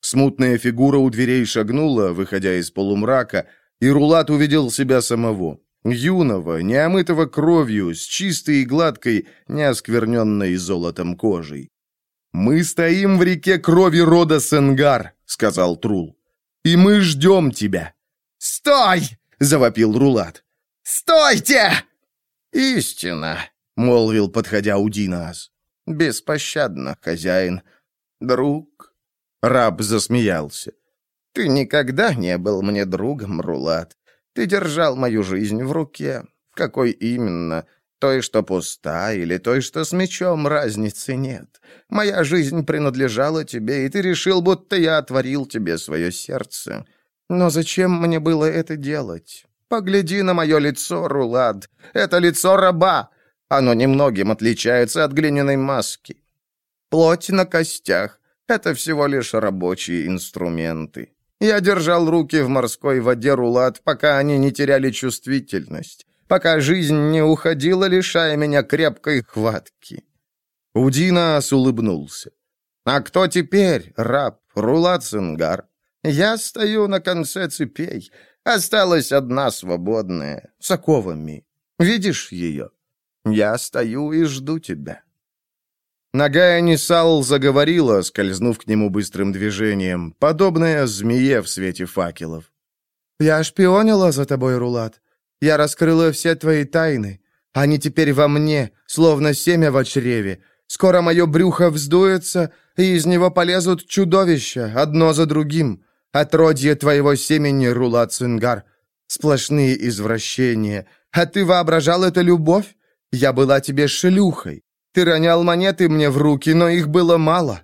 Смутная фигура у дверей шагнула, выходя из полумрака, и Рулат увидел себя самого, юного, не омытого кровью, с чистой и гладкой, не оскверненной золотом кожей. «Мы стоим в реке крови рода Сенгар», — сказал Трул, — «и мы ждем тебя». «Стой!» — завопил Рулат. «Стойте!» «Истина!» — молвил, подходя Удинас. «Беспощадно, хозяин. Друг!» Раб засмеялся. «Ты никогда не был мне другом, Рулат. Ты держал мою жизнь в руке. Какой именно? Той, что пуста, или той, что с мечом, разницы нет. Моя жизнь принадлежала тебе, и ты решил, будто я отворил тебе свое сердце. Но зачем мне было это делать? Погляди на мое лицо, Рулад. Это лицо раба. Оно немногим отличается от глиняной маски. Плоть на костях — это всего лишь рабочие инструменты. Я держал руки в морской воде, Рулад, пока они не теряли чувствительность, пока жизнь не уходила, лишая меня крепкой хватки. Удинас улыбнулся. «А кто теперь, раб, Рулад Сингар? Я стою на конце цепей. Осталась одна свободная, с оковами. Видишь ее? Я стою и жду тебя. Нагая Нисал заговорила, скользнув к нему быстрым движением, подобная змее в свете факелов. «Я шпионила за тобой, Рулат. Я раскрыла все твои тайны. Они теперь во мне, словно семя в чреве. Скоро мое брюхо вздуется, и из него полезут чудовища, одно за другим. Отродье твоего семени, Рулат Цингар. Сплошные извращения. А ты воображал это любовь? Я была тебе шлюхой. Ты ронял монеты мне в руки, но их было мало.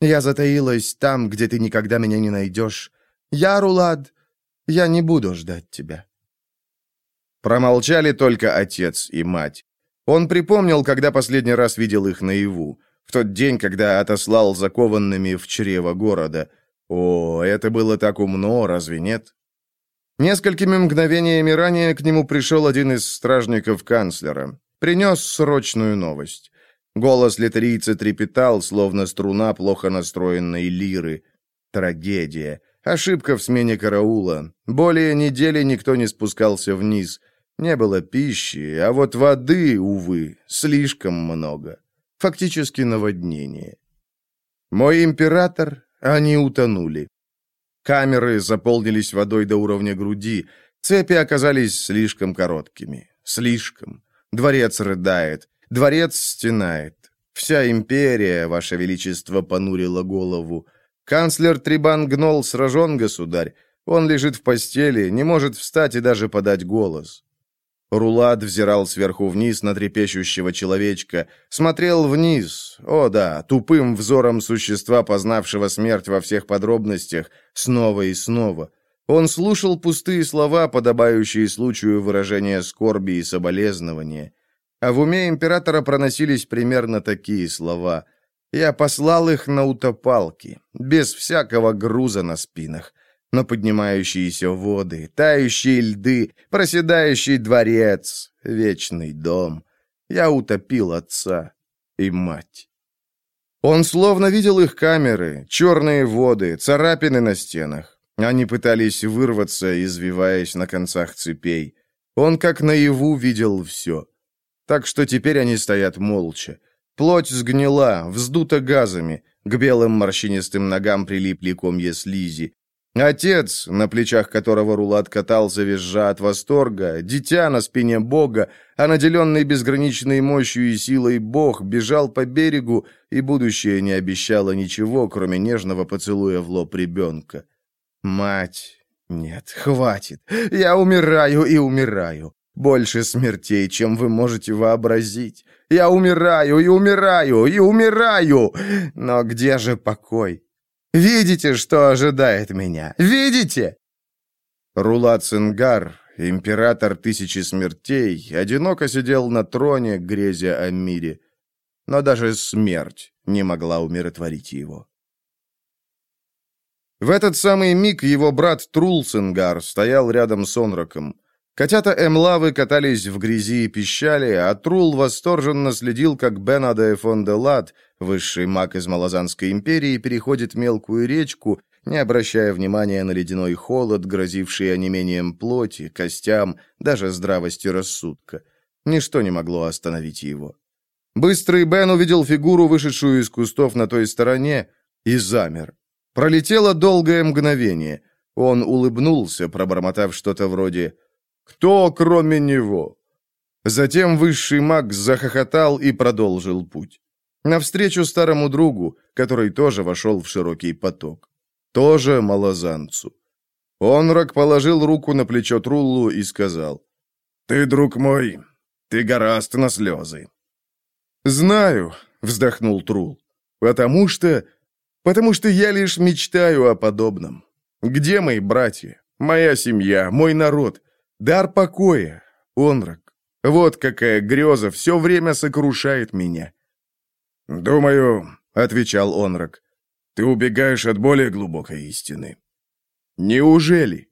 Я затаилась там, где ты никогда меня не найдешь. Я, Рулад, я не буду ждать тебя». Промолчали только отец и мать. Он припомнил, когда последний раз видел их наяву. В тот день, когда отослал закованными в чрево города. О, это было так умно, разве нет? Несколькими мгновениями ранее к нему пришел один из стражников канцлера. Принес срочную новость. Голос литерийца трепетал, словно струна плохо настроенной лиры. Трагедия. Ошибка в смене караула. Более недели никто не спускался вниз. Не было пищи, а вот воды, увы, слишком много. Фактически наводнение. Мой император, они утонули. Камеры заполнились водой до уровня груди. Цепи оказались слишком короткими. Слишком. Дворец рыдает. Дворец стенает. Вся империя, ваше величество, понурила голову. Канцлер Трибан Гнол сражен, государь. Он лежит в постели, не может встать и даже подать голос. Рулад взирал сверху вниз на трепещущего человечка, смотрел вниз, о да, тупым взором существа, познавшего смерть во всех подробностях, снова и снова. Он слушал пустые слова, подобающие случаю выражения скорби и соболезнования. А в уме императора проносились примерно такие слова. «Я послал их на утопалки, без всякого груза на спинах но поднимающиеся воды, тающие льды, проседающий дворец, вечный дом. Я утопил отца и мать. Он словно видел их камеры, черные воды, царапины на стенах. Они пытались вырваться, извиваясь на концах цепей. Он как наяву видел все. Так что теперь они стоят молча. Плоть сгнила, вздута газами, к белым морщинистым ногам прилипли комья слизи. Отец, на плечах которого Рулат катался, визжа от восторга, дитя на спине Бога, а наделенный безграничной мощью и силой Бог бежал по берегу, и будущее не обещало ничего, кроме нежного поцелуя в лоб ребенка. Мать... Нет, хватит. Я умираю и умираю. Больше смертей, чем вы можете вообразить. Я умираю и умираю и умираю. Но где же покой? Видите, что ожидает меня? Видите?» Рулат Цингар, император тысячи смертей, одиноко сидел на троне, грезя о мире. Но даже смерть не могла умиротворить его. В этот самый миг его брат Трулцингар стоял рядом с Онраком. Котята Эмлавы катались в грязи и пищали, а Трул восторженно следил, как Бенаде фон де Лат, высший маг из Малазанской империи, переходит мелкую речку, не обращая внимания на ледяной холод, грозивший онемением плоти, костям, даже здравости рассудка. Ничто не могло остановить его. Быстрый Бен увидел фигуру, вышедшую из кустов на той стороне, и замер. Пролетело долгое мгновение. Он улыбнулся, пробормотав что-то вроде кто, кроме него? Затем высший маг захохотал и продолжил путь. Навстречу старому другу, который тоже вошел в широкий поток. Тоже малозанцу. Онрак положил руку на плечо Труллу и сказал, «Ты, друг мой, ты гораст на слезы». «Знаю», — вздохнул Трул, «потому что... потому что я лишь мечтаю о подобном. Где мои братья, моя семья, мой народ? Дар покоя, Онрак. Вот какая греза все время сокрушает меня. «Думаю», — отвечал Онрак, — «ты убегаешь от более глубокой истины». «Неужели?»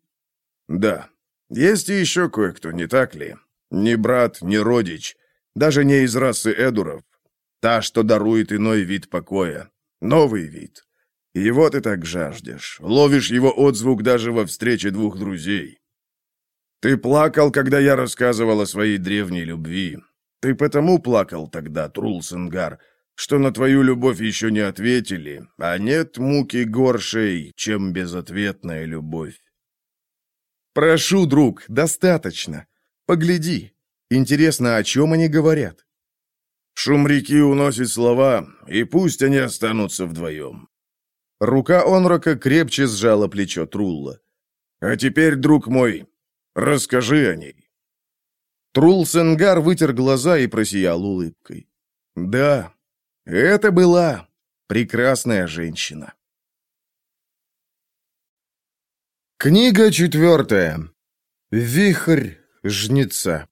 «Да. Есть и еще кое-кто, не так ли? Ни брат, ни родич, даже не из расы Эдуров. Та, что дарует иной вид покоя. Новый вид. Его ты так жаждешь. Ловишь его отзвук даже во встрече двух друзей. Ты плакал, когда я рассказывал о своей древней любви. Ты потому плакал тогда, Трулсенгар, что на твою любовь еще не ответили, а нет муки горшей, чем безответная любовь. Прошу, друг, достаточно. Погляди. Интересно, о чем они говорят? Шум реки уносит слова, и пусть они останутся вдвоем. Рука Онрока крепче сжала плечо Трулла. «А теперь, друг мой, расскажи о ней». Трул Сенгар вытер глаза и просиял улыбкой. «Да, это была прекрасная женщина». Книга четвертая. Вихрь жнеца.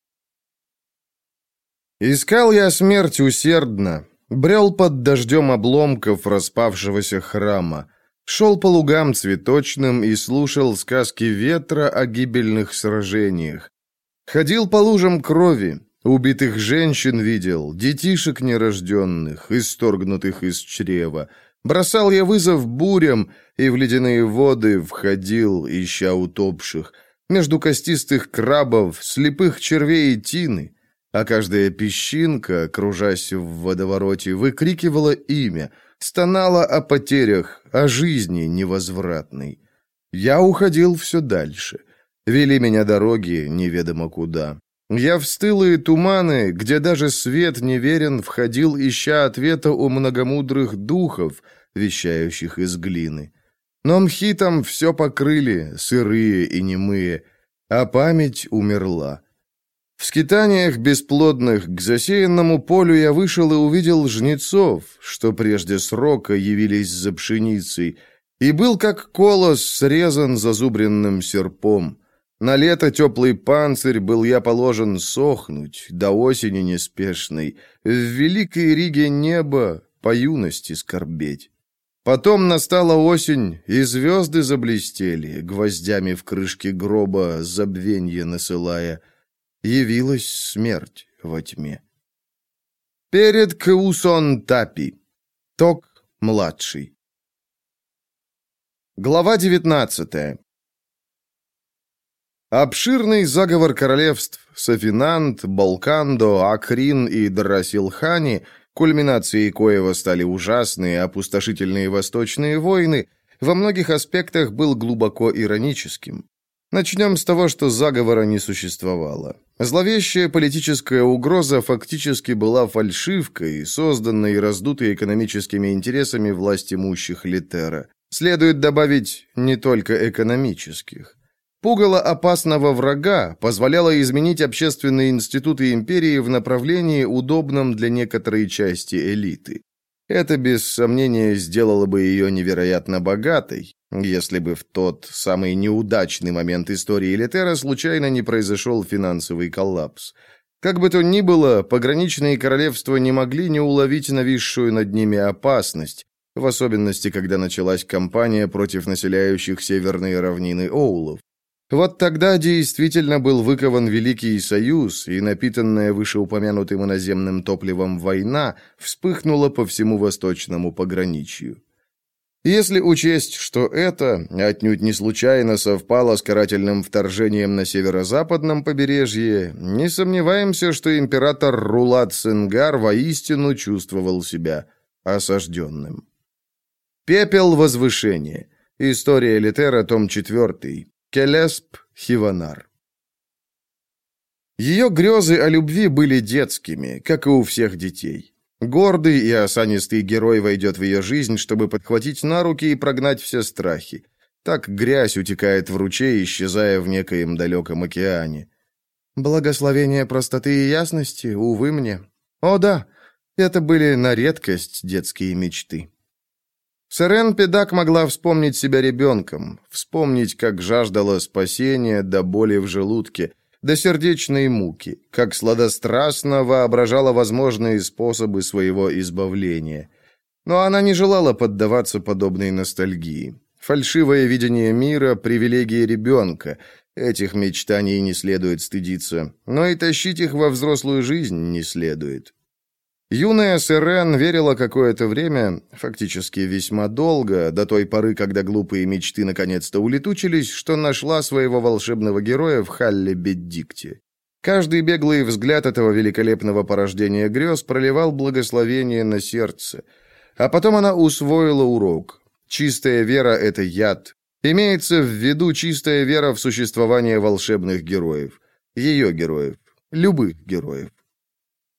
Искал я смерть усердно, брел под дождем обломков распавшегося храма, шел по лугам цветочным и слушал сказки ветра о гибельных сражениях. Ходил по лужам крови, убитых женщин видел, детишек нерожденных, исторгнутых из чрева, Бросал я вызов бурям, и в ледяные воды входил, ища утопших, между костистых крабов, слепых червей и тины, а каждая песчинка, кружась в водовороте, выкрикивала имя, стонала о потерях, о жизни невозвратной. Я уходил все дальше. Вели меня дороги неведомо куда. Я в стылые туманы, где даже свет неверен, входил, ища ответа у многомудрых духов, вещающих из глины. Но мхи там все покрыли, сырые и немые, а память умерла. В скитаниях бесплодных к засеянному полю я вышел и увидел жнецов, что прежде срока явились за пшеницей, и был как колос срезан зазубренным серпом. На лето теплый панцирь был я положен сохнуть, до осени неспешной, в великой Риге небо по юности скорбеть. Потом настала осень, и звезды заблестели, гвоздями в крышке гроба забвенье насылая. Явилась смерть во тьме. Перед Каусон Тапи. Ток младший. Глава девятнадцатая. Обширный заговор королевств Софинант, Балкандо, Акрин и Драсилхани, кульминацией коего стали ужасные, опустошительные восточные войны, во многих аспектах был глубоко ироническим. Начнем с того, что заговора не существовало. Зловещая политическая угроза фактически была фальшивкой, созданной и раздутой экономическими интересами власть имущих Литера. Следует добавить не только экономических. Пугало опасного врага позволяло изменить общественные институты империи в направлении, удобном для некоторой части элиты. Это, без сомнения, сделало бы ее невероятно богатой, если бы в тот самый неудачный момент истории Летера случайно не произошел финансовый коллапс. Как бы то ни было, пограничные королевства не могли не уловить нависшую над ними опасность, в особенности, когда началась кампания против населяющих северные равнины Оулов. Вот тогда действительно был выкован Великий Союз, и напитанная вышеупомянутым иноземным топливом война вспыхнула по всему восточному пограничью. Если учесть, что это отнюдь не случайно совпало с карательным вторжением на северо-западном побережье, не сомневаемся, что император Рулат Сенгар воистину чувствовал себя осажденным. Пепел возвышения. История Литера, том 4. Келесп Хиванар. Ее грезы о любви были детскими, как и у всех детей. Гордый и осанистый герой войдет в ее жизнь, чтобы подхватить на руки и прогнать все страхи. Так грязь утекает в ручей, исчезая в некоем далеком океане. Благословение простоты и ясности, увы мне. О да, это были на редкость детские мечты. Сарен Педак могла вспомнить себя ребенком, вспомнить, как жаждала спасения до боли в желудке, до сердечной муки, как сладострастно воображала возможные способы своего избавления. Но она не желала поддаваться подобной ностальгии. Фальшивое видение мира – привилегия ребенка. Этих мечтаний не следует стыдиться, но и тащить их во взрослую жизнь не следует. Юная Сэрен верила какое-то время, фактически весьма долго, до той поры, когда глупые мечты наконец-то улетучились, что нашла своего волшебного героя в Халле Беддикте. Каждый беглый взгляд этого великолепного порождения грез проливал благословение на сердце. А потом она усвоила урок. Чистая вера — это яд. Имеется в виду чистая вера в существование волшебных героев. Ее героев. Любых героев.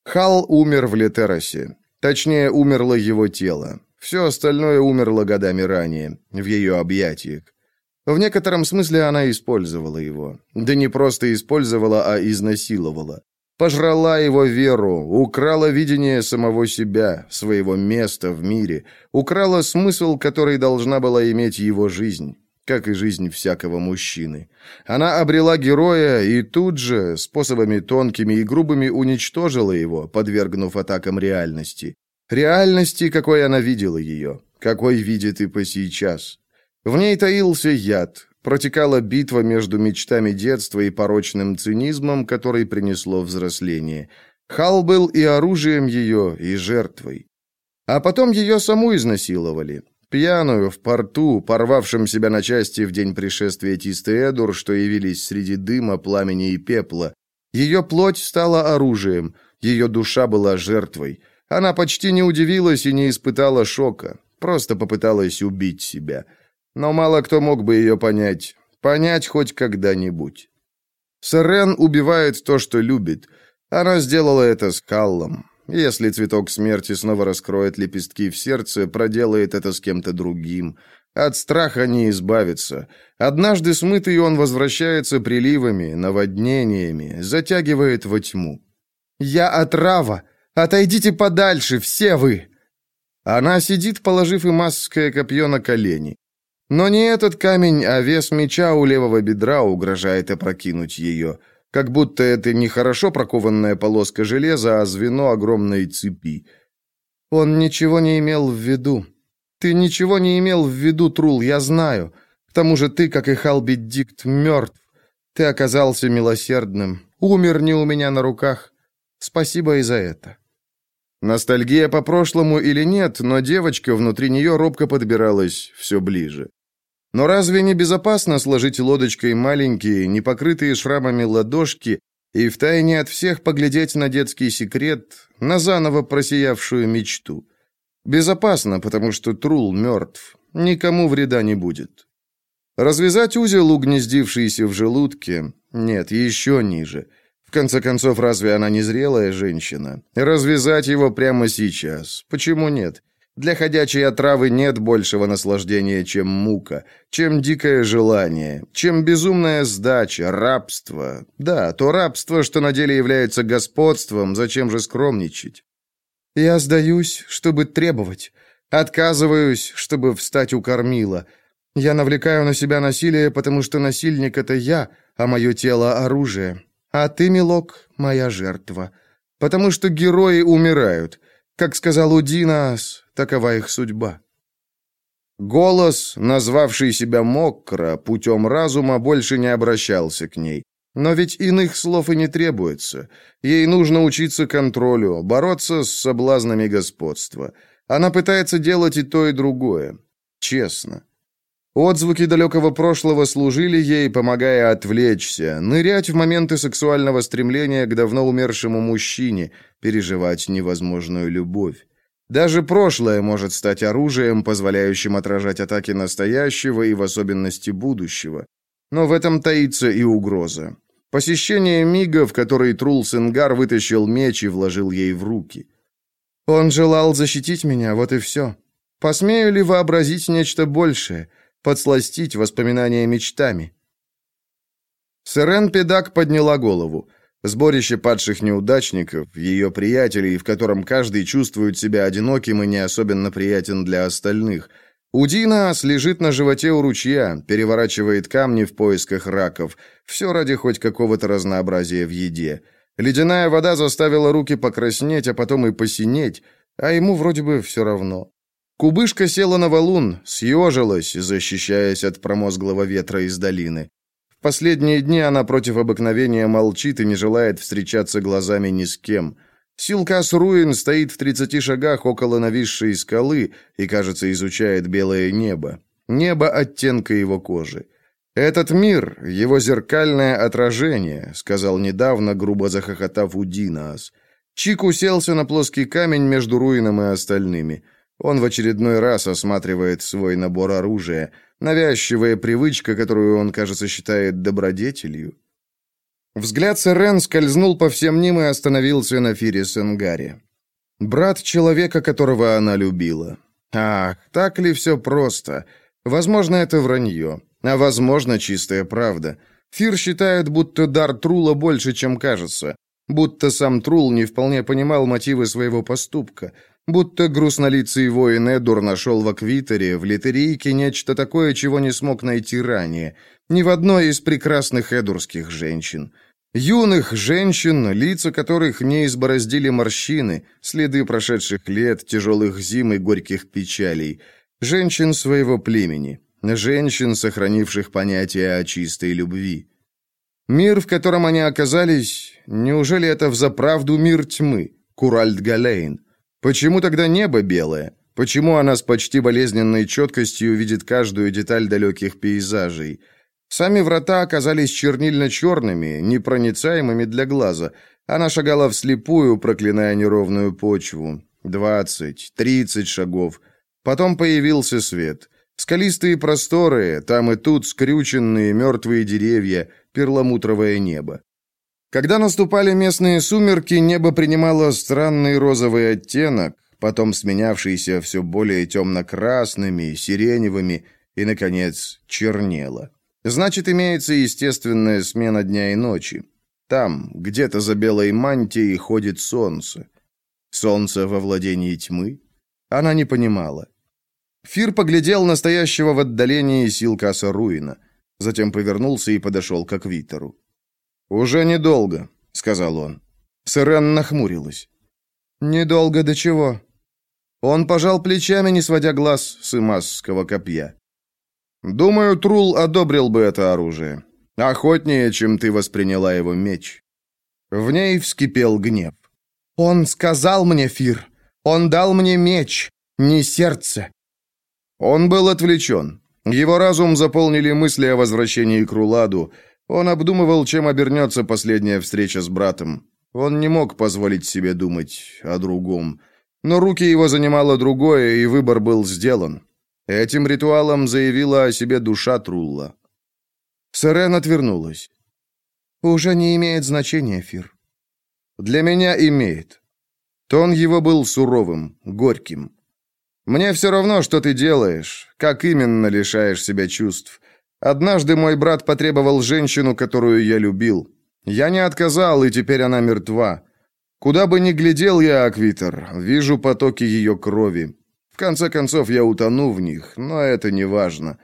Хал умер в Летеросе. Точнее, умерло его тело. Все остальное умерло годами ранее, в ее объятиях. В некотором смысле она использовала его. Да не просто использовала, а изнасиловала. Пожрала его веру, украла видение самого себя, своего места в мире, украла смысл, который должна была иметь его жизнь, как и жизнь всякого мужчины. Она обрела героя и тут же, способами тонкими и грубыми, уничтожила его, подвергнув атакам реальности. Реальности, какой она видела ее, какой видит и по сейчас. В ней таился яд, протекала битва между мечтами детства и порочным цинизмом, который принесло взросление. Хал был и оружием ее, и жертвой. А потом ее саму изнасиловали. Пьяную, в порту, порвавшим себя на части в день пришествия Тисты Эдур, что явились среди дыма, пламени и пепла. Ее плоть стала оружием, ее душа была жертвой. Она почти не удивилась и не испытала шока, просто попыталась убить себя. Но мало кто мог бы ее понять, понять хоть когда-нибудь. Сарен убивает то, что любит. Она сделала это с Каллом. Если цветок смерти снова раскроет лепестки в сердце, проделает это с кем-то другим. От страха не избавиться. Однажды смытый он возвращается приливами, наводнениями, затягивает во тьму. «Я отрава!» Отойдите подальше, все вы!» Она сидит, положив имасское копье на колени. Но не этот камень, а вес меча у левого бедра угрожает опрокинуть ее, как будто это не хорошо прокованная полоска железа, а звено огромной цепи. Он ничего не имел в виду. Ты ничего не имел в виду, Трул, я знаю. К тому же ты, как и Халбит Дикт, мертв. Ты оказался милосердным, умер не у меня на руках. Спасибо и за это. Ностальгия по прошлому или нет, но девочка внутри нее робко подбиралась все ближе. Но разве не безопасно сложить лодочкой маленькие, не покрытые шрамами ладошки и втайне от всех поглядеть на детский секрет, на заново просиявшую мечту? Безопасно, потому что Трул мертв, никому вреда не будет. Развязать узел, угнездившийся в желудке, нет, еще ниже – в конце концов, разве она не зрелая женщина? Развязать его прямо сейчас. Почему нет? Для ходячей отравы нет большего наслаждения, чем мука, чем дикое желание, чем безумная сдача, рабство. Да, то рабство, что на деле является господством, зачем же скромничать? Я сдаюсь, чтобы требовать. Отказываюсь, чтобы встать у кормила. Я навлекаю на себя насилие, потому что насильник — это я, а мое тело — оружие. А ты, милок, моя жертва. Потому что герои умирают. Как сказал Удинас, такова их судьба. Голос, назвавший себя Мокро, путем разума больше не обращался к ней. Но ведь иных слов и не требуется. Ей нужно учиться контролю, бороться с соблазнами господства. Она пытается делать и то, и другое. Честно. Отзвуки далекого прошлого служили ей, помогая отвлечься, нырять в моменты сексуального стремления к давно умершему мужчине, переживать невозможную любовь. Даже прошлое может стать оружием, позволяющим отражать атаки настоящего и в особенности будущего. Но в этом таится и угроза. Посещение мига, в который Трул Сенгар вытащил меч и вложил ей в руки. «Он желал защитить меня, вот и все. Посмею ли вообразить нечто большее?» подсластить воспоминания мечтами. Сырен Педак подняла голову. Сборище падших неудачников, ее приятелей, в котором каждый чувствует себя одиноким и не особенно приятен для остальных. Удинас лежит на животе у ручья, переворачивает камни в поисках раков. Все ради хоть какого-то разнообразия в еде. Ледяная вода заставила руки покраснеть, а потом и посинеть, а ему вроде бы все равно. Кубышка села на валун, съежилась, защищаясь от промозглого ветра из долины. Последние дни она против обыкновения молчит и не желает встречаться глазами ни с кем. Силкас Руин стоит в тридцати шагах около нависшей скалы и, кажется, изучает белое небо. Небо оттенка его кожи. «Этот мир — его зеркальное отражение», — сказал недавно, грубо захохотав Удинаас. Чик уселся на плоский камень между руином и остальными. Он в очередной раз осматривает свой набор оружия, навязчивая привычка, которую он, кажется, считает добродетелью. Взгляд Сэрен скользнул по всем ним и остановился на Фире Сенгаре. Брат человека, которого она любила. Ах, так ли все просто? Возможно, это вранье. А возможно, чистая правда. Фир считает, будто дар Трула больше, чем кажется. Будто сам Трул не вполне понимал мотивы своего поступка. Будто грустнолицый воин Эдур нашел в Аквитере, в Литерийке, нечто такое, чего не смог найти ранее. Ни в одной из прекрасных эдурских женщин. Юных женщин, лица которых не избороздили морщины, следы прошедших лет, тяжелых зим и горьких печалей. Женщин своего племени. Женщин, сохранивших понятие о чистой любви. Мир, в котором они оказались, неужели это взаправду мир тьмы, Куральд-Галейн? Почему тогда небо белое? Почему она с почти болезненной четкостью видит каждую деталь далеких пейзажей? Сами врата оказались чернильно-черными, непроницаемыми для глаза. Она шагала вслепую, проклиная неровную почву. Двадцать, тридцать шагов. Потом появился свет. Скалистые просторы, там и тут скрюченные мертвые деревья, перламутровое небо. Когда наступали местные сумерки, небо принимало странный розовый оттенок, потом сменявшийся все более темно-красными, сиреневыми и, наконец, чернело. Значит, имеется естественная смена дня и ночи. Там, где-то за белой мантией, ходит солнце. Солнце во владении тьмы? Она не понимала. Фир поглядел настоящего в отдалении Силкаса Руина. Затем повернулся и подошел к Аквитеру. «Уже недолго», — сказал он. Сырен нахмурилась. «Недолго до чего?» Он пожал плечами, не сводя глаз с имасского копья. Думаю, Трул одобрил бы это оружие. Охотнее, чем ты восприняла его меч. В ней вскипел гнев. Он сказал мне, Фир, он дал мне меч, не сердце. Он был отвлечен. Его разум заполнили мысли о возвращении к Руладу. Он обдумывал, чем обернется последняя встреча с братом. Он не мог позволить себе думать о другом. Но руки его занимало другое, и выбор был сделан. Этим ритуалом заявила о себе душа Трулла. Сарен отвернулась. «Уже не имеет значения, Фир». «Для меня имеет». Тон его был суровым, горьким. «Мне все равно, что ты делаешь, как именно лишаешь себя чувств. Однажды мой брат потребовал женщину, которую я любил. Я не отказал, и теперь она мертва. Куда бы ни глядел я, Аквитер, вижу потоки ее крови. В конце концов, я утону в них, но это не важно.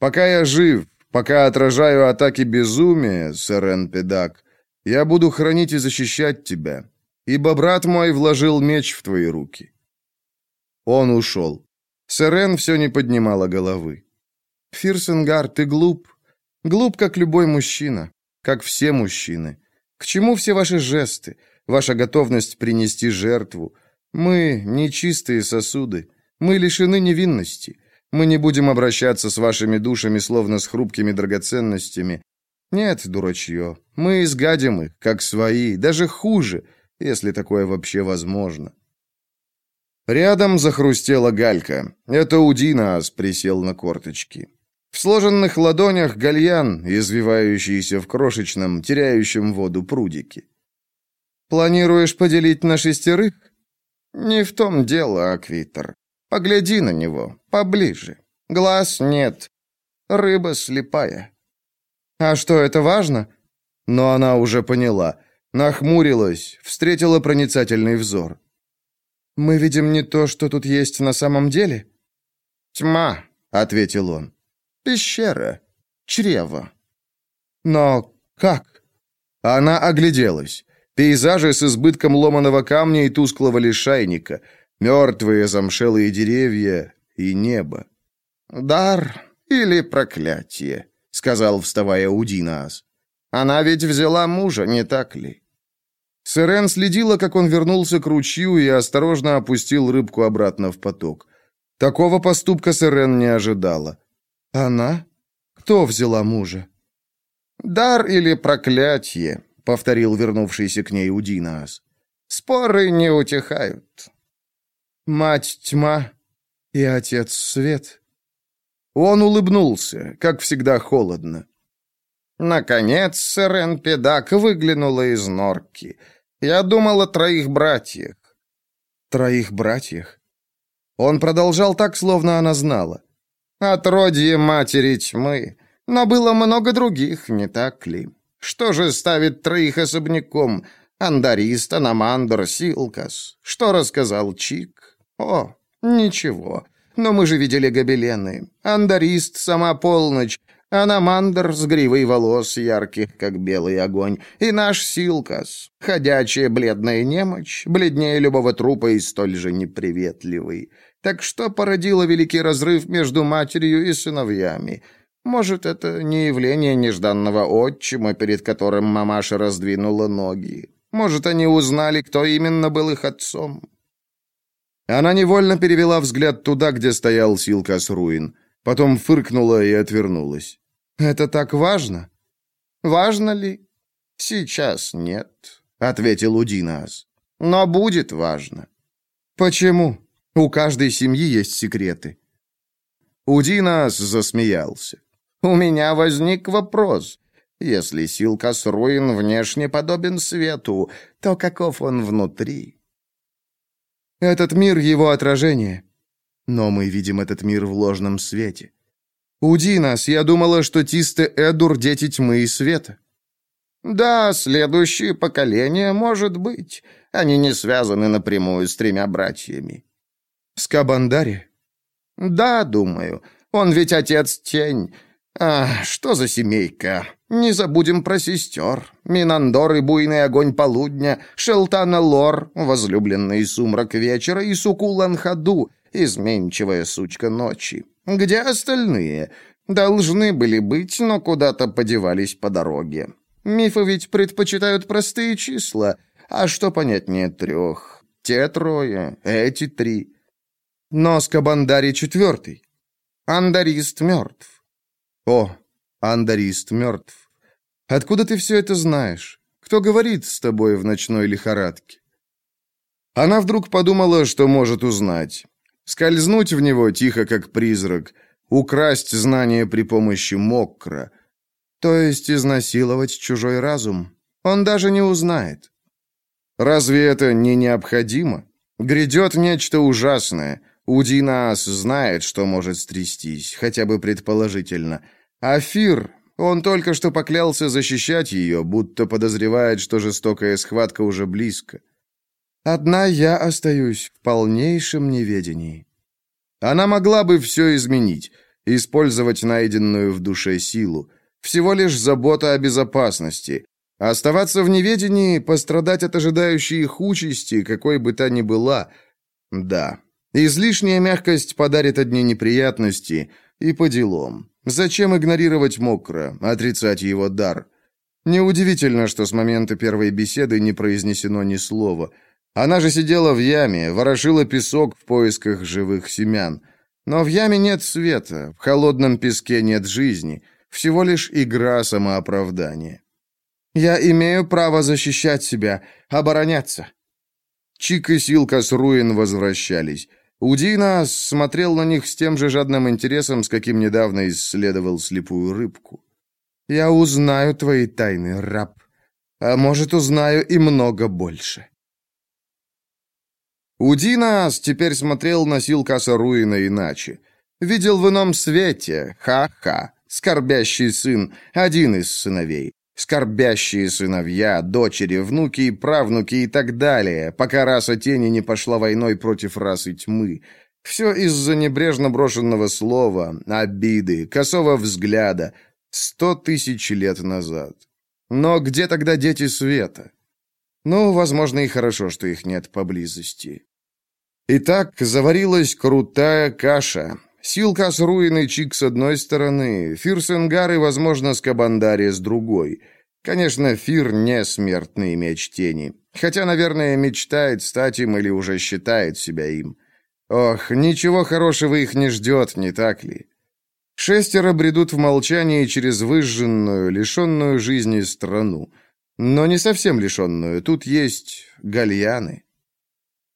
Пока я жив, пока отражаю атаки безумия, Сэрен Педак, я буду хранить и защищать тебя, ибо брат мой вложил меч в твои руки». Он ушел. Сэрен все не поднимала головы. «Фирсенгар, ты глуп. Глуп, как любой мужчина, как все мужчины. К чему все ваши жесты, ваша готовность принести жертву? Мы — нечистые сосуды. Мы лишены невинности. Мы не будем обращаться с вашими душами, словно с хрупкими драгоценностями. Нет, дурачье, мы изгадим их, как свои, даже хуже, если такое вообще возможно. Рядом захрустела галька. Это Удинаас присел на корточки. В сложенных ладонях гальян, извивающийся в крошечном, теряющем воду прудике. «Планируешь поделить на шестерых?» «Не в том дело, Аквитер. Погляди на него, поближе. Глаз нет. Рыба слепая. А что, это важно? Но она уже поняла. Нахмурилась, встретила проницательный взор. «Мы видим не то, что тут есть на самом деле?» «Тьма», — ответил он. «Пещера. Чрево». «Но как?» Она огляделась. Пейзажи с избытком ломаного камня и тусклого лишайника — мертвые замшелые деревья и небо. «Дар или проклятие», — сказал, вставая Удинаас. «Она ведь взяла мужа, не так ли?» Сырен следила, как он вернулся к ручью и осторожно опустил рыбку обратно в поток. Такого поступка Сырен не ожидала. «Она? Кто взяла мужа?» «Дар или проклятие», — повторил вернувшийся к ней Удинаас. «Споры не утихают». «Мать тьма и отец свет». Он улыбнулся, как всегда холодно. Наконец, сэр Педак выглянула из норки. Я думал о троих братьях. Троих братьях? Он продолжал так, словно она знала. Отродье матери тьмы. Но было много других, не так ли? Что же ставит троих особняком? Андарист, Аномандр, Силкас. Что рассказал Чик? О, ничего. Но мы же видели гобелены. Андарист, сама полночь. Аномандр с гривой волос, ярких, как белый огонь, и наш Силкас, ходячая бледная немочь, бледнее любого трупа и столь же неприветливый. Так что породило великий разрыв между матерью и сыновьями? Может, это не явление нежданного отчима, перед которым мамаша раздвинула ноги? Может, они узнали, кто именно был их отцом? Она невольно перевела взгляд туда, где стоял Силкас Руин, потом фыркнула и отвернулась. Это так важно? Важно ли? Сейчас нет, ответил Удинас. Но будет важно. Почему? У каждой семьи есть секреты. Удинас засмеялся. У меня возник вопрос. Если Силкас Руин внешне подобен свету, то каков он внутри? Этот мир — его отражение. Но мы видим этот мир в ложном свете. «Уди нас, я думала, что Тисте Эдур — дети тьмы и света». «Да, следующее поколение, может быть. Они не связаны напрямую с тремя братьями». «Скабандари?» «Да, думаю. Он ведь отец Тень. А, что за семейка? Не забудем про сестер. Минандор и буйный огонь полудня, Шелтана Лор, возлюбленный сумрак вечера, и Сукулан Хаду, изменчивая сучка ночи. Где остальные? Должны были быть, но куда-то подевались по дороге. Мифы ведь предпочитают простые числа. А что понятнее трех? Те трое, эти три. Но Скабандари четвертый. Андарист мертв. О, Андарист мертв. Откуда ты все это знаешь? Кто говорит с тобой в ночной лихорадке? Она вдруг подумала, что может узнать. Скользнуть в него тихо, как призрак, украсть знания при помощи мокра, то есть изнасиловать чужой разум. Он даже не узнает. Разве это не необходимо? Грядет нечто ужасное. Удинаас знает, что может стрястись, хотя бы предположительно. А Фир, он только что поклялся защищать ее, будто подозревает, что жестокая схватка уже близко. Одна я остаюсь в полнейшем неведении. Она могла бы все изменить, использовать найденную в душе силу. Всего лишь забота о безопасности. Оставаться в неведении, пострадать от ожидающей их участи, какой бы та ни была. Да, излишняя мягкость подарит одни неприятности, и по делам. Зачем игнорировать мокро, отрицать его дар? Неудивительно, что с момента первой беседы не произнесено ни слова – она же сидела в яме, ворошила песок в поисках живых семян. Но в яме нет света, в холодном песке нет жизни, всего лишь игра самооправдания. Я имею право защищать себя, обороняться. Чик и Силка с Руин возвращались. Удина смотрел на них с тем же жадным интересом, с каким недавно исследовал слепую рыбку. «Я узнаю твои тайны, раб. А может, узнаю и много больше». Удинас теперь смотрел на Силкаса Руина иначе. Видел в ином свете, ха-ха, скорбящий сын, один из сыновей. Скорбящие сыновья, дочери, внуки и правнуки и так далее, пока раса тени не пошла войной против расы тьмы. Все из-за небрежно брошенного слова, обиды, косого взгляда. Сто тысяч лет назад. Но где тогда дети света? Ну, возможно, и хорошо, что их нет поблизости. Итак, заварилась крутая каша. Силкас Руин и Чик с одной стороны, Фирсенгар и, возможно, Скабандари с другой. Конечно, Фир не смертный меч тени. Хотя, наверное, мечтает стать им или уже считает себя им. Ох, ничего хорошего их не ждет, не так ли? Шестеро бредут в молчании через выжженную, лишенную жизни страну. Но не совсем лишенную, тут есть гальяны.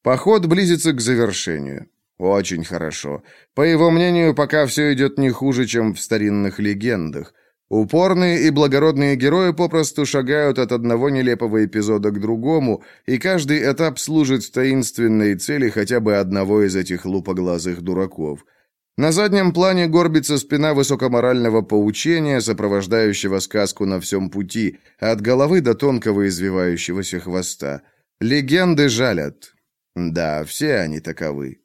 Поход близится к завершению. Очень хорошо. По его мнению, пока все идет не хуже, чем в старинных легендах. Упорные и благородные герои попросту шагают от одного нелепого эпизода к другому, и каждый этап служит таинственной цели хотя бы одного из этих лупоглазых дураков. На заднем плане горбится спина высокоморального поучения, сопровождающего сказку на всем пути, от головы до тонкого извивающегося хвоста. Легенды жалят. Да, все они таковы.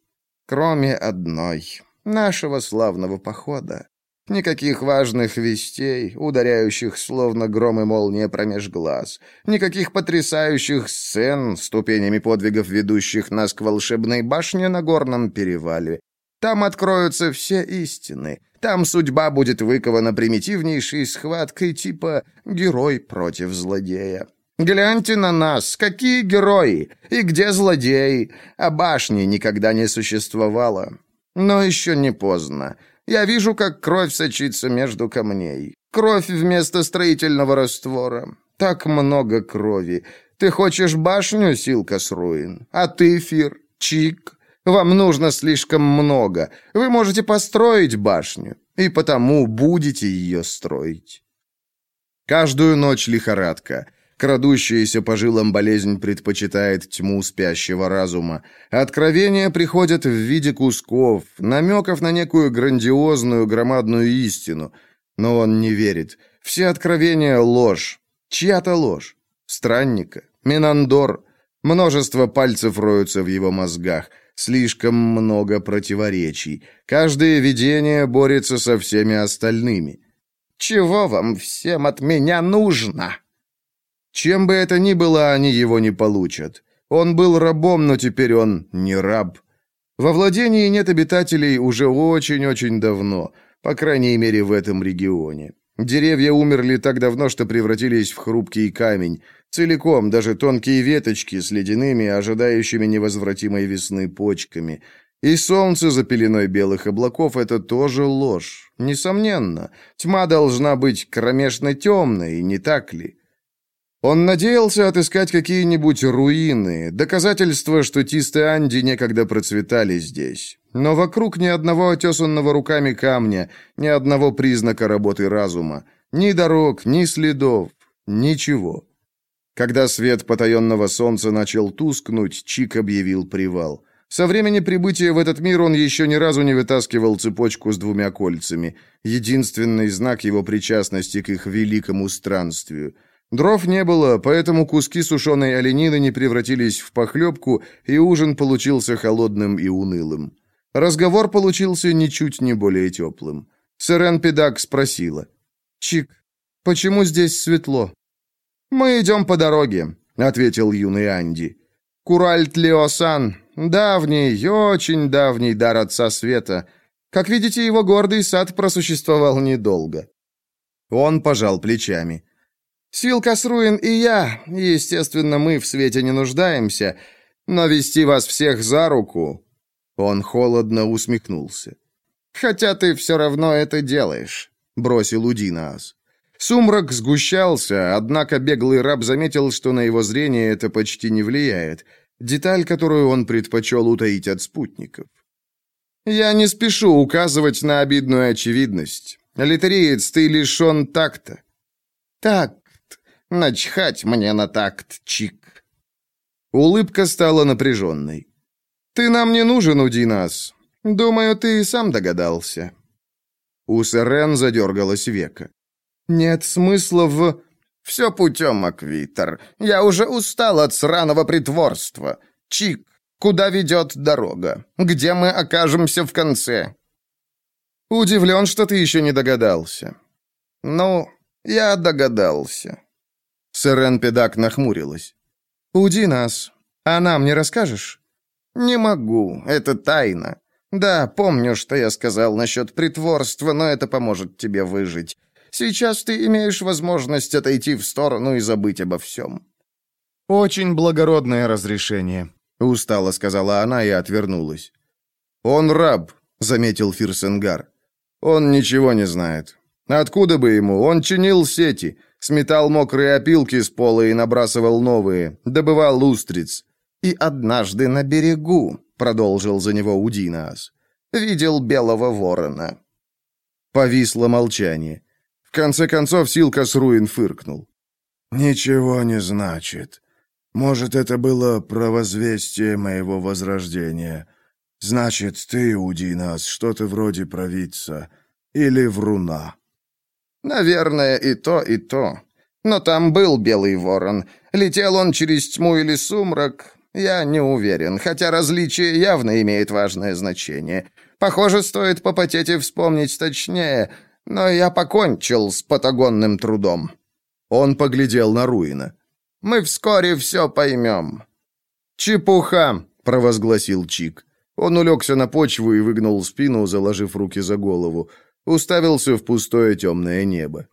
Кроме одной, нашего славного похода. Никаких важных вестей, ударяющих словно гром и молния промеж глаз. Никаких потрясающих сцен, ступенями подвигов, ведущих нас к волшебной башне на горном перевале. Там откроются все истины. Там судьба будет выкована примитивнейшей схваткой типа «герой против злодея». Гляньте на нас, какие герои! И где злодеи? А башни никогда не существовало. Но еще не поздно. Я вижу, как кровь сочится между камней. Кровь вместо строительного раствора. Так много крови. Ты хочешь башню, Силкас Руин? А ты, Фир? Чик? Вам нужно слишком много. Вы можете построить башню, и потому будете ее строить. Каждую ночь лихорадка. Крадущаяся по жилам болезнь предпочитает тьму спящего разума. Откровения приходят в виде кусков, намеков на некую грандиозную, громадную истину. Но он не верит. Все откровения — ложь. Чья-то ложь. Странника. Минандор. Множество пальцев роются в его мозгах. Слишком много противоречий. Каждое видение борется со всеми остальными. «Чего вам всем от меня нужно?» Чем бы это ни было, они его не получат. Он был рабом, но теперь он не раб. Во владении нет обитателей уже очень-очень давно, по крайней мере в этом регионе. Деревья умерли так давно, что превратились в хрупкий камень. Целиком, даже тонкие веточки с ледяными, ожидающими невозвратимой весны почками. И солнце за пеленой белых облаков — это тоже ложь. Несомненно, тьма должна быть кромешно темной, не так ли? Он надеялся отыскать какие-нибудь руины, доказательства, что Тисты Анди некогда процветали здесь. Но вокруг ни одного отесанного руками камня, ни одного признака работы разума, ни дорог, ни следов, ничего. Когда свет потаенного солнца начал тускнуть, Чик объявил привал. Со времени прибытия в этот мир он еще ни разу не вытаскивал цепочку с двумя кольцами, единственный знак его причастности к их великому странствию — Дров не было, поэтому куски сушеной оленины не превратились в похлебку, и ужин получился холодным и унылым. Разговор получился ничуть не более теплым. Сэрен Педак спросила. «Чик, почему здесь светло?» «Мы идем по дороге», — ответил юный Анди. «Куральт Леосан, давний, очень давний дар Отца Света. Как видите, его гордый сад просуществовал недолго». Он пожал плечами. Сил Касруин и я, естественно, мы в свете не нуждаемся, но вести вас всех за руку...» Он холодно усмехнулся. «Хотя ты все равно это делаешь», — бросил Удинаас. Сумрак сгущался, однако беглый раб заметил, что на его зрение это почти не влияет, деталь, которую он предпочел утаить от спутников. «Я не спешу указывать на обидную очевидность. Литериец, ты лишен такта». «Так, Начхать мне на такт, Чик. Улыбка стала напряженной. «Ты нам не нужен, Удинас. Думаю, ты и сам догадался». У Сэрен задергалась века. «Нет смысла в...» «Все путем, Маквитер. Я уже устал от сраного притворства. Чик, куда ведет дорога? Где мы окажемся в конце?» «Удивлен, что ты еще не догадался». «Ну, я догадался». Сэрен Педак нахмурилась. «Уди нас. А нам не расскажешь?» «Не могу. Это тайна. Да, помню, что я сказал насчет притворства, но это поможет тебе выжить. Сейчас ты имеешь возможность отойти в сторону и забыть обо всем». «Очень благородное разрешение», — устало сказала она и отвернулась. «Он раб», — заметил Фирсенгар. Он ничего не знает. Откуда бы ему? Он чинил сети, сметал мокрые опилки с пола и набрасывал новые, добывал устриц. И однажды на берегу, продолжил за него Удинас, видел белого ворона. Повисло молчание. В конце концов Силкас Руин фыркнул. «Ничего не значит. Может, это было провозвестие моего возрождения. Значит, ты, Удинас, что-то вроде провидца или вруна». «Наверное, и то, и то. Но там был белый ворон. Летел он через тьму или сумрак. Я не уверен, хотя различие явно имеет важное значение. Похоже, стоит попотеть и вспомнить точнее, но я покончил с патагонным трудом». Он поглядел на Руина. «Мы вскоре все поймем». «Чепуха!» — провозгласил Чик. Он улегся на почву и выгнул спину, заложив руки за голову. Уставился в пустое темное небо.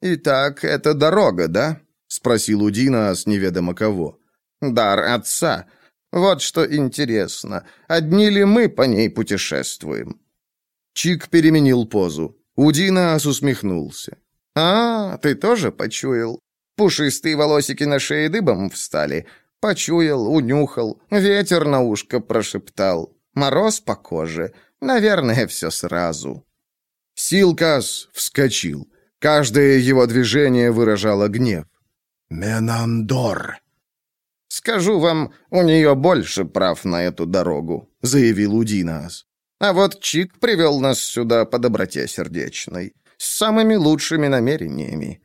«Итак, это дорога, да?» — спросил Удина с неведомо кого. «Дар отца. Вот что интересно. Одни ли мы по ней путешествуем?» Чик переменил позу. Удинас усмехнулся. «А, ты тоже почуял? Пушистые волосики на шее дыбом встали. Почуял, унюхал, ветер на ушко прошептал. Мороз по коже. Наверное, все сразу». Силкас вскочил. Каждое его движение выражало гнев. «Менандор!» «Скажу вам, у нее больше прав на эту дорогу», — заявил Удинас. «А вот Чик привел нас сюда по доброте сердечной, с самыми лучшими намерениями».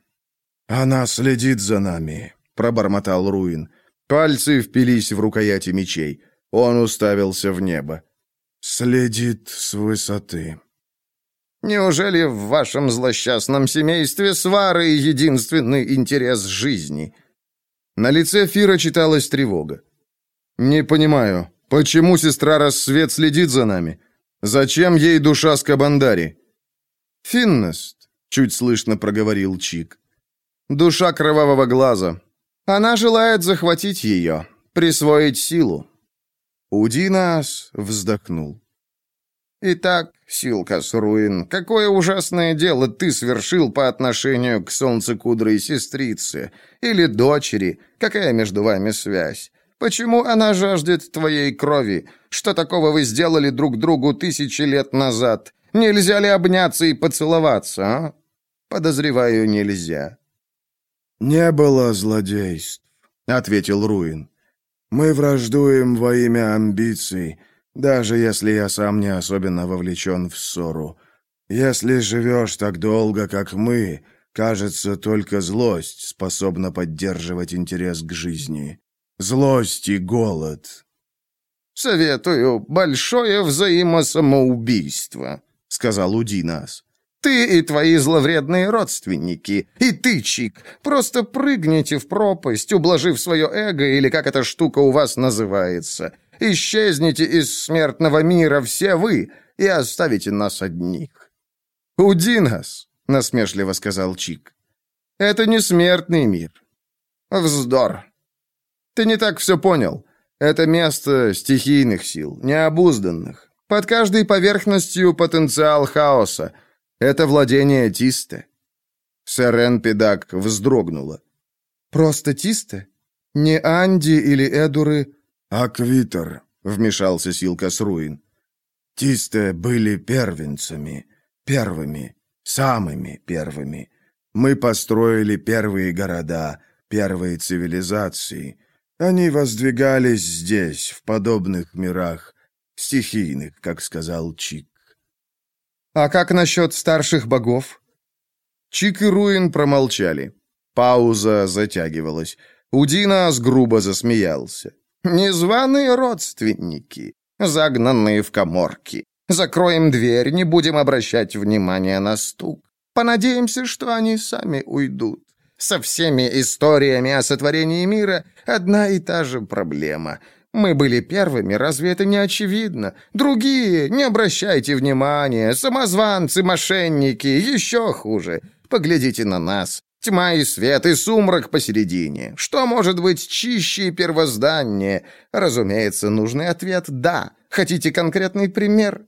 «Она следит за нами», — пробормотал Руин. Пальцы впились в рукояти мечей. Он уставился в небо. «Следит с высоты». «Неужели в вашем злосчастном семействе свары — единственный интерес жизни?» На лице Фира читалась тревога. «Не понимаю, почему сестра Рассвет следит за нами? Зачем ей душа Скабандари?» «Финнест», — чуть слышно проговорил Чик. «Душа кровавого глаза. Она желает захватить ее, присвоить силу». Удинас вздохнул. «Итак, Силкас Руин, какое ужасное дело ты совершил по отношению к солнцекудрой сестрице или дочери? Какая между вами связь? Почему она жаждет твоей крови? Что такого вы сделали друг другу тысячи лет назад? Нельзя ли обняться и поцеловаться, а? Подозреваю, нельзя». «Не было злодейств», — ответил Руин. «Мы враждуем во имя амбиций» даже если я сам не особенно вовлечен в ссору. Если живешь так долго, как мы, кажется, только злость способна поддерживать интерес к жизни. Злость и голод. «Советую большое взаимосамоубийство», — сказал Удинас. «Ты и твои зловредные родственники, и ты, Чик, просто прыгните в пропасть, ублажив свое эго, или как эта штука у вас называется. Исчезните из смертного мира все вы и оставите нас одних». «Удинас», — насмешливо сказал Чик. «Это не смертный мир». «Вздор». «Ты не так все понял. Это место стихийных сил, необузданных. Под каждой поверхностью потенциал хаоса. Это владение Тисте». Сэрен Педак вздрогнула. «Просто Тисте? Не Анди или Эдуры, «Аквитер», — вмешался Силкас Руин. «Тисты были первенцами, первыми, самыми первыми. Мы построили первые города, первые цивилизации. Они воздвигались здесь, в подобных мирах, стихийных, как сказал Чик». «А как насчет старших богов?» Чик и Руин промолчали. Пауза затягивалась. Удинас грубо засмеялся. Незваные родственники, загнанные в коморки. Закроем дверь, не будем обращать внимания на стук. Понадеемся, что они сами уйдут. Со всеми историями о сотворении мира одна и та же проблема. Мы были первыми, разве это не очевидно? Другие, не обращайте внимания, самозванцы, мошенники, еще хуже. Поглядите на нас. Тьма и свет, и сумрак посередине. Что может быть чище и первозданнее? Разумеется, нужный ответ «да». Хотите конкретный пример?»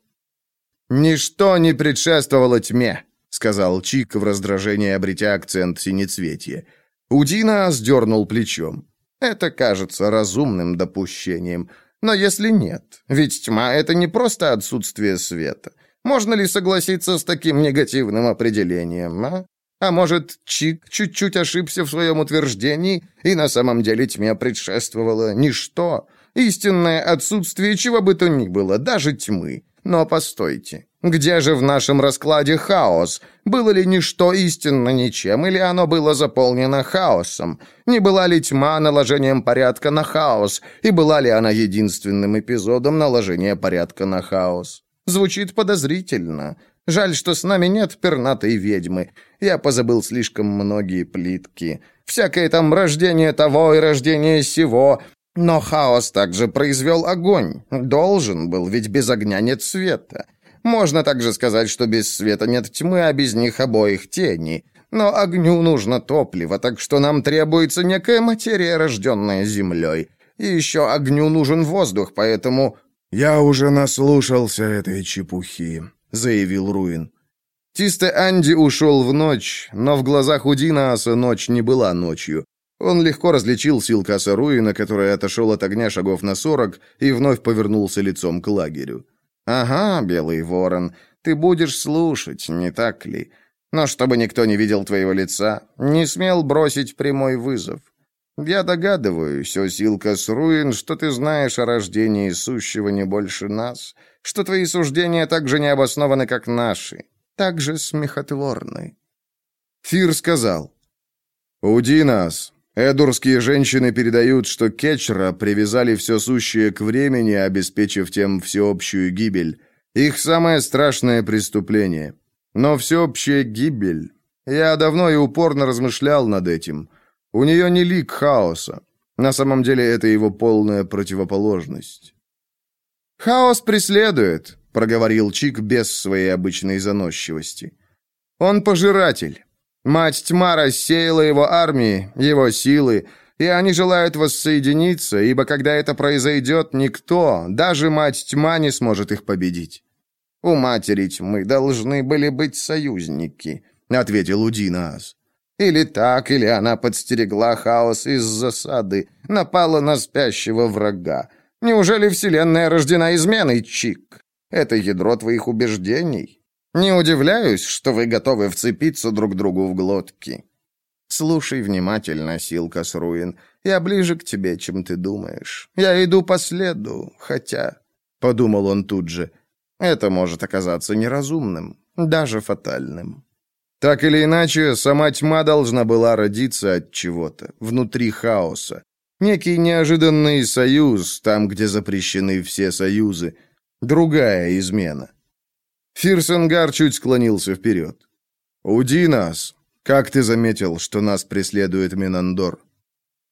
«Ничто не предшествовало тьме», — сказал Чик в раздражении, обретя акцент синецветия. Удина сдернул плечом. «Это кажется разумным допущением. Но если нет, ведь тьма — это не просто отсутствие света. Можно ли согласиться с таким негативным определением, а? А может, Чик чуть-чуть ошибся в своем утверждении, и на самом деле тьме предшествовало ничто, истинное отсутствие чего бы то ни было, даже тьмы. Но постойте, где же в нашем раскладе хаос? Было ли ничто истинно ничем, или оно было заполнено хаосом? Не была ли тьма наложением порядка на хаос, и была ли она единственным эпизодом наложения порядка на хаос? Звучит подозрительно. Жаль, что с нами нет пернатой ведьмы. Я позабыл слишком многие плитки. Всякое там рождение того и рождение сего. Но хаос также произвел огонь. Должен был, ведь без огня нет света. Можно также сказать, что без света нет тьмы, а без них обоих тени. Но огню нужно топливо, так что нам требуется некая материя, рожденная землей. И еще огню нужен воздух, поэтому... «Я уже наслушался этой чепухи», — заявил Руин. Тисте Анди ушел в ночь, но в глазах у Динааса ночь не была ночью. Он легко различил Силкаса Руина, который отошел от огня шагов на сорок и вновь повернулся лицом к лагерю. «Ага, Белый Ворон, ты будешь слушать, не так ли? Но чтобы никто не видел твоего лица, не смел бросить прямой вызов. Я догадываюсь, о Силкас Руин, что ты знаешь о рождении сущего не больше нас, что твои суждения так же необоснованы, как наши, так же смехотворны». Фир сказал, «Уди нас, Эдурские женщины передают, что Кетчера привязали все сущее к времени, обеспечив тем всеобщую гибель. Их самое страшное преступление. Но всеобщая гибель... Я давно и упорно размышлял над этим. У нее не лик хаоса. На самом деле это его полная противоположность. «Хаос преследует», — проговорил Чик без своей обычной заносчивости. «Он пожиратель. Мать тьма рассеяла его армии, его силы, и они желают воссоединиться, ибо когда это произойдет, никто, даже мать тьма, не сможет их победить. «У матери тьмы должны были быть союзники», — ответил Удинаас. «Или так, или она подстерегла хаос из засады, напала на спящего врага. Неужели Вселенная рождена изменой, Чик? Это ядро твоих убеждений?» Не удивляюсь, что вы готовы вцепиться друг другу в глотки. Слушай внимательно, Силкас Руин. Я ближе к тебе, чем ты думаешь. Я иду по следу, хотя...» Подумал он тут же. «Это может оказаться неразумным, даже фатальным». Так или иначе, сама тьма должна была родиться от чего-то, внутри хаоса. Некий неожиданный союз, там, где запрещены все союзы. Другая измена. Фирсенгар чуть склонился вперед. «Уди нас! Как ты заметил, что нас преследует Минандор?»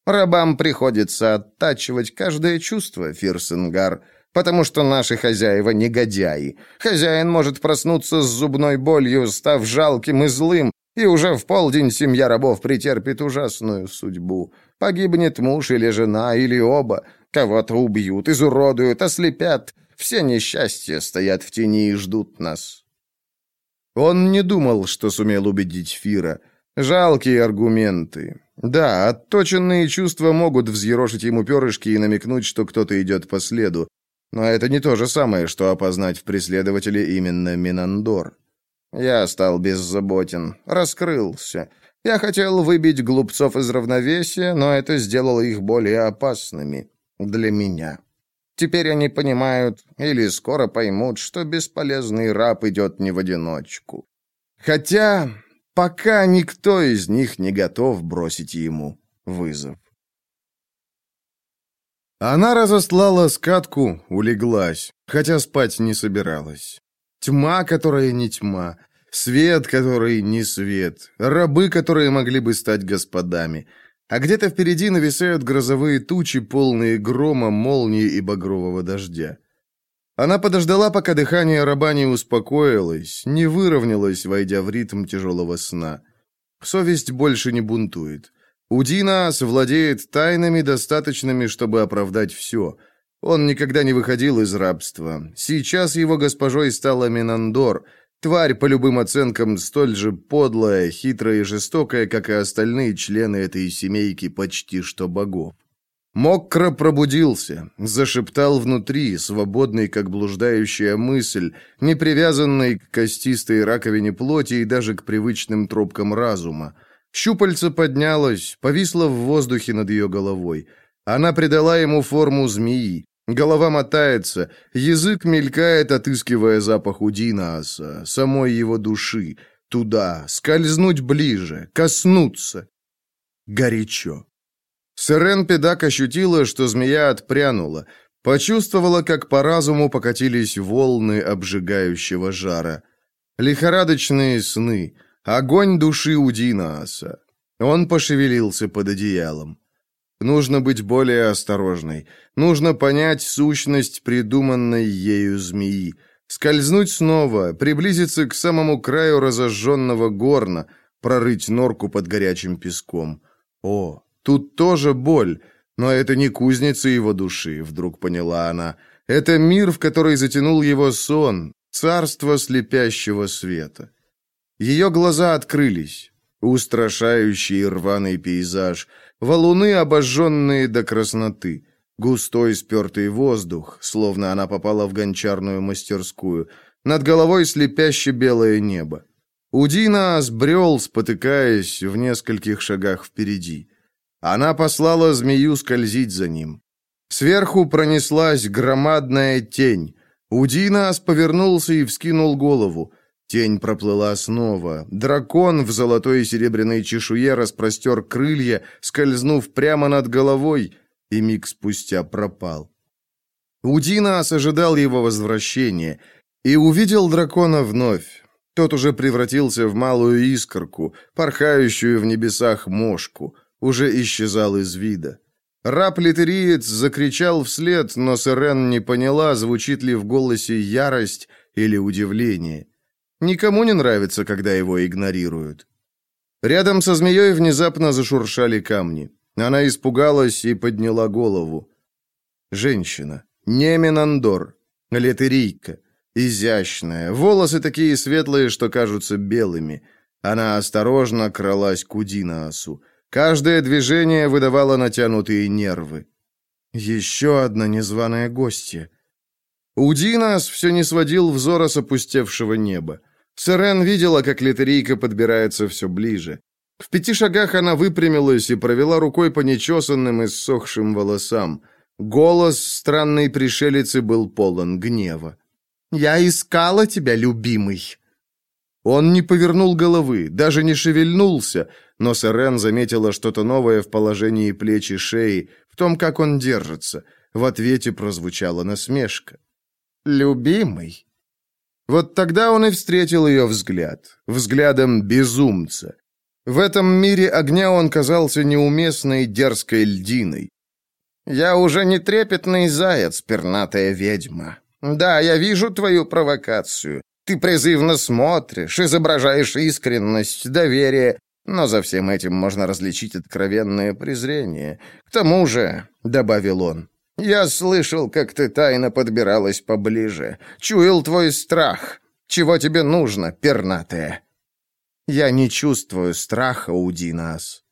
«Рабам приходится оттачивать каждое чувство, Фирсенгар, потому что наши хозяева негодяи. Хозяин может проснуться с зубной болью, став жалким и злым, и уже в полдень семья рабов претерпит ужасную судьбу. Погибнет муж или жена, или оба. Кого-то убьют, изуродуют, ослепят. Все несчастья стоят в тени и ждут нас». Он не думал, что сумел убедить Фира. Жалкие аргументы. Да, отточенные чувства могут взъерошить ему перышки и намекнуть, что кто-то идет по следу. Но это не то же самое, что опознать в преследователе именно Минандор. Я стал беззаботен, раскрылся. Я хотел выбить глупцов из равновесия, но это сделало их более опасными для меня. Теперь они понимают, или скоро поймут, что бесполезный раб идет не в одиночку. Хотя пока никто из них не готов бросить ему вызов. Она разослала скатку, улеглась, хотя спать не собиралась. Тьма, которая не тьма, свет, который не свет, рабы, которые могли бы стать господами — а где-то впереди нависают грозовые тучи, полные грома, молнии и багрового дождя. Она подождала, пока дыхание раба не успокоилось, не выровнялось, войдя в ритм тяжелого сна. Совесть больше не бунтует. Удина владеет тайнами, достаточными, чтобы оправдать все. Он никогда не выходил из рабства. Сейчас его госпожой стала Минандор, тварь по любым оценкам столь же подлая, хитрая и жестокая, как и остальные члены этой семейки почти что богов. Мокро пробудился, зашептал внутри, свободный, как блуждающая мысль, не привязанный к костистой раковине плоти и даже к привычным тропкам разума. Щупальце поднялось, повисло в воздухе над ее головой. Она придала ему форму змеи. Голова мотается, язык мелькает, отыскивая запах Удинааса, самой его души. Туда, скользнуть ближе, коснуться. Горячо. Сырен Педак ощутила, что змея отпрянула, почувствовала, как по разуму покатились волны обжигающего жара. Лихорадочные сны, огонь души Удинааса. Он пошевелился под одеялом. Нужно быть более осторожной. Нужно понять сущность придуманной ею змеи. Скользнуть снова, приблизиться к самому краю разожженного горна, прорыть норку под горячим песком. О, Тут тоже боль, но это не кузница его души, вдруг поняла она. Это мир, в который затянул его сон, царство слепящего света. Ее глаза открылись. Устрашающий рваный пейзаж, валуны, обожженные до красноты, густой спертый воздух, словно она попала в гончарную мастерскую, над головой слепяще белое небо. Удина сбрел, спотыкаясь в нескольких шагах впереди. Она послала змею скользить за ним. Сверху пронеслась громадная тень. Удинас повернулся и вскинул голову. Тень проплыла снова. Дракон в золотой и серебряной чешуе распростер крылья, скользнув прямо над головой, и миг спустя пропал. Удинас ожидал его возвращения и увидел дракона вновь. Тот уже превратился в малую искорку, порхающую в небесах мошку уже исчезал из вида. Рап-литериец закричал вслед, но Сырен не поняла, звучит ли в голосе ярость или удивление. Никому не нравится, когда его игнорируют. Рядом со змеей внезапно зашуршали камни. Она испугалась и подняла голову. Женщина. Не Менандор. Летерийка. Изящная. Волосы такие светлые, что кажутся белыми. Она осторожно кралась к Удинаасу. Каждое движение выдавало натянутые нервы. Еще одна незваная гостья. Удинас все не сводил взора с опустевшего неба. Сырен видела, как литерийка подбирается все ближе. В пяти шагах она выпрямилась и провела рукой по нечесанным и ссохшим волосам. Голос странной пришелицы был полон гнева. «Я искала тебя, любимый!» Он не повернул головы, даже не шевельнулся, но Сэрен заметила что-то новое в положении плеч и шеи, в том, как он держится. В ответе прозвучала насмешка. «Любимый». Вот тогда он и встретил ее взгляд, взглядом безумца. В этом мире огня он казался неуместной дерзкой льдиной. «Я уже не трепетный заяц, пернатая ведьма. Да, я вижу твою провокацию. Ты призывно смотришь, изображаешь искренность, доверие, но за всем этим можно различить откровенное презрение. К тому же, — добавил он, — я слышал, как ты тайно подбиралась поближе, чуял твой страх. Чего тебе нужно, пернатая? Я не чувствую страха, Удинас.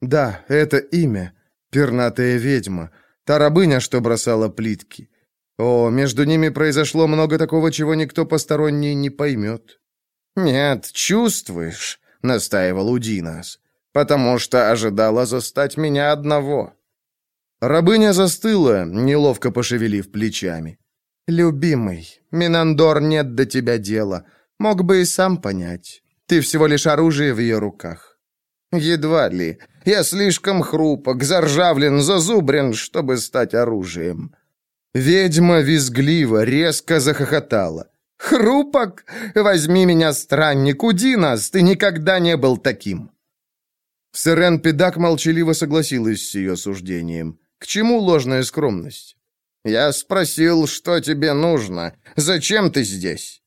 Да, это имя, пернатая ведьма, та рабыня, что бросала плитки. О, между ними произошло много такого, чего никто посторонний не поймет. «Нет, чувствуешь», — настаивал Удинас, «потому что ожидала застать меня одного». Рабыня застыла, неловко пошевелив плечами. «Любимый, Минандор нет до тебя дела. Мог бы и сам понять. Ты всего лишь оружие в ее руках». «Едва ли. Я слишком хрупок, заржавлен, зазубрен, чтобы стать оружием». Ведьма визгливо, резко захохотала. «Хрупок? Возьми меня, странник, уди нас, ты никогда не был таким!» Сырен Педак молчаливо согласилась с ее суждением. «К чему ложная скромность?» «Я спросил, что тебе нужно. Зачем ты здесь?»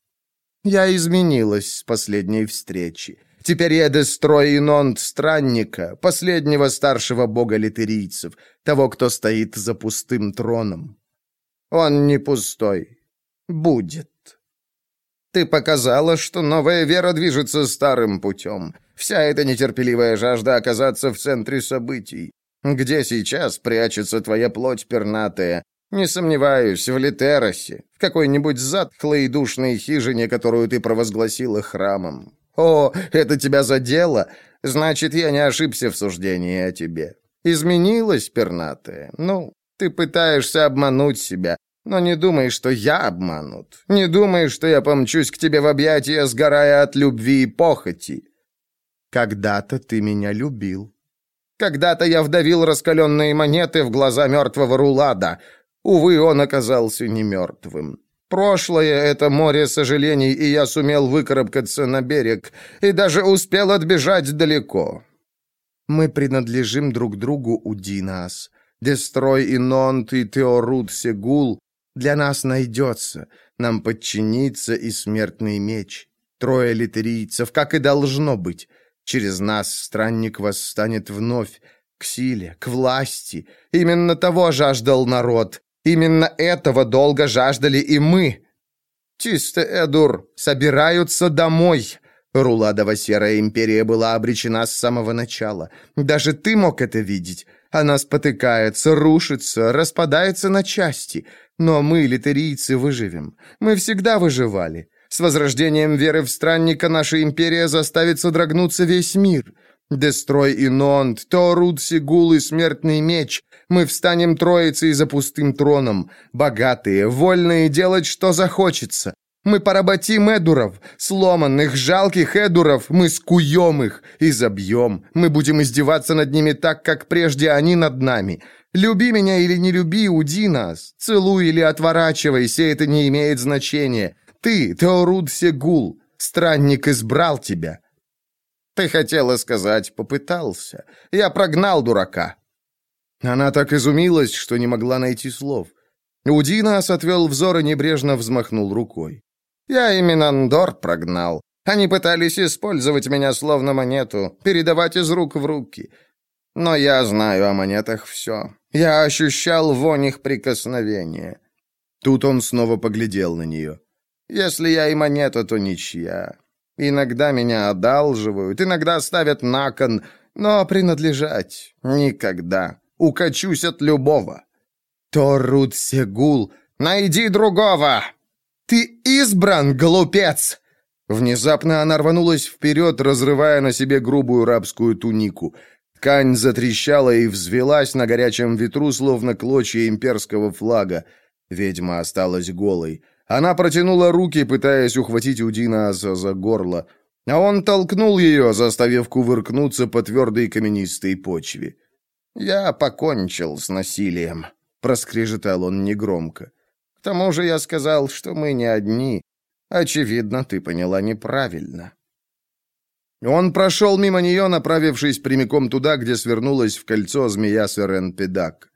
«Я изменилась с последней встречи. Теперь я Дестрой Инонт Странника, последнего старшего бога литерийцев, того, кто стоит за пустым троном. Он не пустой. Будет. Ты показала, что новая вера движется старым путем. Вся эта нетерпеливая жажда оказаться в центре событий. Где сейчас прячется твоя плоть пернатая? Не сомневаюсь, в Литеросе, в какой-нибудь затхлой и душной хижине, которую ты провозгласила храмом. О, это тебя задело? Значит, я не ошибся в суждении о тебе. Изменилась пернатая. Ну, ты пытаешься обмануть себя, но не думай, что я обманут. Не думай, что я помчусь к тебе в объятия, сгорая от любви и похоти. Когда-то ты меня любил. Когда-то я вдавил раскаленные монеты в глаза мертвого Рулада. Увы, он оказался не мертвым. Прошлое — это море сожалений, и я сумел выкарабкаться на берег, и даже успел отбежать далеко. Мы принадлежим друг другу, Удинас. Дестрой Инонт и Теорут Сегул для нас найдется. Нам подчинится и смертный меч. Трое литерийцев, как и должно быть. Через нас странник восстанет вновь. К силе, к власти. Именно того жаждал народ. Именно этого долго жаждали и мы. Чисто, Эдур, собираются домой. Руладова Серая Империя была обречена с самого начала. Даже ты мог это видеть. Она спотыкается, рушится, распадается на части. Но мы, литерийцы, выживем. Мы всегда выживали. С возрождением веры в странника наша империя заставит содрогнуться весь мир. Дестрой и Нонт, Торуд, Сигул и Смертный Меч. Мы встанем троицей за пустым троном. Богатые, вольные делать, что захочется. Мы поработим Эдуров, сломанных, жалких Эдуров, мы скуем их и забьем. Мы будем издеваться над ними так, как прежде они над нами. Люби меня или не люби, уди нас. Целуй или отворачивайся, это не имеет значения. Ты, Теоруд Сегул, странник избрал тебя. Ты хотела сказать, попытался. Я прогнал дурака. Она так изумилась, что не могла найти слов. Удинас отвел взор и небрежно взмахнул рукой. Я именно Андор прогнал. Они пытались использовать меня словно монету, передавать из рук в руки. Но я знаю о монетах все. Я ощущал вонь их прикосновения. Тут он снова поглядел на нее. Если я и монета, то ничья. Иногда меня одалживают, иногда ставят на кон, но принадлежать никогда. Укачусь от любого. Торут Сегул, найди другого! «Ты избран, глупец!» Внезапно она рванулась вперед, разрывая на себе грубую рабскую тунику. Ткань затрещала и взвелась на горячем ветру, словно клочья имперского флага. Ведьма осталась голой. Она протянула руки, пытаясь ухватить Удина за горло. А он толкнул ее, заставив кувыркнуться по твердой каменистой почве. «Я покончил с насилием», — проскрежетал он негромко. К тому же я сказал, что мы не одни. Очевидно, ты поняла неправильно». Он прошел мимо нее, направившись прямиком туда, где свернулась в кольцо змея Сэрен Педак.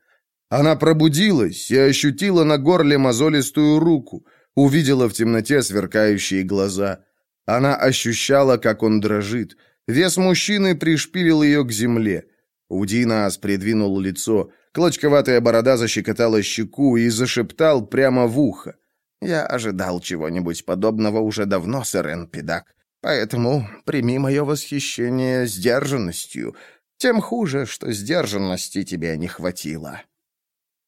Она пробудилась и ощутила на горле мозолистую руку, увидела в темноте сверкающие глаза. Она ощущала, как он дрожит. Вес мужчины пришпилил ее к земле. Удинас придвинул лицо. Клочковатая борода защекотала щеку и зашептал прямо в ухо. «Я ожидал чего-нибудь подобного уже давно, сэр Энпидак, поэтому прими мое восхищение сдержанностью. Тем хуже, что сдержанности тебе не хватило».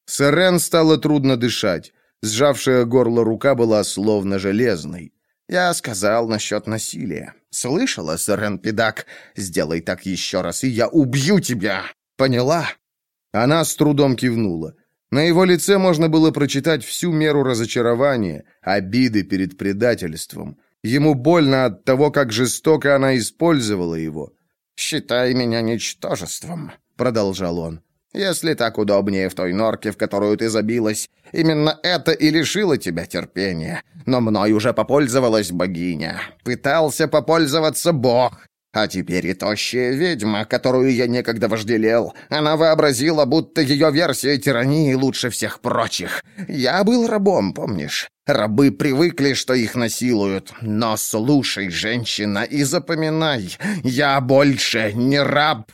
Сэрен стало трудно дышать. Сжавшая горло рука была словно железной. «Я сказал насчет насилия. Слышала, сэр Педак? Сделай так еще раз, и я убью тебя! Поняла?» Она с трудом кивнула. На его лице можно было прочитать всю меру разочарования, обиды перед предательством. Ему больно от того, как жестоко она использовала его. «Считай меня ничтожеством», — продолжал он. «Если так удобнее в той норке, в которую ты забилась, именно это и лишило тебя терпения. Но мной уже попользовалась богиня. Пытался попользоваться бог. А теперь и тощая ведьма, которую я некогда вожделел. Она вообразила, будто ее версия тирании лучше всех прочих. Я был рабом, помнишь? Рабы привыкли, что их насилуют. Но слушай, женщина, и запоминай, я больше не раб.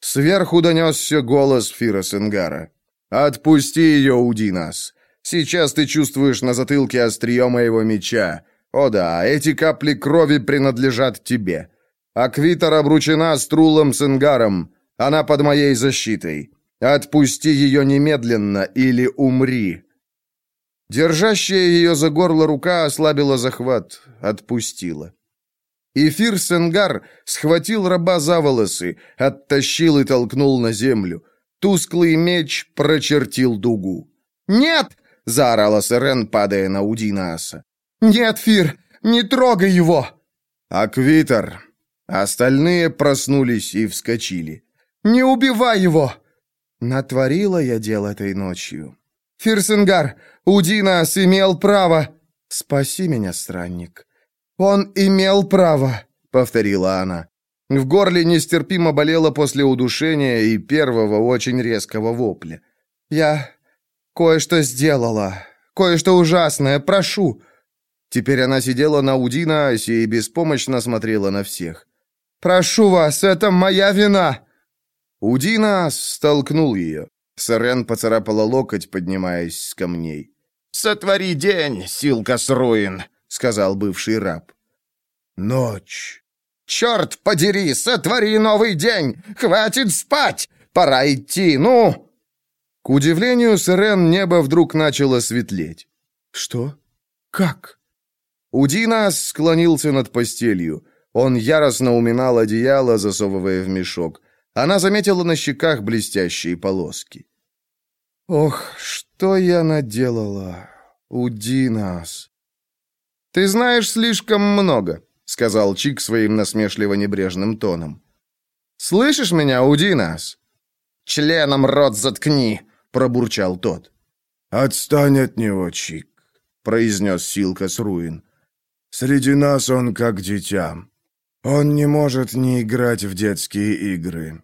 Сверху донесся голос Фира Сенгара. «Отпусти ее, Удинас. Сейчас ты чувствуешь на затылке острие моего меча. О да, эти капли крови принадлежат тебе. Аквитер обручена с Трулом Сенгаром. Она под моей защитой. Отпусти ее немедленно или умри». Держащая ее за горло рука ослабила захват, отпустила. Эфир Сенгар схватил раба за волосы, оттащил и толкнул на землю. Тусклый меч прочертил дугу. «Нет!» — заорала Сырен, падая на Удинааса. «Нет, Фир, не трогай его!» «Аквитер!» Остальные проснулись и вскочили. «Не убивай его!» Натворила я дел этой ночью. «Фирсенгар, Удинас имел право...» «Спаси меня, странник». «Он имел право», — повторила она. В горле нестерпимо болело после удушения и первого очень резкого вопля. «Я кое-что сделала. Кое-что ужасное. Прошу». Теперь она сидела на Удинаасе и беспомощно смотрела на всех. «Прошу вас, это моя вина!» Удинаас столкнул ее. Сарен поцарапала локоть, поднимаясь с камней. «Сотвори день, Силка Сруин», — сказал бывший раб. «Ночь». «Черт подери, сотвори новый день! Хватит спать! Пора идти, ну!» К удивлению Сирен небо вдруг начало светлеть. «Что? Как?» Удинас склонился над постелью. Он яростно уминал одеяло, засовывая в мешок. Она заметила на щеках блестящие полоски. «Ох, что я наделала, Удинас!» «Ты знаешь слишком много», — сказал Чик своим насмешливо-небрежным тоном. «Слышишь меня, Удинас?» «Членом рот заткни!» — пробурчал тот. «Отстань от него, Чик», — произнес Силкас Руин. «Среди нас он как дитя. Он не может не играть в детские игры.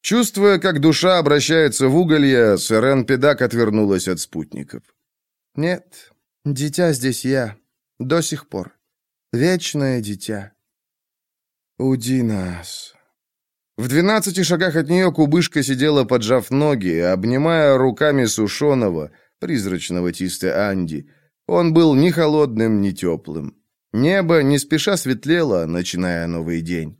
Чувствуя, как душа обращается в уголье, Сырен Педак отвернулась от спутников. «Нет, дитя здесь я. До сих пор. Вечное дитя. Уди нас». В двенадцати шагах от нее кубышка сидела, поджав ноги, обнимая руками сушеного, призрачного Тиста Анди. Он был ни холодным, ни теплым. Небо не спеша светлело, начиная новый день.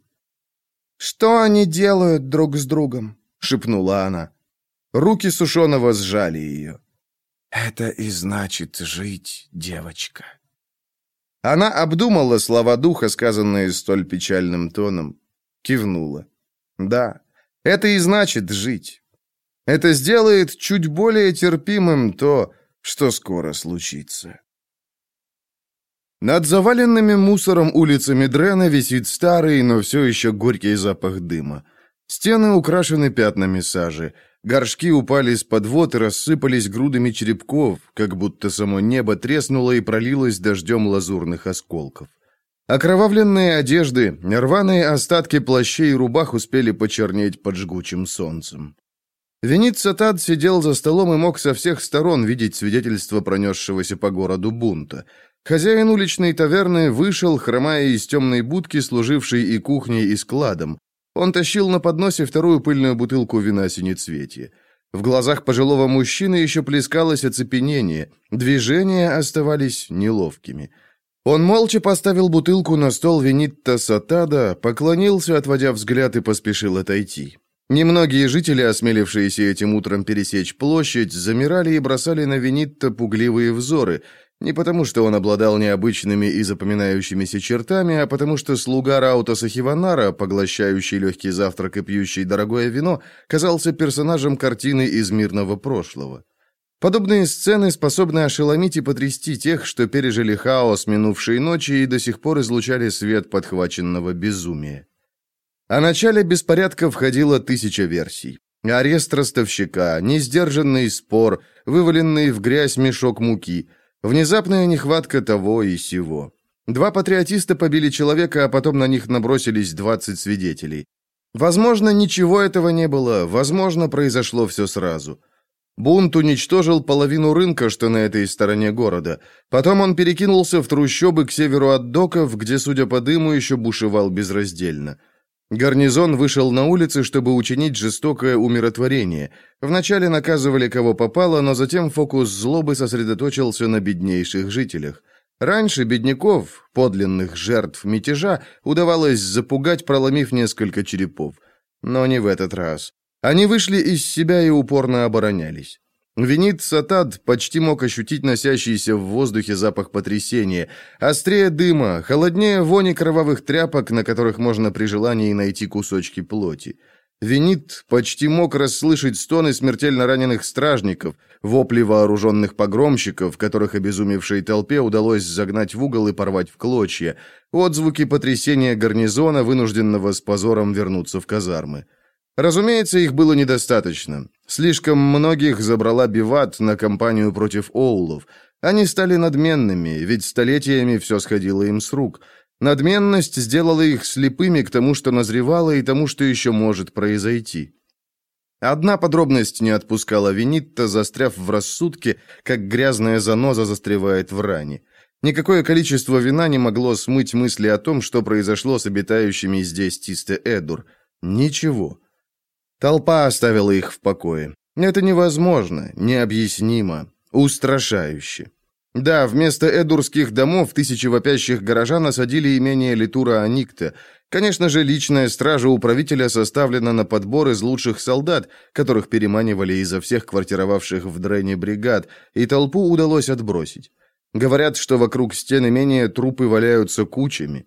«Что они делают друг с другом?» — шепнула она. Руки Сушеного сжали ее. «Это и значит жить, девочка». Она обдумала слова духа, сказанные столь печальным тоном. Кивнула. «Да, это и значит жить. Это сделает чуть более терпимым то, что скоро случится». Над заваленными мусором улицами Дрена висит старый, но все еще горький запах дыма. Стены украшены пятнами сажи. Горшки упали с подвод и рассыпались грудами черепков, как будто само небо треснуло и пролилось дождем лазурных осколков. Окровавленные одежды, рваные остатки плащей и рубах успели почернеть под жгучим солнцем. Венит Сатад сидел за столом и мог со всех сторон видеть свидетельство пронесшегося по городу бунта – Хозяин уличной таверны вышел, хромая из темной будки, служившей и кухней, и складом. Он тащил на подносе вторую пыльную бутылку вина синецветия. В глазах пожилого мужчины еще плескалось оцепенение, движения оставались неловкими. Он молча поставил бутылку на стол Венитта Сатада, поклонился, отводя взгляд, и поспешил отойти. Немногие жители, осмелившиеся этим утром пересечь площадь, замирали и бросали на Венитта пугливые взоры – не потому, что он обладал необычными и запоминающимися чертами, а потому что слуга Раута Сахиванара, поглощающий легкий завтрак и пьющий дорогое вино, казался персонажем картины из мирного прошлого. Подобные сцены способны ошеломить и потрясти тех, что пережили хаос минувшей ночи и до сих пор излучали свет подхваченного безумия. О начале беспорядка входило тысяча версий. Арест ростовщика, несдержанный спор, вываленный в грязь мешок муки – Внезапная нехватка того и сего. Два патриотиста побили человека, а потом на них набросились 20 свидетелей. Возможно, ничего этого не было, возможно, произошло все сразу. Бунт уничтожил половину рынка, что на этой стороне города. Потом он перекинулся в трущобы к северу от доков, где, судя по дыму, еще бушевал безраздельно. Гарнизон вышел на улицы, чтобы учинить жестокое умиротворение. Вначале наказывали кого попало, но затем фокус злобы сосредоточился на беднейших жителях. Раньше бедняков, подлинных жертв мятежа, удавалось запугать, проломив несколько черепов. Но не в этот раз. Они вышли из себя и упорно оборонялись. Винит Сатад почти мог ощутить носящийся в воздухе запах потрясения. Острее дыма, холоднее вони кровавых тряпок, на которых можно при желании найти кусочки плоти. Винит почти мог расслышать стоны смертельно раненых стражников, вопли вооруженных погромщиков, которых обезумевшей толпе удалось загнать в угол и порвать в клочья, отзвуки потрясения гарнизона, вынужденного с позором вернуться в казармы. Разумеется, их было недостаточно. Слишком многих забрала Биват на кампанию против Оулов. Они стали надменными, ведь столетиями все сходило им с рук. Надменность сделала их слепыми к тому, что назревало, и тому, что еще может произойти. Одна подробность не отпускала Винитта, застряв в рассудке, как грязная заноза застревает в ране. Никакое количество вина не могло смыть мысли о том, что произошло с обитающими здесь Тисте Эдур. Ничего. Толпа оставила их в покое. Это невозможно, необъяснимо, устрашающе. Да, вместо эдурских домов тысячи вопящих горожан осадили имение Литура Аникта. Конечно же, личная стража управителя составлена на подбор из лучших солдат, которых переманивали изо всех квартировавших в Дрене бригад, и толпу удалось отбросить. Говорят, что вокруг стен имения трупы валяются кучами.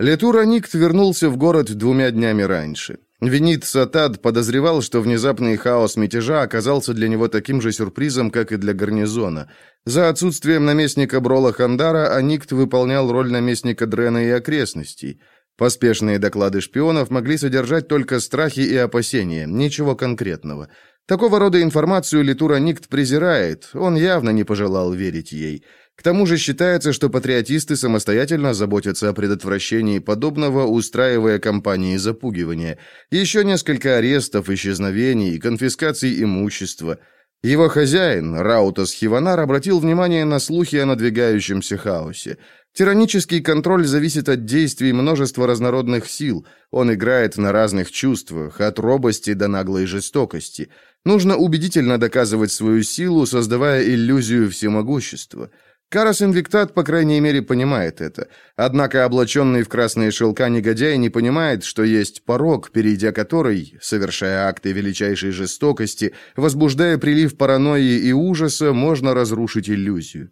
Литур Аникт вернулся в город двумя днями раньше. Винит Сатад подозревал, что внезапный хаос мятежа оказался для него таким же сюрпризом, как и для гарнизона. За отсутствием наместника Брола Хандара Аникт выполнял роль наместника Дрена и окрестностей. Поспешные доклады шпионов могли содержать только страхи и опасения, ничего конкретного. Такого рода информацию Литура Никт презирает, он явно не пожелал верить ей. К тому же считается, что патриотисты самостоятельно заботятся о предотвращении подобного, устраивая кампании запугивания. Еще несколько арестов, исчезновений, конфискаций имущества. Его хозяин, Раутас Хиванар, обратил внимание на слухи о надвигающемся хаосе. Тиранический контроль зависит от действий множества разнородных сил. Он играет на разных чувствах, от робости до наглой жестокости. Нужно убедительно доказывать свою силу, создавая иллюзию всемогущества. Карас Инвиктат, по крайней мере, понимает это. Однако облаченный в красные шелка негодяй не понимает, что есть порог, перейдя который, совершая акты величайшей жестокости, возбуждая прилив паранойи и ужаса, можно разрушить иллюзию.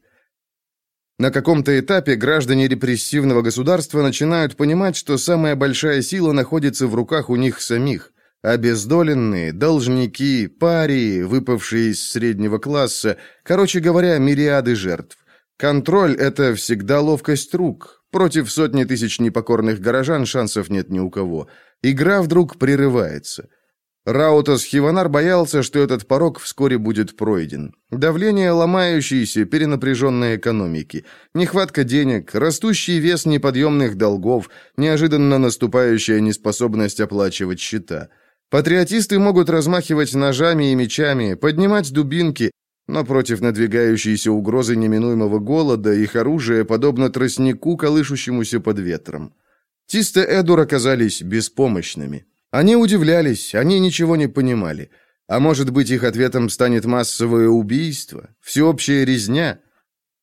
На каком-то этапе граждане репрессивного государства начинают понимать, что самая большая сила находится в руках у них самих. Обездоленные, должники, парии, выпавшие из среднего класса, короче говоря, мириады жертв. Контроль — это всегда ловкость рук. Против сотни тысяч непокорных горожан шансов нет ни у кого. Игра вдруг прерывается. Раутас Хиванар боялся, что этот порог вскоре будет пройден. Давление ломающейся, перенапряженной экономики, нехватка денег, растущий вес неподъемных долгов, неожиданно наступающая неспособность оплачивать счета. Патриотисты могут размахивать ножами и мечами, поднимать дубинки, но против надвигающейся угрозы неминуемого голода их оружие подобно тростнику, колышущемуся под ветром. Тисте Эдур оказались беспомощными. Они удивлялись, они ничего не понимали. А может быть, их ответом станет массовое убийство, всеобщая резня?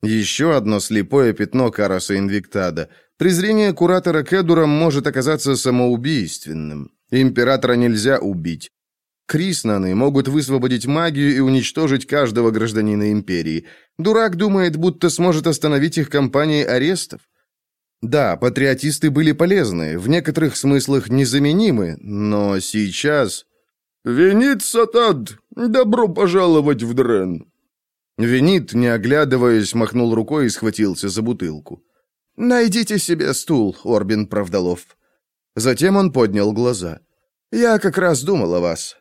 Еще одно слепое пятно Караса Инвиктада. Презрение куратора к Эдурам может оказаться самоубийственным. Императора нельзя убить. Криснаны могут высвободить магию и уничтожить каждого гражданина империи. Дурак думает, будто сможет остановить их кампанией арестов. Да, патриотисты были полезны, в некоторых смыслах незаменимы, но сейчас... «Венит Сатад! Добро пожаловать в Дрен!» Венит, не оглядываясь, махнул рукой и схватился за бутылку. «Найдите себе стул, Орбин Правдолов». Затем он поднял глаза. «Я как раз думал о вас.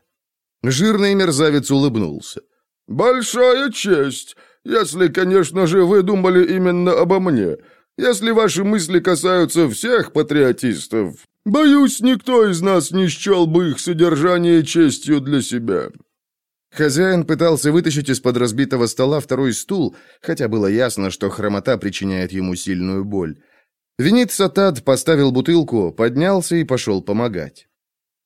Жирный мерзавец улыбнулся. «Большая честь, если, конечно же, вы думали именно обо мне. Если ваши мысли касаются всех патриотистов, боюсь, никто из нас не счел бы их содержание честью для себя». Хозяин пытался вытащить из-под разбитого стола второй стул, хотя было ясно, что хромота причиняет ему сильную боль. Винит Сатад поставил бутылку, поднялся и пошел помогать.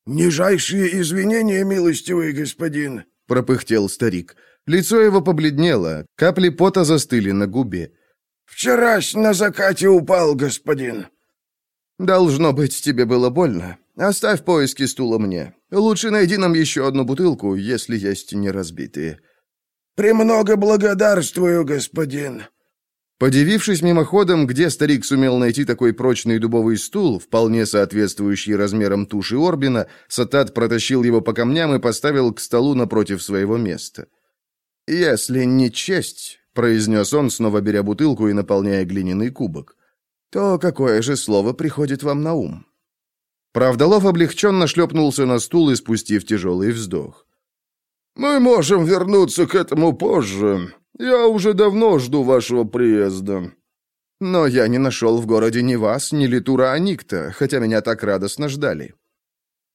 «Нижайшие извинения, милостивый господин», — пропыхтел старик. Лицо его побледнело, капли пота застыли на губе. «Вчерась на закате упал, господин». «Должно быть, тебе было больно. Оставь поиски стула мне. Лучше найди нам еще одну бутылку, если есть неразбитые». «Премного благодарствую, господин». Подивившись мимоходом, где старик сумел найти такой прочный дубовый стул, вполне соответствующий размерам туши Орбина, Сатат протащил его по камням и поставил к столу напротив своего места. «Если не честь», — произнес он, снова беря бутылку и наполняя глиняный кубок, «то какое же слово приходит вам на ум?» Правдолов облегченно шлепнулся на стул, и спустив тяжелый вздох. «Мы можем вернуться к этому позже. Я уже давно жду вашего приезда». «Но я не нашел в городе ни вас, ни Литура Аникта, хотя меня так радостно ждали».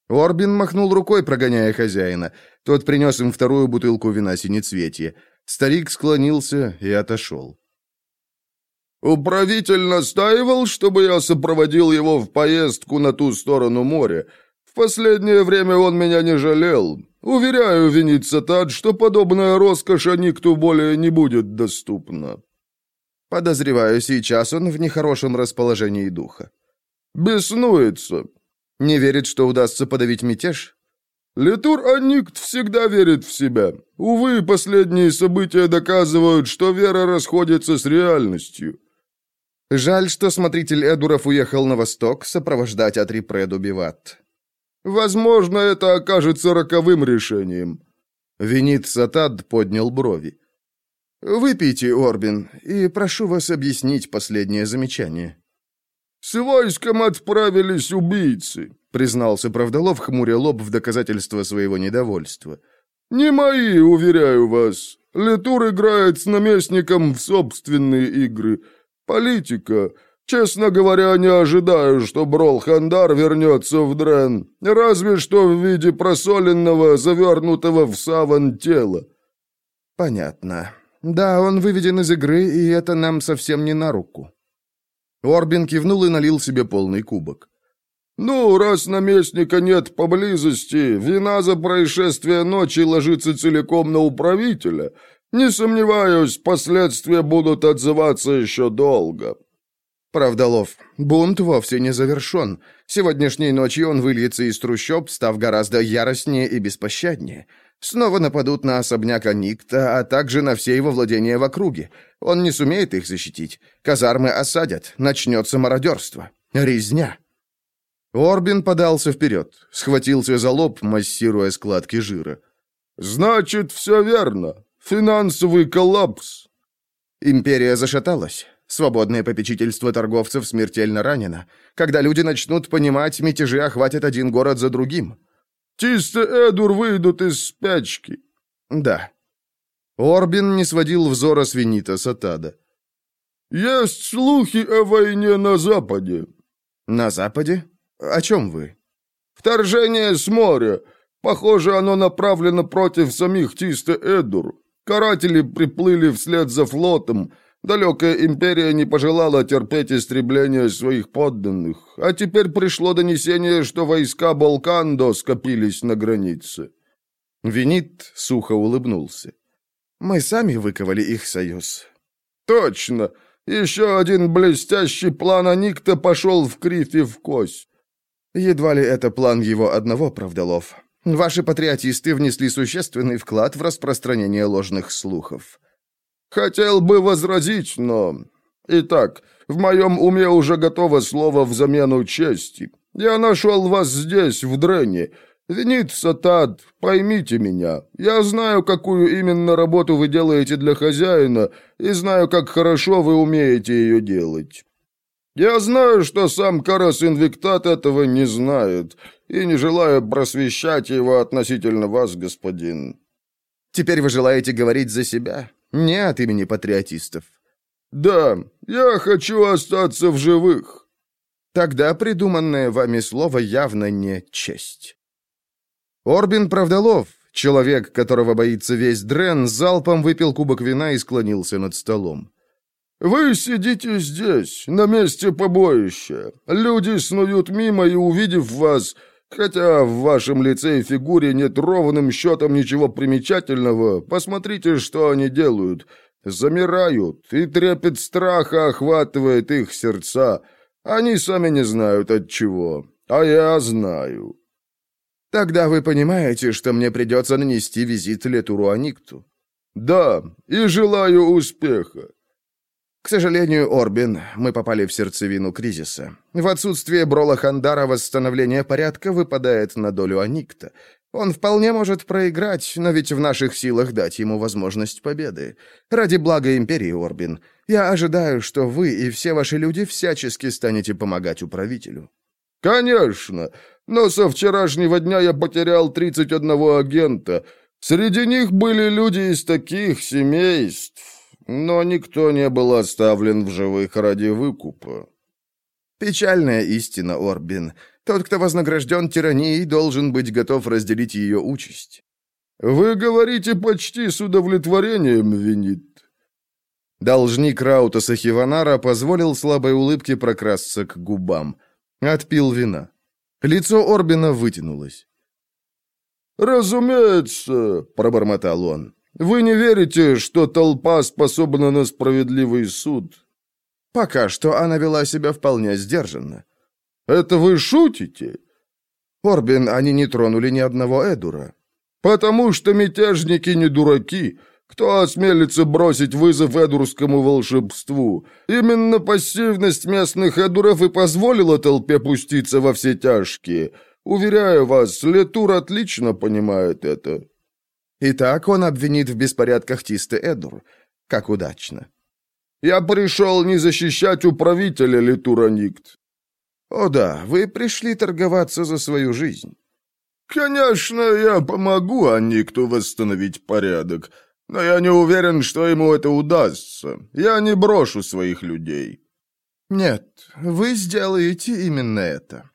Орбин махнул рукой, прогоняя хозяина. Тот принес им вторую бутылку вина синецветья. Старик склонился и отошел. «Управитель настаивал, чтобы я сопроводил его в поездку на ту сторону моря. В последнее время он меня не жалел. Уверяю, винится Тад, что подобная роскошь никто более не будет доступна. Подозреваю, сейчас он в нехорошем расположении духа. Беснуется. Не верит, что удастся подавить мятеж? Литур Аникт всегда верит в себя. Увы, последние события доказывают, что вера расходится с реальностью. Жаль, что смотритель Эдуров уехал на восток сопровождать Атрипреду Биват. Возможно, это окажется роковым решением. Винит Сатад поднял брови. «Выпейте, Орбин, и прошу вас объяснить последнее замечание». «С войском отправились убийцы», — признался Правдолов, хмуря лоб в доказательство своего недовольства. «Не мои, уверяю вас. Летур играет с наместником в собственные игры. Политика. Честно говоря, не ожидаю, что Брол-Хандар вернется в Дрен, разве что в виде просоленного, завернутого в саван тела». «Понятно. Да, он выведен из игры, и это нам совсем не на руку». Орбин кивнул и налил себе полный кубок. «Ну, раз наместника нет поблизости, вина за происшествие ночи ложится целиком на управителя. Не сомневаюсь, последствия будут отзываться еще долго. Правдолов, бунт вовсе не завершен. Сегодняшней ночью он выльется из трущоб, став гораздо яростнее и беспощаднее. Снова нападут на особняк Аникта, а также на все его владения в округе. Он не сумеет их защитить. Казармы осадят, начнется мародерство. Резня. Орбин подался вперед, схватился за лоб, массируя складки жира. «Значит, все верно. Финансовый коллапс». Империя зашаталась. Свободное попечительство торговцев смертельно ранено. Когда люди начнут понимать, мятежи охватят один город за другим. Чисто Эдур выйдут из спячки. Да. Орбин не сводил взора с Венита Сатада. Есть слухи о войне на Западе. На Западе? О чем вы? Вторжение с моря. Похоже, оно направлено против самих Тиста Эдур. Каратели приплыли вслед за флотом. Далекая империя не пожелала терпеть истребление своих подданных, а теперь пришло донесение, что войска Балкандо скопились на границе». Винит сухо улыбнулся. «Мы сами выковали их союз». «Точно! Еще один блестящий план Аникта пошел в кривь и в кость». «Едва ли это план его одного, Правдолов. Ваши патриотисты внесли существенный вклад в распространение ложных слухов». «Хотел бы возразить, но...» «Итак, в моем уме уже готово слово в замену чести. Я нашел вас здесь, в Дрене. Винит Сатад, поймите меня. Я знаю, какую именно работу вы делаете для хозяина, и знаю, как хорошо вы умеете ее делать. Я знаю, что сам Карас Инвиктат этого не знает, и не желаю просвещать его относительно вас, господин». «Теперь вы желаете говорить за себя?» Не от имени патриотистов. Да, я хочу остаться в живых. Тогда придуманное вами слово явно не честь. Орбин Правдолов, человек, которого боится весь Дрен, залпом выпил кубок вина и склонился над столом. Вы сидите здесь, на месте побоища. Люди снуют мимо и, увидев вас, хотя в вашем лице и фигуре нет ровным счетом ничего примечательного, посмотрите, что они делают. Замирают, и трепет страха охватывает их сердца. Они сами не знают от чего, а я знаю. Тогда вы понимаете, что мне придется нанести визит Летуру Аникту. Да, и желаю успеха. К сожалению, Орбин, мы попали в сердцевину кризиса. В отсутствие Брола Хандара восстановление порядка выпадает на долю Аникта. Он вполне может проиграть, но ведь в наших силах дать ему возможность победы. Ради блага Империи, Орбин, я ожидаю, что вы и все ваши люди всячески станете помогать управителю». «Конечно, но со вчерашнего дня я потерял 31 агента. Среди них были люди из таких семейств, но никто не был оставлен в живых ради выкупа». «Печальная истина, Орбин. Тот, кто вознагражден тиранией, должен быть готов разделить ее участь». «Вы говорите почти с удовлетворением, Винит». Должник Раута Сахиванара позволил слабой улыбке прокрасться к губам. Отпил вина. Лицо Орбина вытянулось. «Разумеется», — пробормотал он, — «вы не верите, что толпа способна на справедливый суд?» «Пока что она вела себя вполне сдержанно». «Это вы шутите?» «Орбин, они не тронули ни одного Эдура». «Потому что мятежники не дураки. Кто осмелится бросить вызов эдурскому волшебству? Именно пассивность местных эдуров и позволила толпе пуститься во все тяжкие. Уверяю вас, Летур отлично понимает это». Итак, он обвинит в беспорядках Тисты Эдур. Как удачно. «Я пришел не защищать управителя Летура Никт». «О да, вы пришли торговаться за свою жизнь». «Конечно, я помогу Аникту восстановить порядок». Но я не уверен, что ему это удастся. Я не брошу своих людей». «Нет, вы сделаете именно это».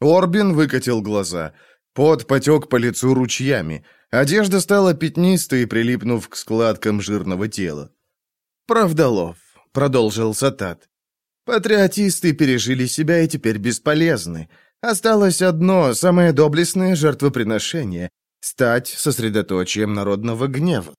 Орбин выкатил глаза. Пот потек по лицу ручьями. Одежда стала пятнистой, прилипнув к складкам жирного тела. «Правдолов», — продолжил Сатат. «Патриотисты пережили себя и теперь бесполезны. Осталось одно, самое доблестное жертвоприношение — стать сосредоточием народного гнева.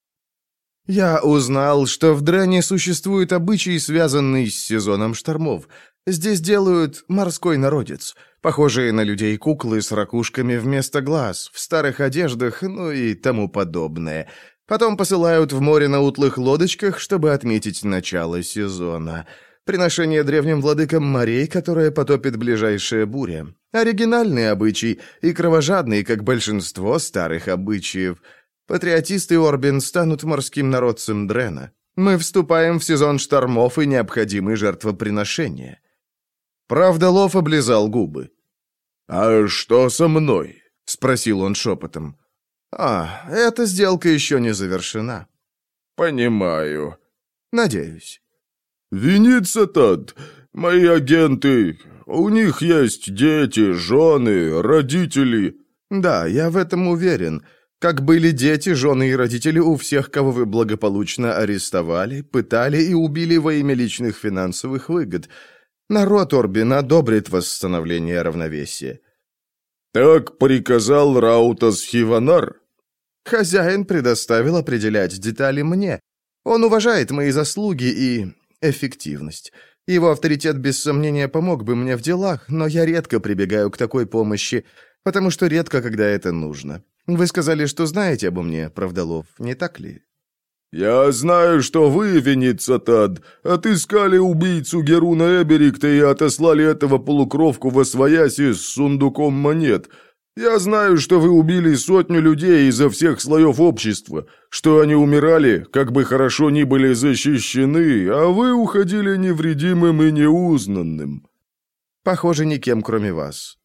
Я узнал, что в Дрене существует обычай, связанный с сезоном штормов. Здесь делают морской народец, похожие на людей куклы с ракушками вместо глаз, в старых одеждах, ну и тому подобное. Потом посылают в море на утлых лодочках, чтобы отметить начало сезона. Приношение древним владыкам морей, которое потопит ближайшая буря. Оригинальный обычай и кровожадный, как большинство старых обычаев – Патриотисты Орбин станут морским народцем Дрена. Мы вступаем в сезон штормов и необходимые жертвоприношения». Правда, Лов облизал губы. «А что со мной?» — спросил он шепотом. «А, эта сделка еще не завершена». «Понимаю». «Надеюсь». «Винится тот. Мои агенты. У них есть дети, жены, родители». «Да, я в этом уверен. Как были дети, жены и родители у всех, кого вы благополучно арестовали, пытали и убили во имя личных финансовых выгод. Народ Орбин одобрит восстановление равновесия». «Так приказал Раутас Хиванар?» «Хозяин предоставил определять детали мне. Он уважает мои заслуги и эффективность. Его авторитет без сомнения помог бы мне в делах, но я редко прибегаю к такой помощи, потому что редко, когда это нужно. Вы сказали, что знаете обо мне, Правдолов, не так ли?» «Я знаю, что вы, Веницатад, отыскали убийцу Геруна Эберикта и отослали этого полукровку во свояси с сундуком монет. Я знаю, что вы убили сотню людей изо всех слоев общества, что они умирали, как бы хорошо ни были защищены, а вы уходили невредимым и неузнанным». «Похоже, никем, кроме вас.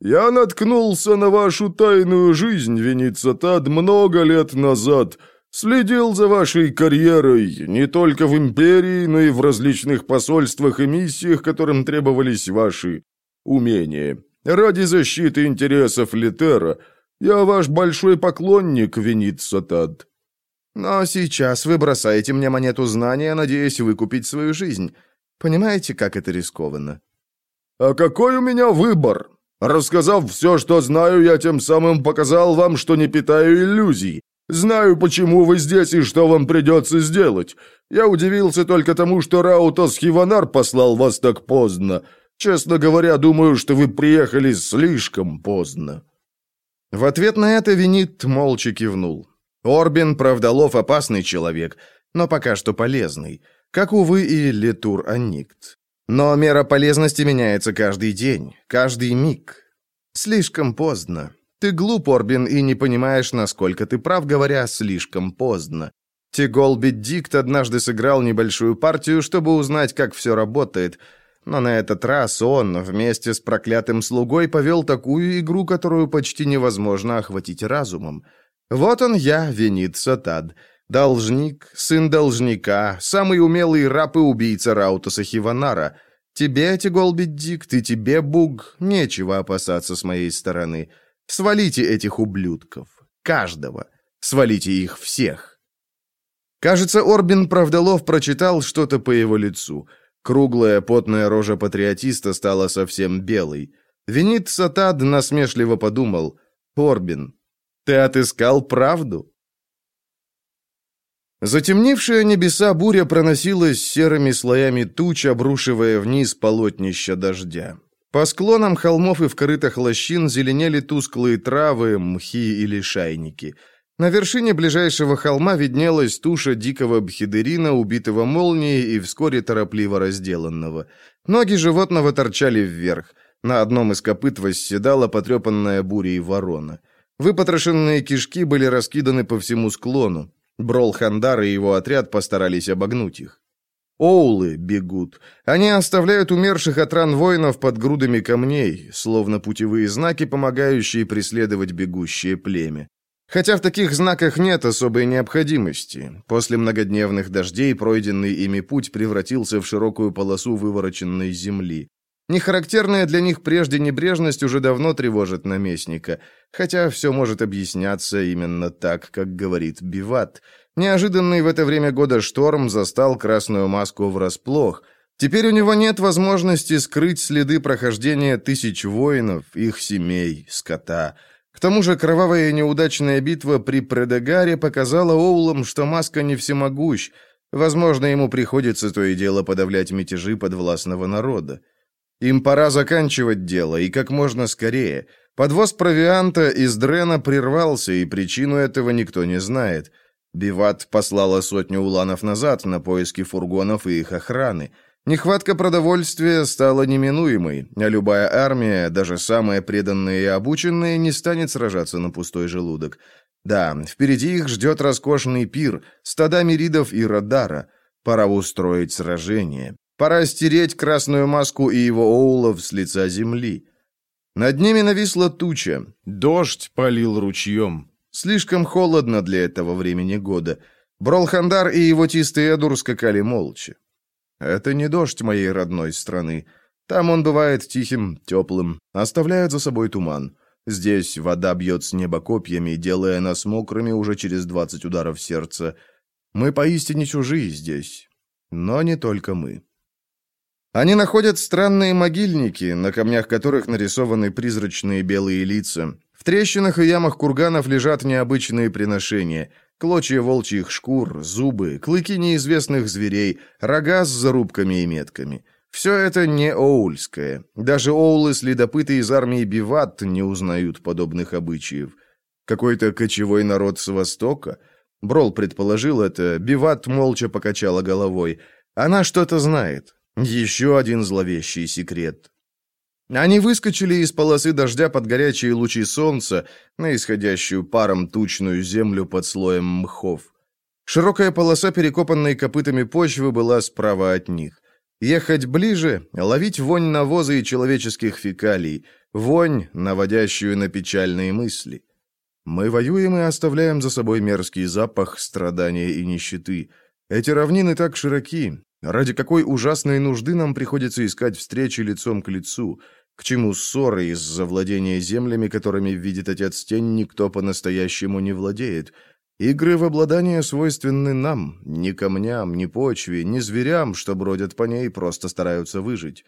«Я наткнулся на вашу тайную жизнь, Веницатад, много лет назад. Следил за вашей карьерой не только в Империи, но и в различных посольствах и миссиях, которым требовались ваши умения. Ради защиты интересов Литера я ваш большой поклонник, Веницатад». Но сейчас вы бросаете мне монету знания, надеясь выкупить свою жизнь. Понимаете, как это рискованно?» «А какой у меня выбор? Рассказав все, что знаю, я тем самым показал вам, что не питаю иллюзий. Знаю, почему вы здесь и что вам придется сделать. Я удивился только тому, что Раутас Хиванар послал вас так поздно. Честно говоря, думаю, что вы приехали слишком поздно». В ответ на это Винит молча кивнул. Орбин, правдолов, опасный человек, но пока что полезный, как, увы, и Литур Аникт. Но мера полезности меняется каждый день, каждый миг. Слишком поздно. Ты глуп, Орбин, и не понимаешь, насколько ты прав, говоря «слишком поздно». Тигол Дикт однажды сыграл небольшую партию, чтобы узнать, как все работает, но на этот раз он вместе с проклятым слугой повел такую игру, которую почти невозможно охватить разумом. Вот он я, Венит Сатад, должник, сын должника, самый умелый раб и убийца Раутаса Хиванара. Тебе, Тигол Дикт, и тебе, Буг, нечего опасаться с моей стороны. Свалите этих ублюдков. Каждого. Свалите их всех. Кажется, Орбин Правдолов прочитал что-то по его лицу. Круглая потная рожа патриотиста стала совсем белой. Винит Сатад насмешливо подумал. «Орбин, ты отыскал правду?» Затемнившая небеса буря проносилась серыми слоями туч, обрушивая вниз полотнища дождя. По склонам холмов и в корытах лощин зеленели тусклые травы, мхи или шайники – на вершине ближайшего холма виднелась туша дикого бхидерина, убитого молнией и вскоре торопливо разделанного. Ноги животного торчали вверх. На одном из копыт восседала потрепанная бурей ворона. Выпотрошенные кишки были раскиданы по всему склону. Брол Хандар и его отряд постарались обогнуть их. Оулы бегут. Они оставляют умерших от ран воинов под грудами камней, словно путевые знаки, помогающие преследовать бегущее племя. Хотя в таких знаках нет особой необходимости. После многодневных дождей пройденный ими путь превратился в широкую полосу вывороченной земли. Нехарактерная для них прежде небрежность уже давно тревожит наместника, хотя все может объясняться именно так, как говорит Биват. Неожиданный в это время года шторм застал красную маску врасплох. Теперь у него нет возможности скрыть следы прохождения тысяч воинов, их семей, скота – к тому же кровавая неудачная битва при Предагаре показала Оулам, что Маска не всемогущ. Возможно, ему приходится то и дело подавлять мятежи подвластного народа. Им пора заканчивать дело, и как можно скорее. Подвоз провианта из Дрена прервался, и причину этого никто не знает. Биват послала сотню уланов назад на поиски фургонов и их охраны. Нехватка продовольствия стала неминуемой, а любая армия, даже самая преданная и обученная, не станет сражаться на пустой желудок. Да, впереди их ждет роскошный пир, стада миридов и радара. Пора устроить сражение. Пора стереть красную маску и его оулов с лица земли. Над ними нависла туча. Дождь полил ручьем. Слишком холодно для этого времени года. Бролхандар и его тистый Эдур скакали молча. Это не дождь моей родной страны. Там он бывает тихим, теплым, оставляет за собой туман. Здесь вода бьет с неба копьями, делая нас мокрыми уже через двадцать ударов сердца. Мы поистине чужие здесь. Но не только мы. Они находят странные могильники, на камнях которых нарисованы призрачные белые лица. В трещинах и ямах курганов лежат необычные приношения – Клочья волчьих шкур, зубы, клыки неизвестных зверей, рога с зарубками и метками. Все это не оульское. Даже оулы-следопыты из армии Биват не узнают подобных обычаев. Какой-то кочевой народ с Востока? Брол предположил это, Биват молча покачала головой. Она что-то знает. Еще один зловещий секрет. Они выскочили из полосы дождя под горячие лучи солнца на исходящую паром тучную землю под слоем мхов. Широкая полоса перекопанной копытами почвы была справа от них. Ехать ближе, ловить вонь навоза и человеческих фекалий, вонь, наводящую на печальные мысли. Мы воюем и оставляем за собой мерзкий запах страдания и нищеты. Эти равнины так широки, Ради какой ужасной нужды нам приходится искать встречи лицом к лицу? К чему ссоры из-за владения землями, которыми видит отец тень, никто по-настоящему не владеет? Игры в обладание свойственны нам, ни камням, ни почве, ни зверям, что бродят по ней, просто стараются выжить.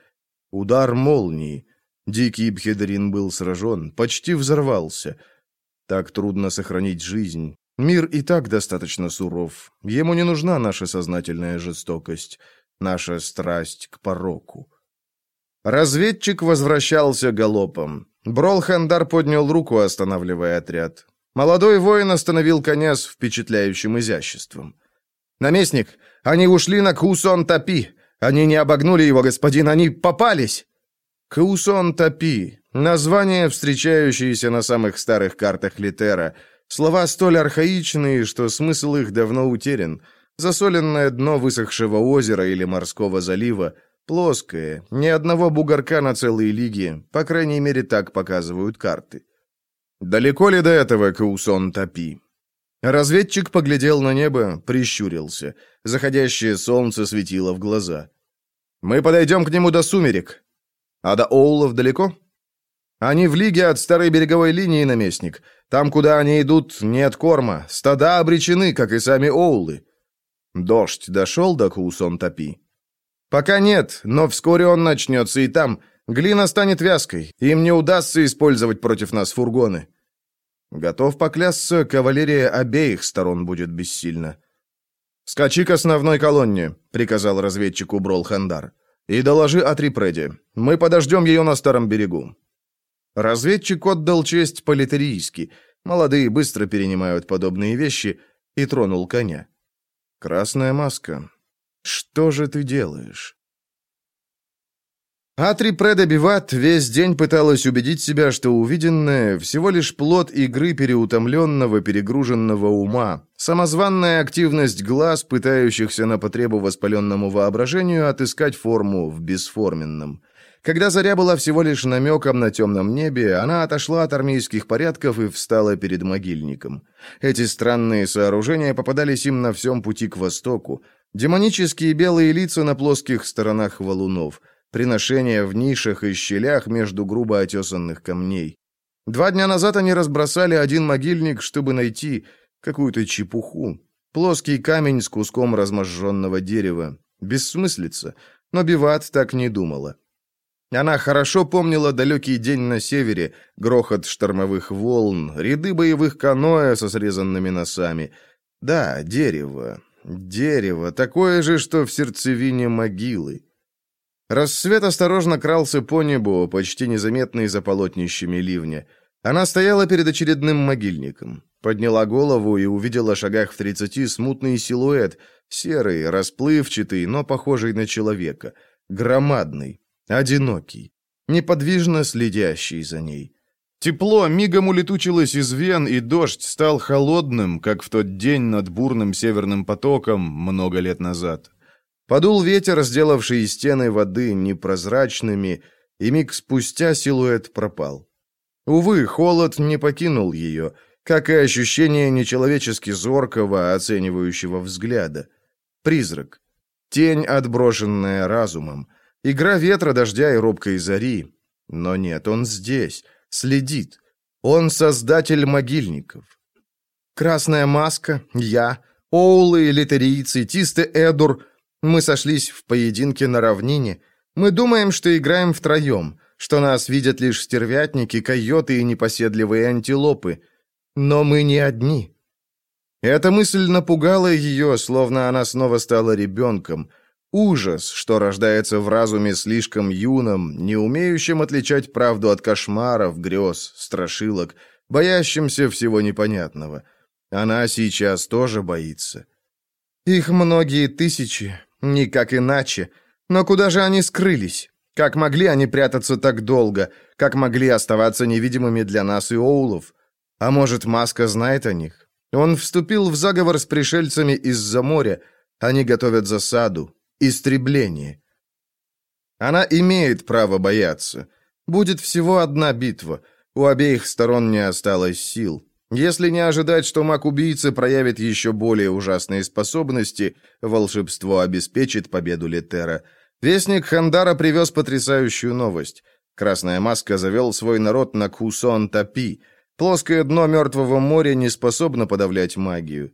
Удар молнии. Дикий Бхедрин был сражен, почти взорвался. Так трудно сохранить жизнь. Мир и так достаточно суров. Ему не нужна наша сознательная жестокость, наша страсть к пороку. Разведчик возвращался галопом. Бролхандар поднял руку, останавливая отряд. Молодой воин остановил коня с впечатляющим изяществом. «Наместник, они ушли на Кусон-Тапи. Они не обогнули его, господин, они попались!» Каусон-Тапи — название, встречающееся на самых старых картах Литера. Слова столь архаичные, что смысл их давно утерян. Засоленное дно высохшего озера или морского залива, плоское, ни одного бугорка на целые лиги, по крайней мере, так показывают карты. Далеко ли до этого Каусон-Тапи? Разведчик поглядел на небо, прищурился. Заходящее солнце светило в глаза. «Мы подойдем к нему до сумерек», а до Оулов далеко? Они в лиге от старой береговой линии, наместник. Там, куда они идут, нет корма. Стада обречены, как и сами Оулы. Дождь дошел до Куусон-Топи? Пока нет, но вскоре он начнется и там. Глина станет вязкой. Им не удастся использовать против нас фургоны. Готов поклясться, кавалерия обеих сторон будет бессильна. «Скачи к основной колонне», — приказал разведчику Брол Хандар. И доложи о Трипреде. Мы подождем ее на старом берегу». Разведчик отдал честь политерийски. Молодые быстро перенимают подобные вещи и тронул коня. «Красная маска. Что же ты делаешь?» Атри Предобиват весь день пыталась убедить себя, что увиденное – всего лишь плод игры переутомленного, перегруженного ума, самозванная активность глаз, пытающихся на потребу воспаленному воображению отыскать форму в бесформенном. Когда заря была всего лишь намеком на темном небе, она отошла от армейских порядков и встала перед могильником. Эти странные сооружения попадались им на всем пути к востоку. Демонические белые лица на плоских сторонах валунов – приношения в нишах и щелях между грубо отесанных камней. Два дня назад они разбросали один могильник, чтобы найти какую-то чепуху. Плоский камень с куском разможженного дерева. Бессмыслица. Но Биват так не думала. Она хорошо помнила далекий день на севере, грохот штормовых волн, ряды боевых каноэ со срезанными носами. Да, дерево. Дерево, такое же, что в сердцевине могилы. Рассвет осторожно крался по небу, почти незаметный за полотнищами ливня. Она стояла перед очередным могильником. Подняла голову и увидела в шагах в тридцати смутный силуэт, серый, расплывчатый, но похожий на человека, громадный, одинокий, неподвижно следящий за ней. Тепло мигом улетучилось из вен, и дождь стал холодным, как в тот день над бурным северным потоком много лет назад. Подул ветер, сделавший стены воды непрозрачными, и миг спустя силуэт пропал. Увы, холод не покинул ее, как и ощущение нечеловечески зоркого, оценивающего взгляда. Призрак. Тень, отброшенная разумом. Игра ветра, дождя и робкой зари. Но нет, он здесь, следит. Он создатель могильников. Красная маска, я, Оулы, литерийцы, Тисте Эдур — мы сошлись в поединке на равнине. Мы думаем, что играем втроем, что нас видят лишь стервятники, койоты и непоседливые антилопы. Но мы не одни. Эта мысль напугала ее, словно она снова стала ребенком. Ужас, что рождается в разуме слишком юном, не умеющим отличать правду от кошмаров, грез, страшилок, боящимся всего непонятного. Она сейчас тоже боится. Их многие тысячи, Никак иначе. Но куда же они скрылись? Как могли они прятаться так долго? Как могли оставаться невидимыми для нас и Оулов? А может, Маска знает о них? Он вступил в заговор с пришельцами из-за моря. Они готовят засаду, истребление. Она имеет право бояться. Будет всего одна битва. У обеих сторон не осталось сил. Если не ожидать, что маг-убийца проявит еще более ужасные способности, волшебство обеспечит победу Летера. Вестник Хандара привез потрясающую новость. Красная маска завел свой народ на Кусон-Тапи. Плоское дно Мертвого моря не способно подавлять магию.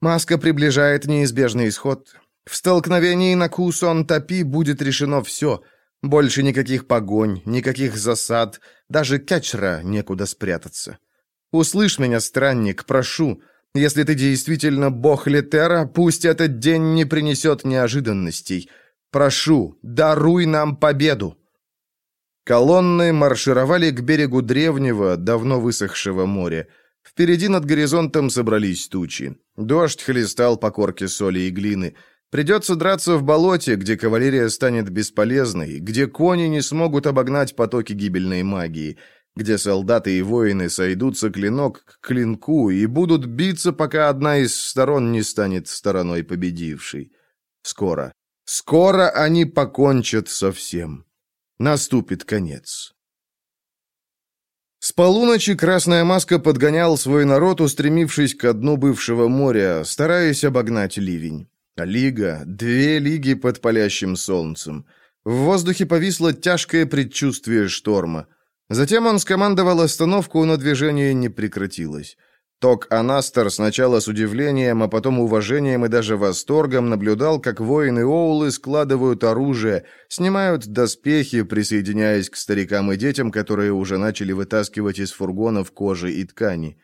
Маска приближает неизбежный исход. В столкновении на Кусон-Топи будет решено все. Больше никаких погонь, никаких засад, даже качра некуда спрятаться. Услышь меня, странник, прошу. Если ты действительно бог Летера, пусть этот день не принесет неожиданностей. Прошу, даруй нам победу!» Колонны маршировали к берегу древнего, давно высохшего моря. Впереди над горизонтом собрались тучи. Дождь хлестал по корке соли и глины. Придется драться в болоте, где кавалерия станет бесполезной, где кони не смогут обогнать потоки гибельной магии, где солдаты и воины сойдутся клинок к клинку и будут биться, пока одна из сторон не станет стороной победившей. Скоро. Скоро они покончат со всем. Наступит конец. С полуночи Красная Маска подгонял свой народ, устремившись к дну бывшего моря, стараясь обогнать ливень. Лига, две лиги под палящим солнцем. В воздухе повисло тяжкое предчувствие шторма. Затем он скомандовал остановку, но движение не прекратилось. Ток Анастер сначала с удивлением, а потом уважением и даже восторгом наблюдал, как воины Оулы складывают оружие, снимают доспехи, присоединяясь к старикам и детям, которые уже начали вытаскивать из фургонов кожи и ткани.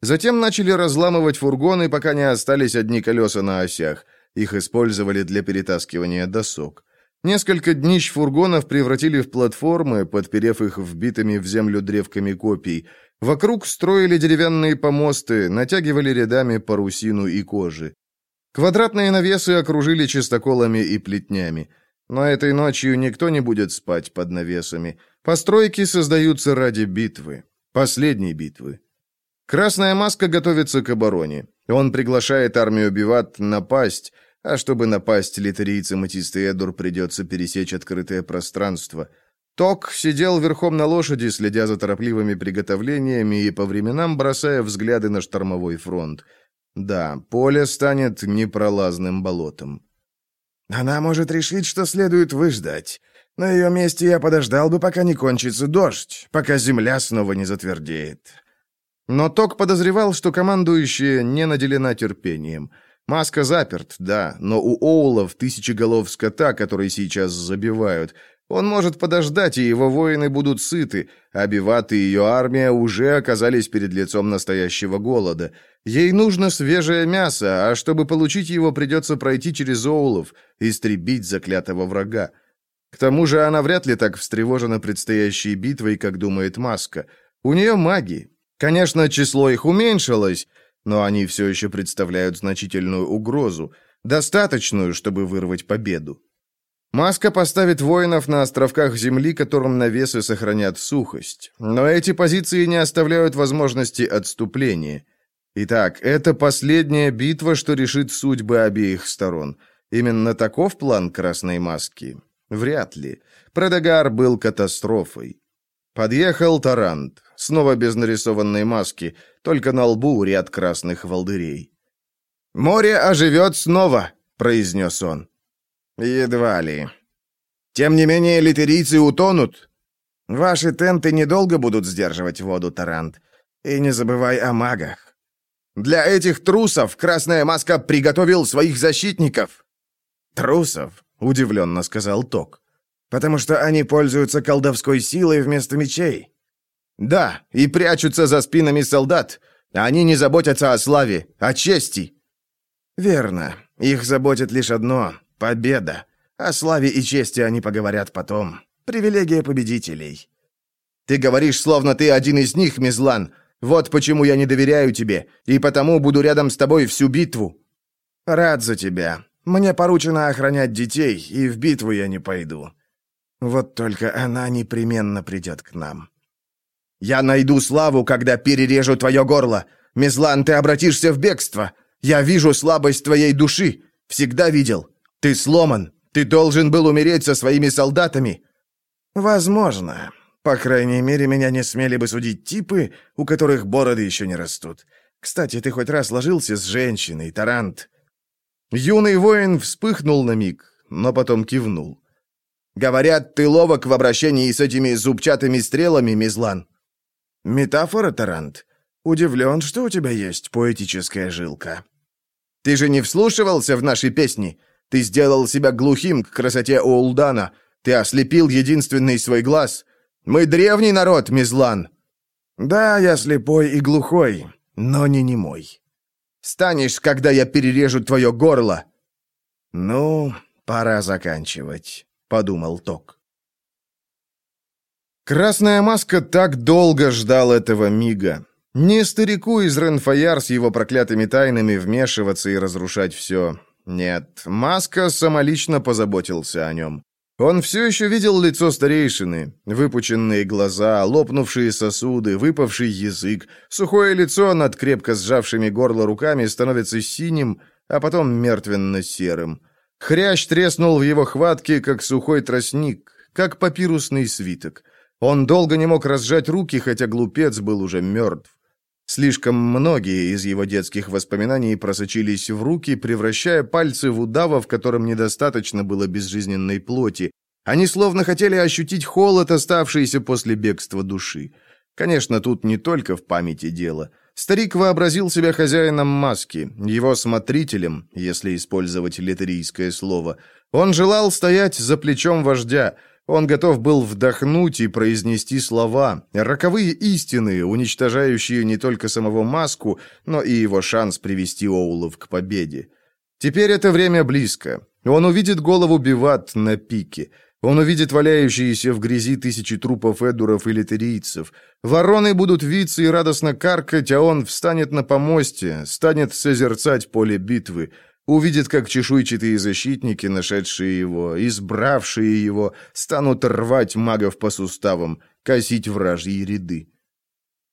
Затем начали разламывать фургоны, пока не остались одни колеса на осях. Их использовали для перетаскивания досок. Несколько днищ фургонов превратили в платформы, подперев их вбитыми в землю древками копий – Вокруг строили деревянные помосты, натягивали рядами парусину и кожи. Квадратные навесы окружили чистоколами и плетнями. Но этой ночью никто не будет спать под навесами. Постройки создаются ради битвы. Последней битвы. Красная маска готовится к обороне. Он приглашает армию Биват напасть, а чтобы напасть, литерийцам и Тистеэдур придется пересечь открытое пространство – Ток сидел верхом на лошади, следя за торопливыми приготовлениями и по временам бросая взгляды на штормовой фронт. Да, поле станет непролазным болотом. Она может решить, что следует выждать. На ее месте я подождал бы, пока не кончится дождь, пока земля снова не затвердеет. Но Ток подозревал, что командующая не наделена терпением. Маска заперт, да, но у Оулов тысячи голов скота, которые сейчас забивают, он может подождать, и его воины будут сыты, а Биват и ее армия уже оказались перед лицом настоящего голода. Ей нужно свежее мясо, а чтобы получить его, придется пройти через Оулов, истребить заклятого врага. К тому же она вряд ли так встревожена предстоящей битвой, как думает Маска. У нее маги. Конечно, число их уменьшилось, но они все еще представляют значительную угрозу, достаточную, чтобы вырвать победу. Маска поставит воинов на островках земли, которым навесы сохранят сухость. Но эти позиции не оставляют возможности отступления. Итак, это последняя битва, что решит судьбы обеих сторон. Именно таков план Красной Маски? Вряд ли. Продагар был катастрофой. Подъехал Тарант, снова без нарисованной маски, только на лбу ряд красных волдырей. «Море оживет снова», — произнес он. Едва ли. Тем не менее, литерийцы утонут. Ваши тенты недолго будут сдерживать воду, Тарант. И не забывай о магах. Для этих трусов Красная Маска приготовил своих защитников. Трусов? Удивленно сказал Ток. Потому что они пользуются колдовской силой вместо мечей. Да, и прячутся за спинами солдат. Они не заботятся о славе, о чести. Верно. Их заботит лишь одно Победа. О славе и чести они поговорят потом. Привилегия победителей. Ты говоришь, словно ты один из них, Мизлан. Вот почему я не доверяю тебе, и потому буду рядом с тобой всю битву. Рад за тебя. Мне поручено охранять детей, и в битву я не пойду. Вот только она непременно придет к нам. Я найду славу, когда перережу твое горло. Мизлан, ты обратишься в бегство. Я вижу слабость твоей души. Всегда видел. Ты сломан. Ты должен был умереть со своими солдатами. Возможно. По крайней мере, меня не смели бы судить типы, у которых бороды еще не растут. Кстати, ты хоть раз ложился с женщиной, Тарант?» Юный воин вспыхнул на миг, но потом кивнул. «Говорят, ты ловок в обращении с этими зубчатыми стрелами, Мизлан». Метафора, Тарант? Удивлен, что у тебя есть поэтическая жилка. Ты же не вслушивался в наши песни? Ты сделал себя глухим к красоте Оулдана. Ты ослепил единственный свой глаз. Мы древний народ, Мизлан. Да, я слепой и глухой, но не немой. Станешь, когда я перережу твое горло. Ну, пора заканчивать, подумал Ток. Красная маска так долго ждал этого мига. Не старику из Ренфаяр с его проклятыми тайнами вмешиваться и разрушать все. Нет, Маска самолично позаботился о нем. Он все еще видел лицо старейшины, выпученные глаза, лопнувшие сосуды, выпавший язык, сухое лицо над крепко сжавшими горло руками становится синим, а потом мертвенно-серым. Хрящ треснул в его хватке, как сухой тростник, как папирусный свиток. Он долго не мог разжать руки, хотя глупец был уже мертв. Слишком многие из его детских воспоминаний просочились в руки, превращая пальцы в удава, в котором недостаточно было безжизненной плоти. Они словно хотели ощутить холод, оставшийся после бегства души. Конечно, тут не только в памяти дело. Старик вообразил себя хозяином маски, его смотрителем, если использовать литерийское слово. Он желал стоять за плечом вождя, он готов был вдохнуть и произнести слова, роковые истины, уничтожающие не только самого Маску, но и его шанс привести Оулов к победе. Теперь это время близко. Он увидит голову Биват на пике. Он увидит валяющиеся в грязи тысячи трупов эдуров и литерийцев. Вороны будут виться и радостно каркать, а он встанет на помосте, станет созерцать поле битвы увидит, как чешуйчатые защитники, нашедшие его, избравшие его, станут рвать магов по суставам, косить вражьи ряды.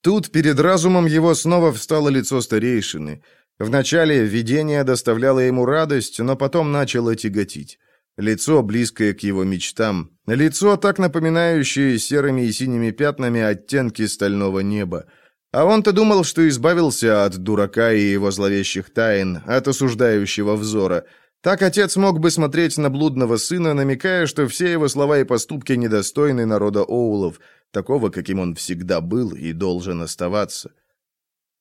Тут перед разумом его снова встало лицо старейшины. Вначале видение доставляло ему радость, но потом начало тяготить. Лицо, близкое к его мечтам. Лицо, так напоминающее серыми и синими пятнами оттенки стального неба. А он-то думал, что избавился от дурака и его зловещих тайн, от осуждающего взора. Так отец мог бы смотреть на блудного сына, намекая, что все его слова и поступки недостойны народа Оулов, такого, каким он всегда был и должен оставаться.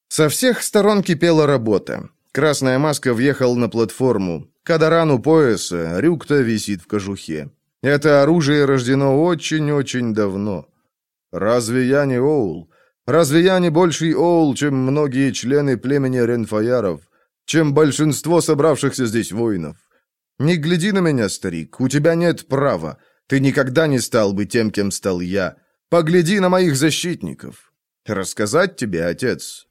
Со всех сторон кипела работа. Красная маска въехал на платформу. Кадаран у пояса, рюкта висит в кожухе. Это оружие рождено очень-очень давно. Разве я не Оул? Разве я не больший оул, чем многие члены племени Ренфаяров, чем большинство собравшихся здесь воинов? Не гляди на меня, старик, у тебя нет права. Ты никогда не стал бы тем, кем стал я. Погляди на моих защитников. Рассказать тебе, отец?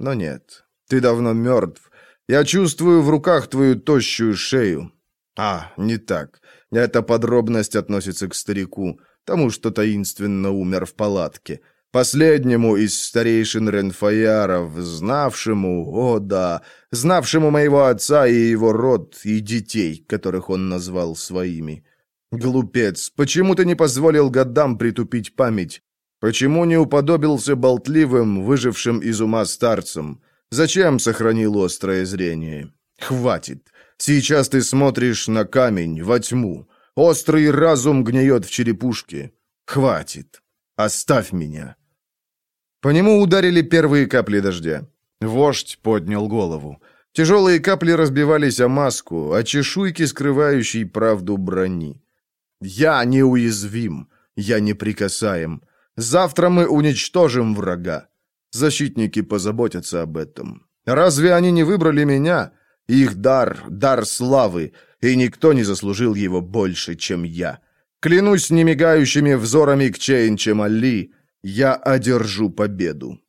Но нет, ты давно мертв. Я чувствую в руках твою тощую шею. А, не так. Эта подробность относится к старику, тому, что таинственно умер в палатке. Последнему из старейшин Ренфаяров, знавшему, о да, знавшему моего отца и его род, и детей, которых он назвал своими. Глупец, почему ты не позволил годам притупить память? Почему не уподобился болтливым, выжившим из ума старцам? Зачем сохранил острое зрение? Хватит. Сейчас ты смотришь на камень, во тьму. Острый разум гниет в черепушке. Хватит. Оставь меня. По нему ударили первые капли дождя. Вождь поднял голову. Тяжелые капли разбивались о маску, о чешуйки, скрывающей правду брони. «Я неуязвим, я неприкасаем. Завтра мы уничтожим врага. Защитники позаботятся об этом. Разве они не выбрали меня? Их дар, дар славы, и никто не заслужил его больше, чем я. Клянусь немигающими взорами к Чейнчем Али, я одержу победу.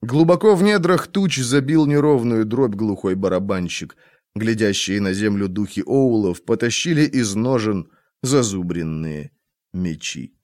Глубоко в недрах туч забил неровную дробь глухой барабанщик. Глядящие на землю духи Оулов потащили из ножен зазубренные мечи.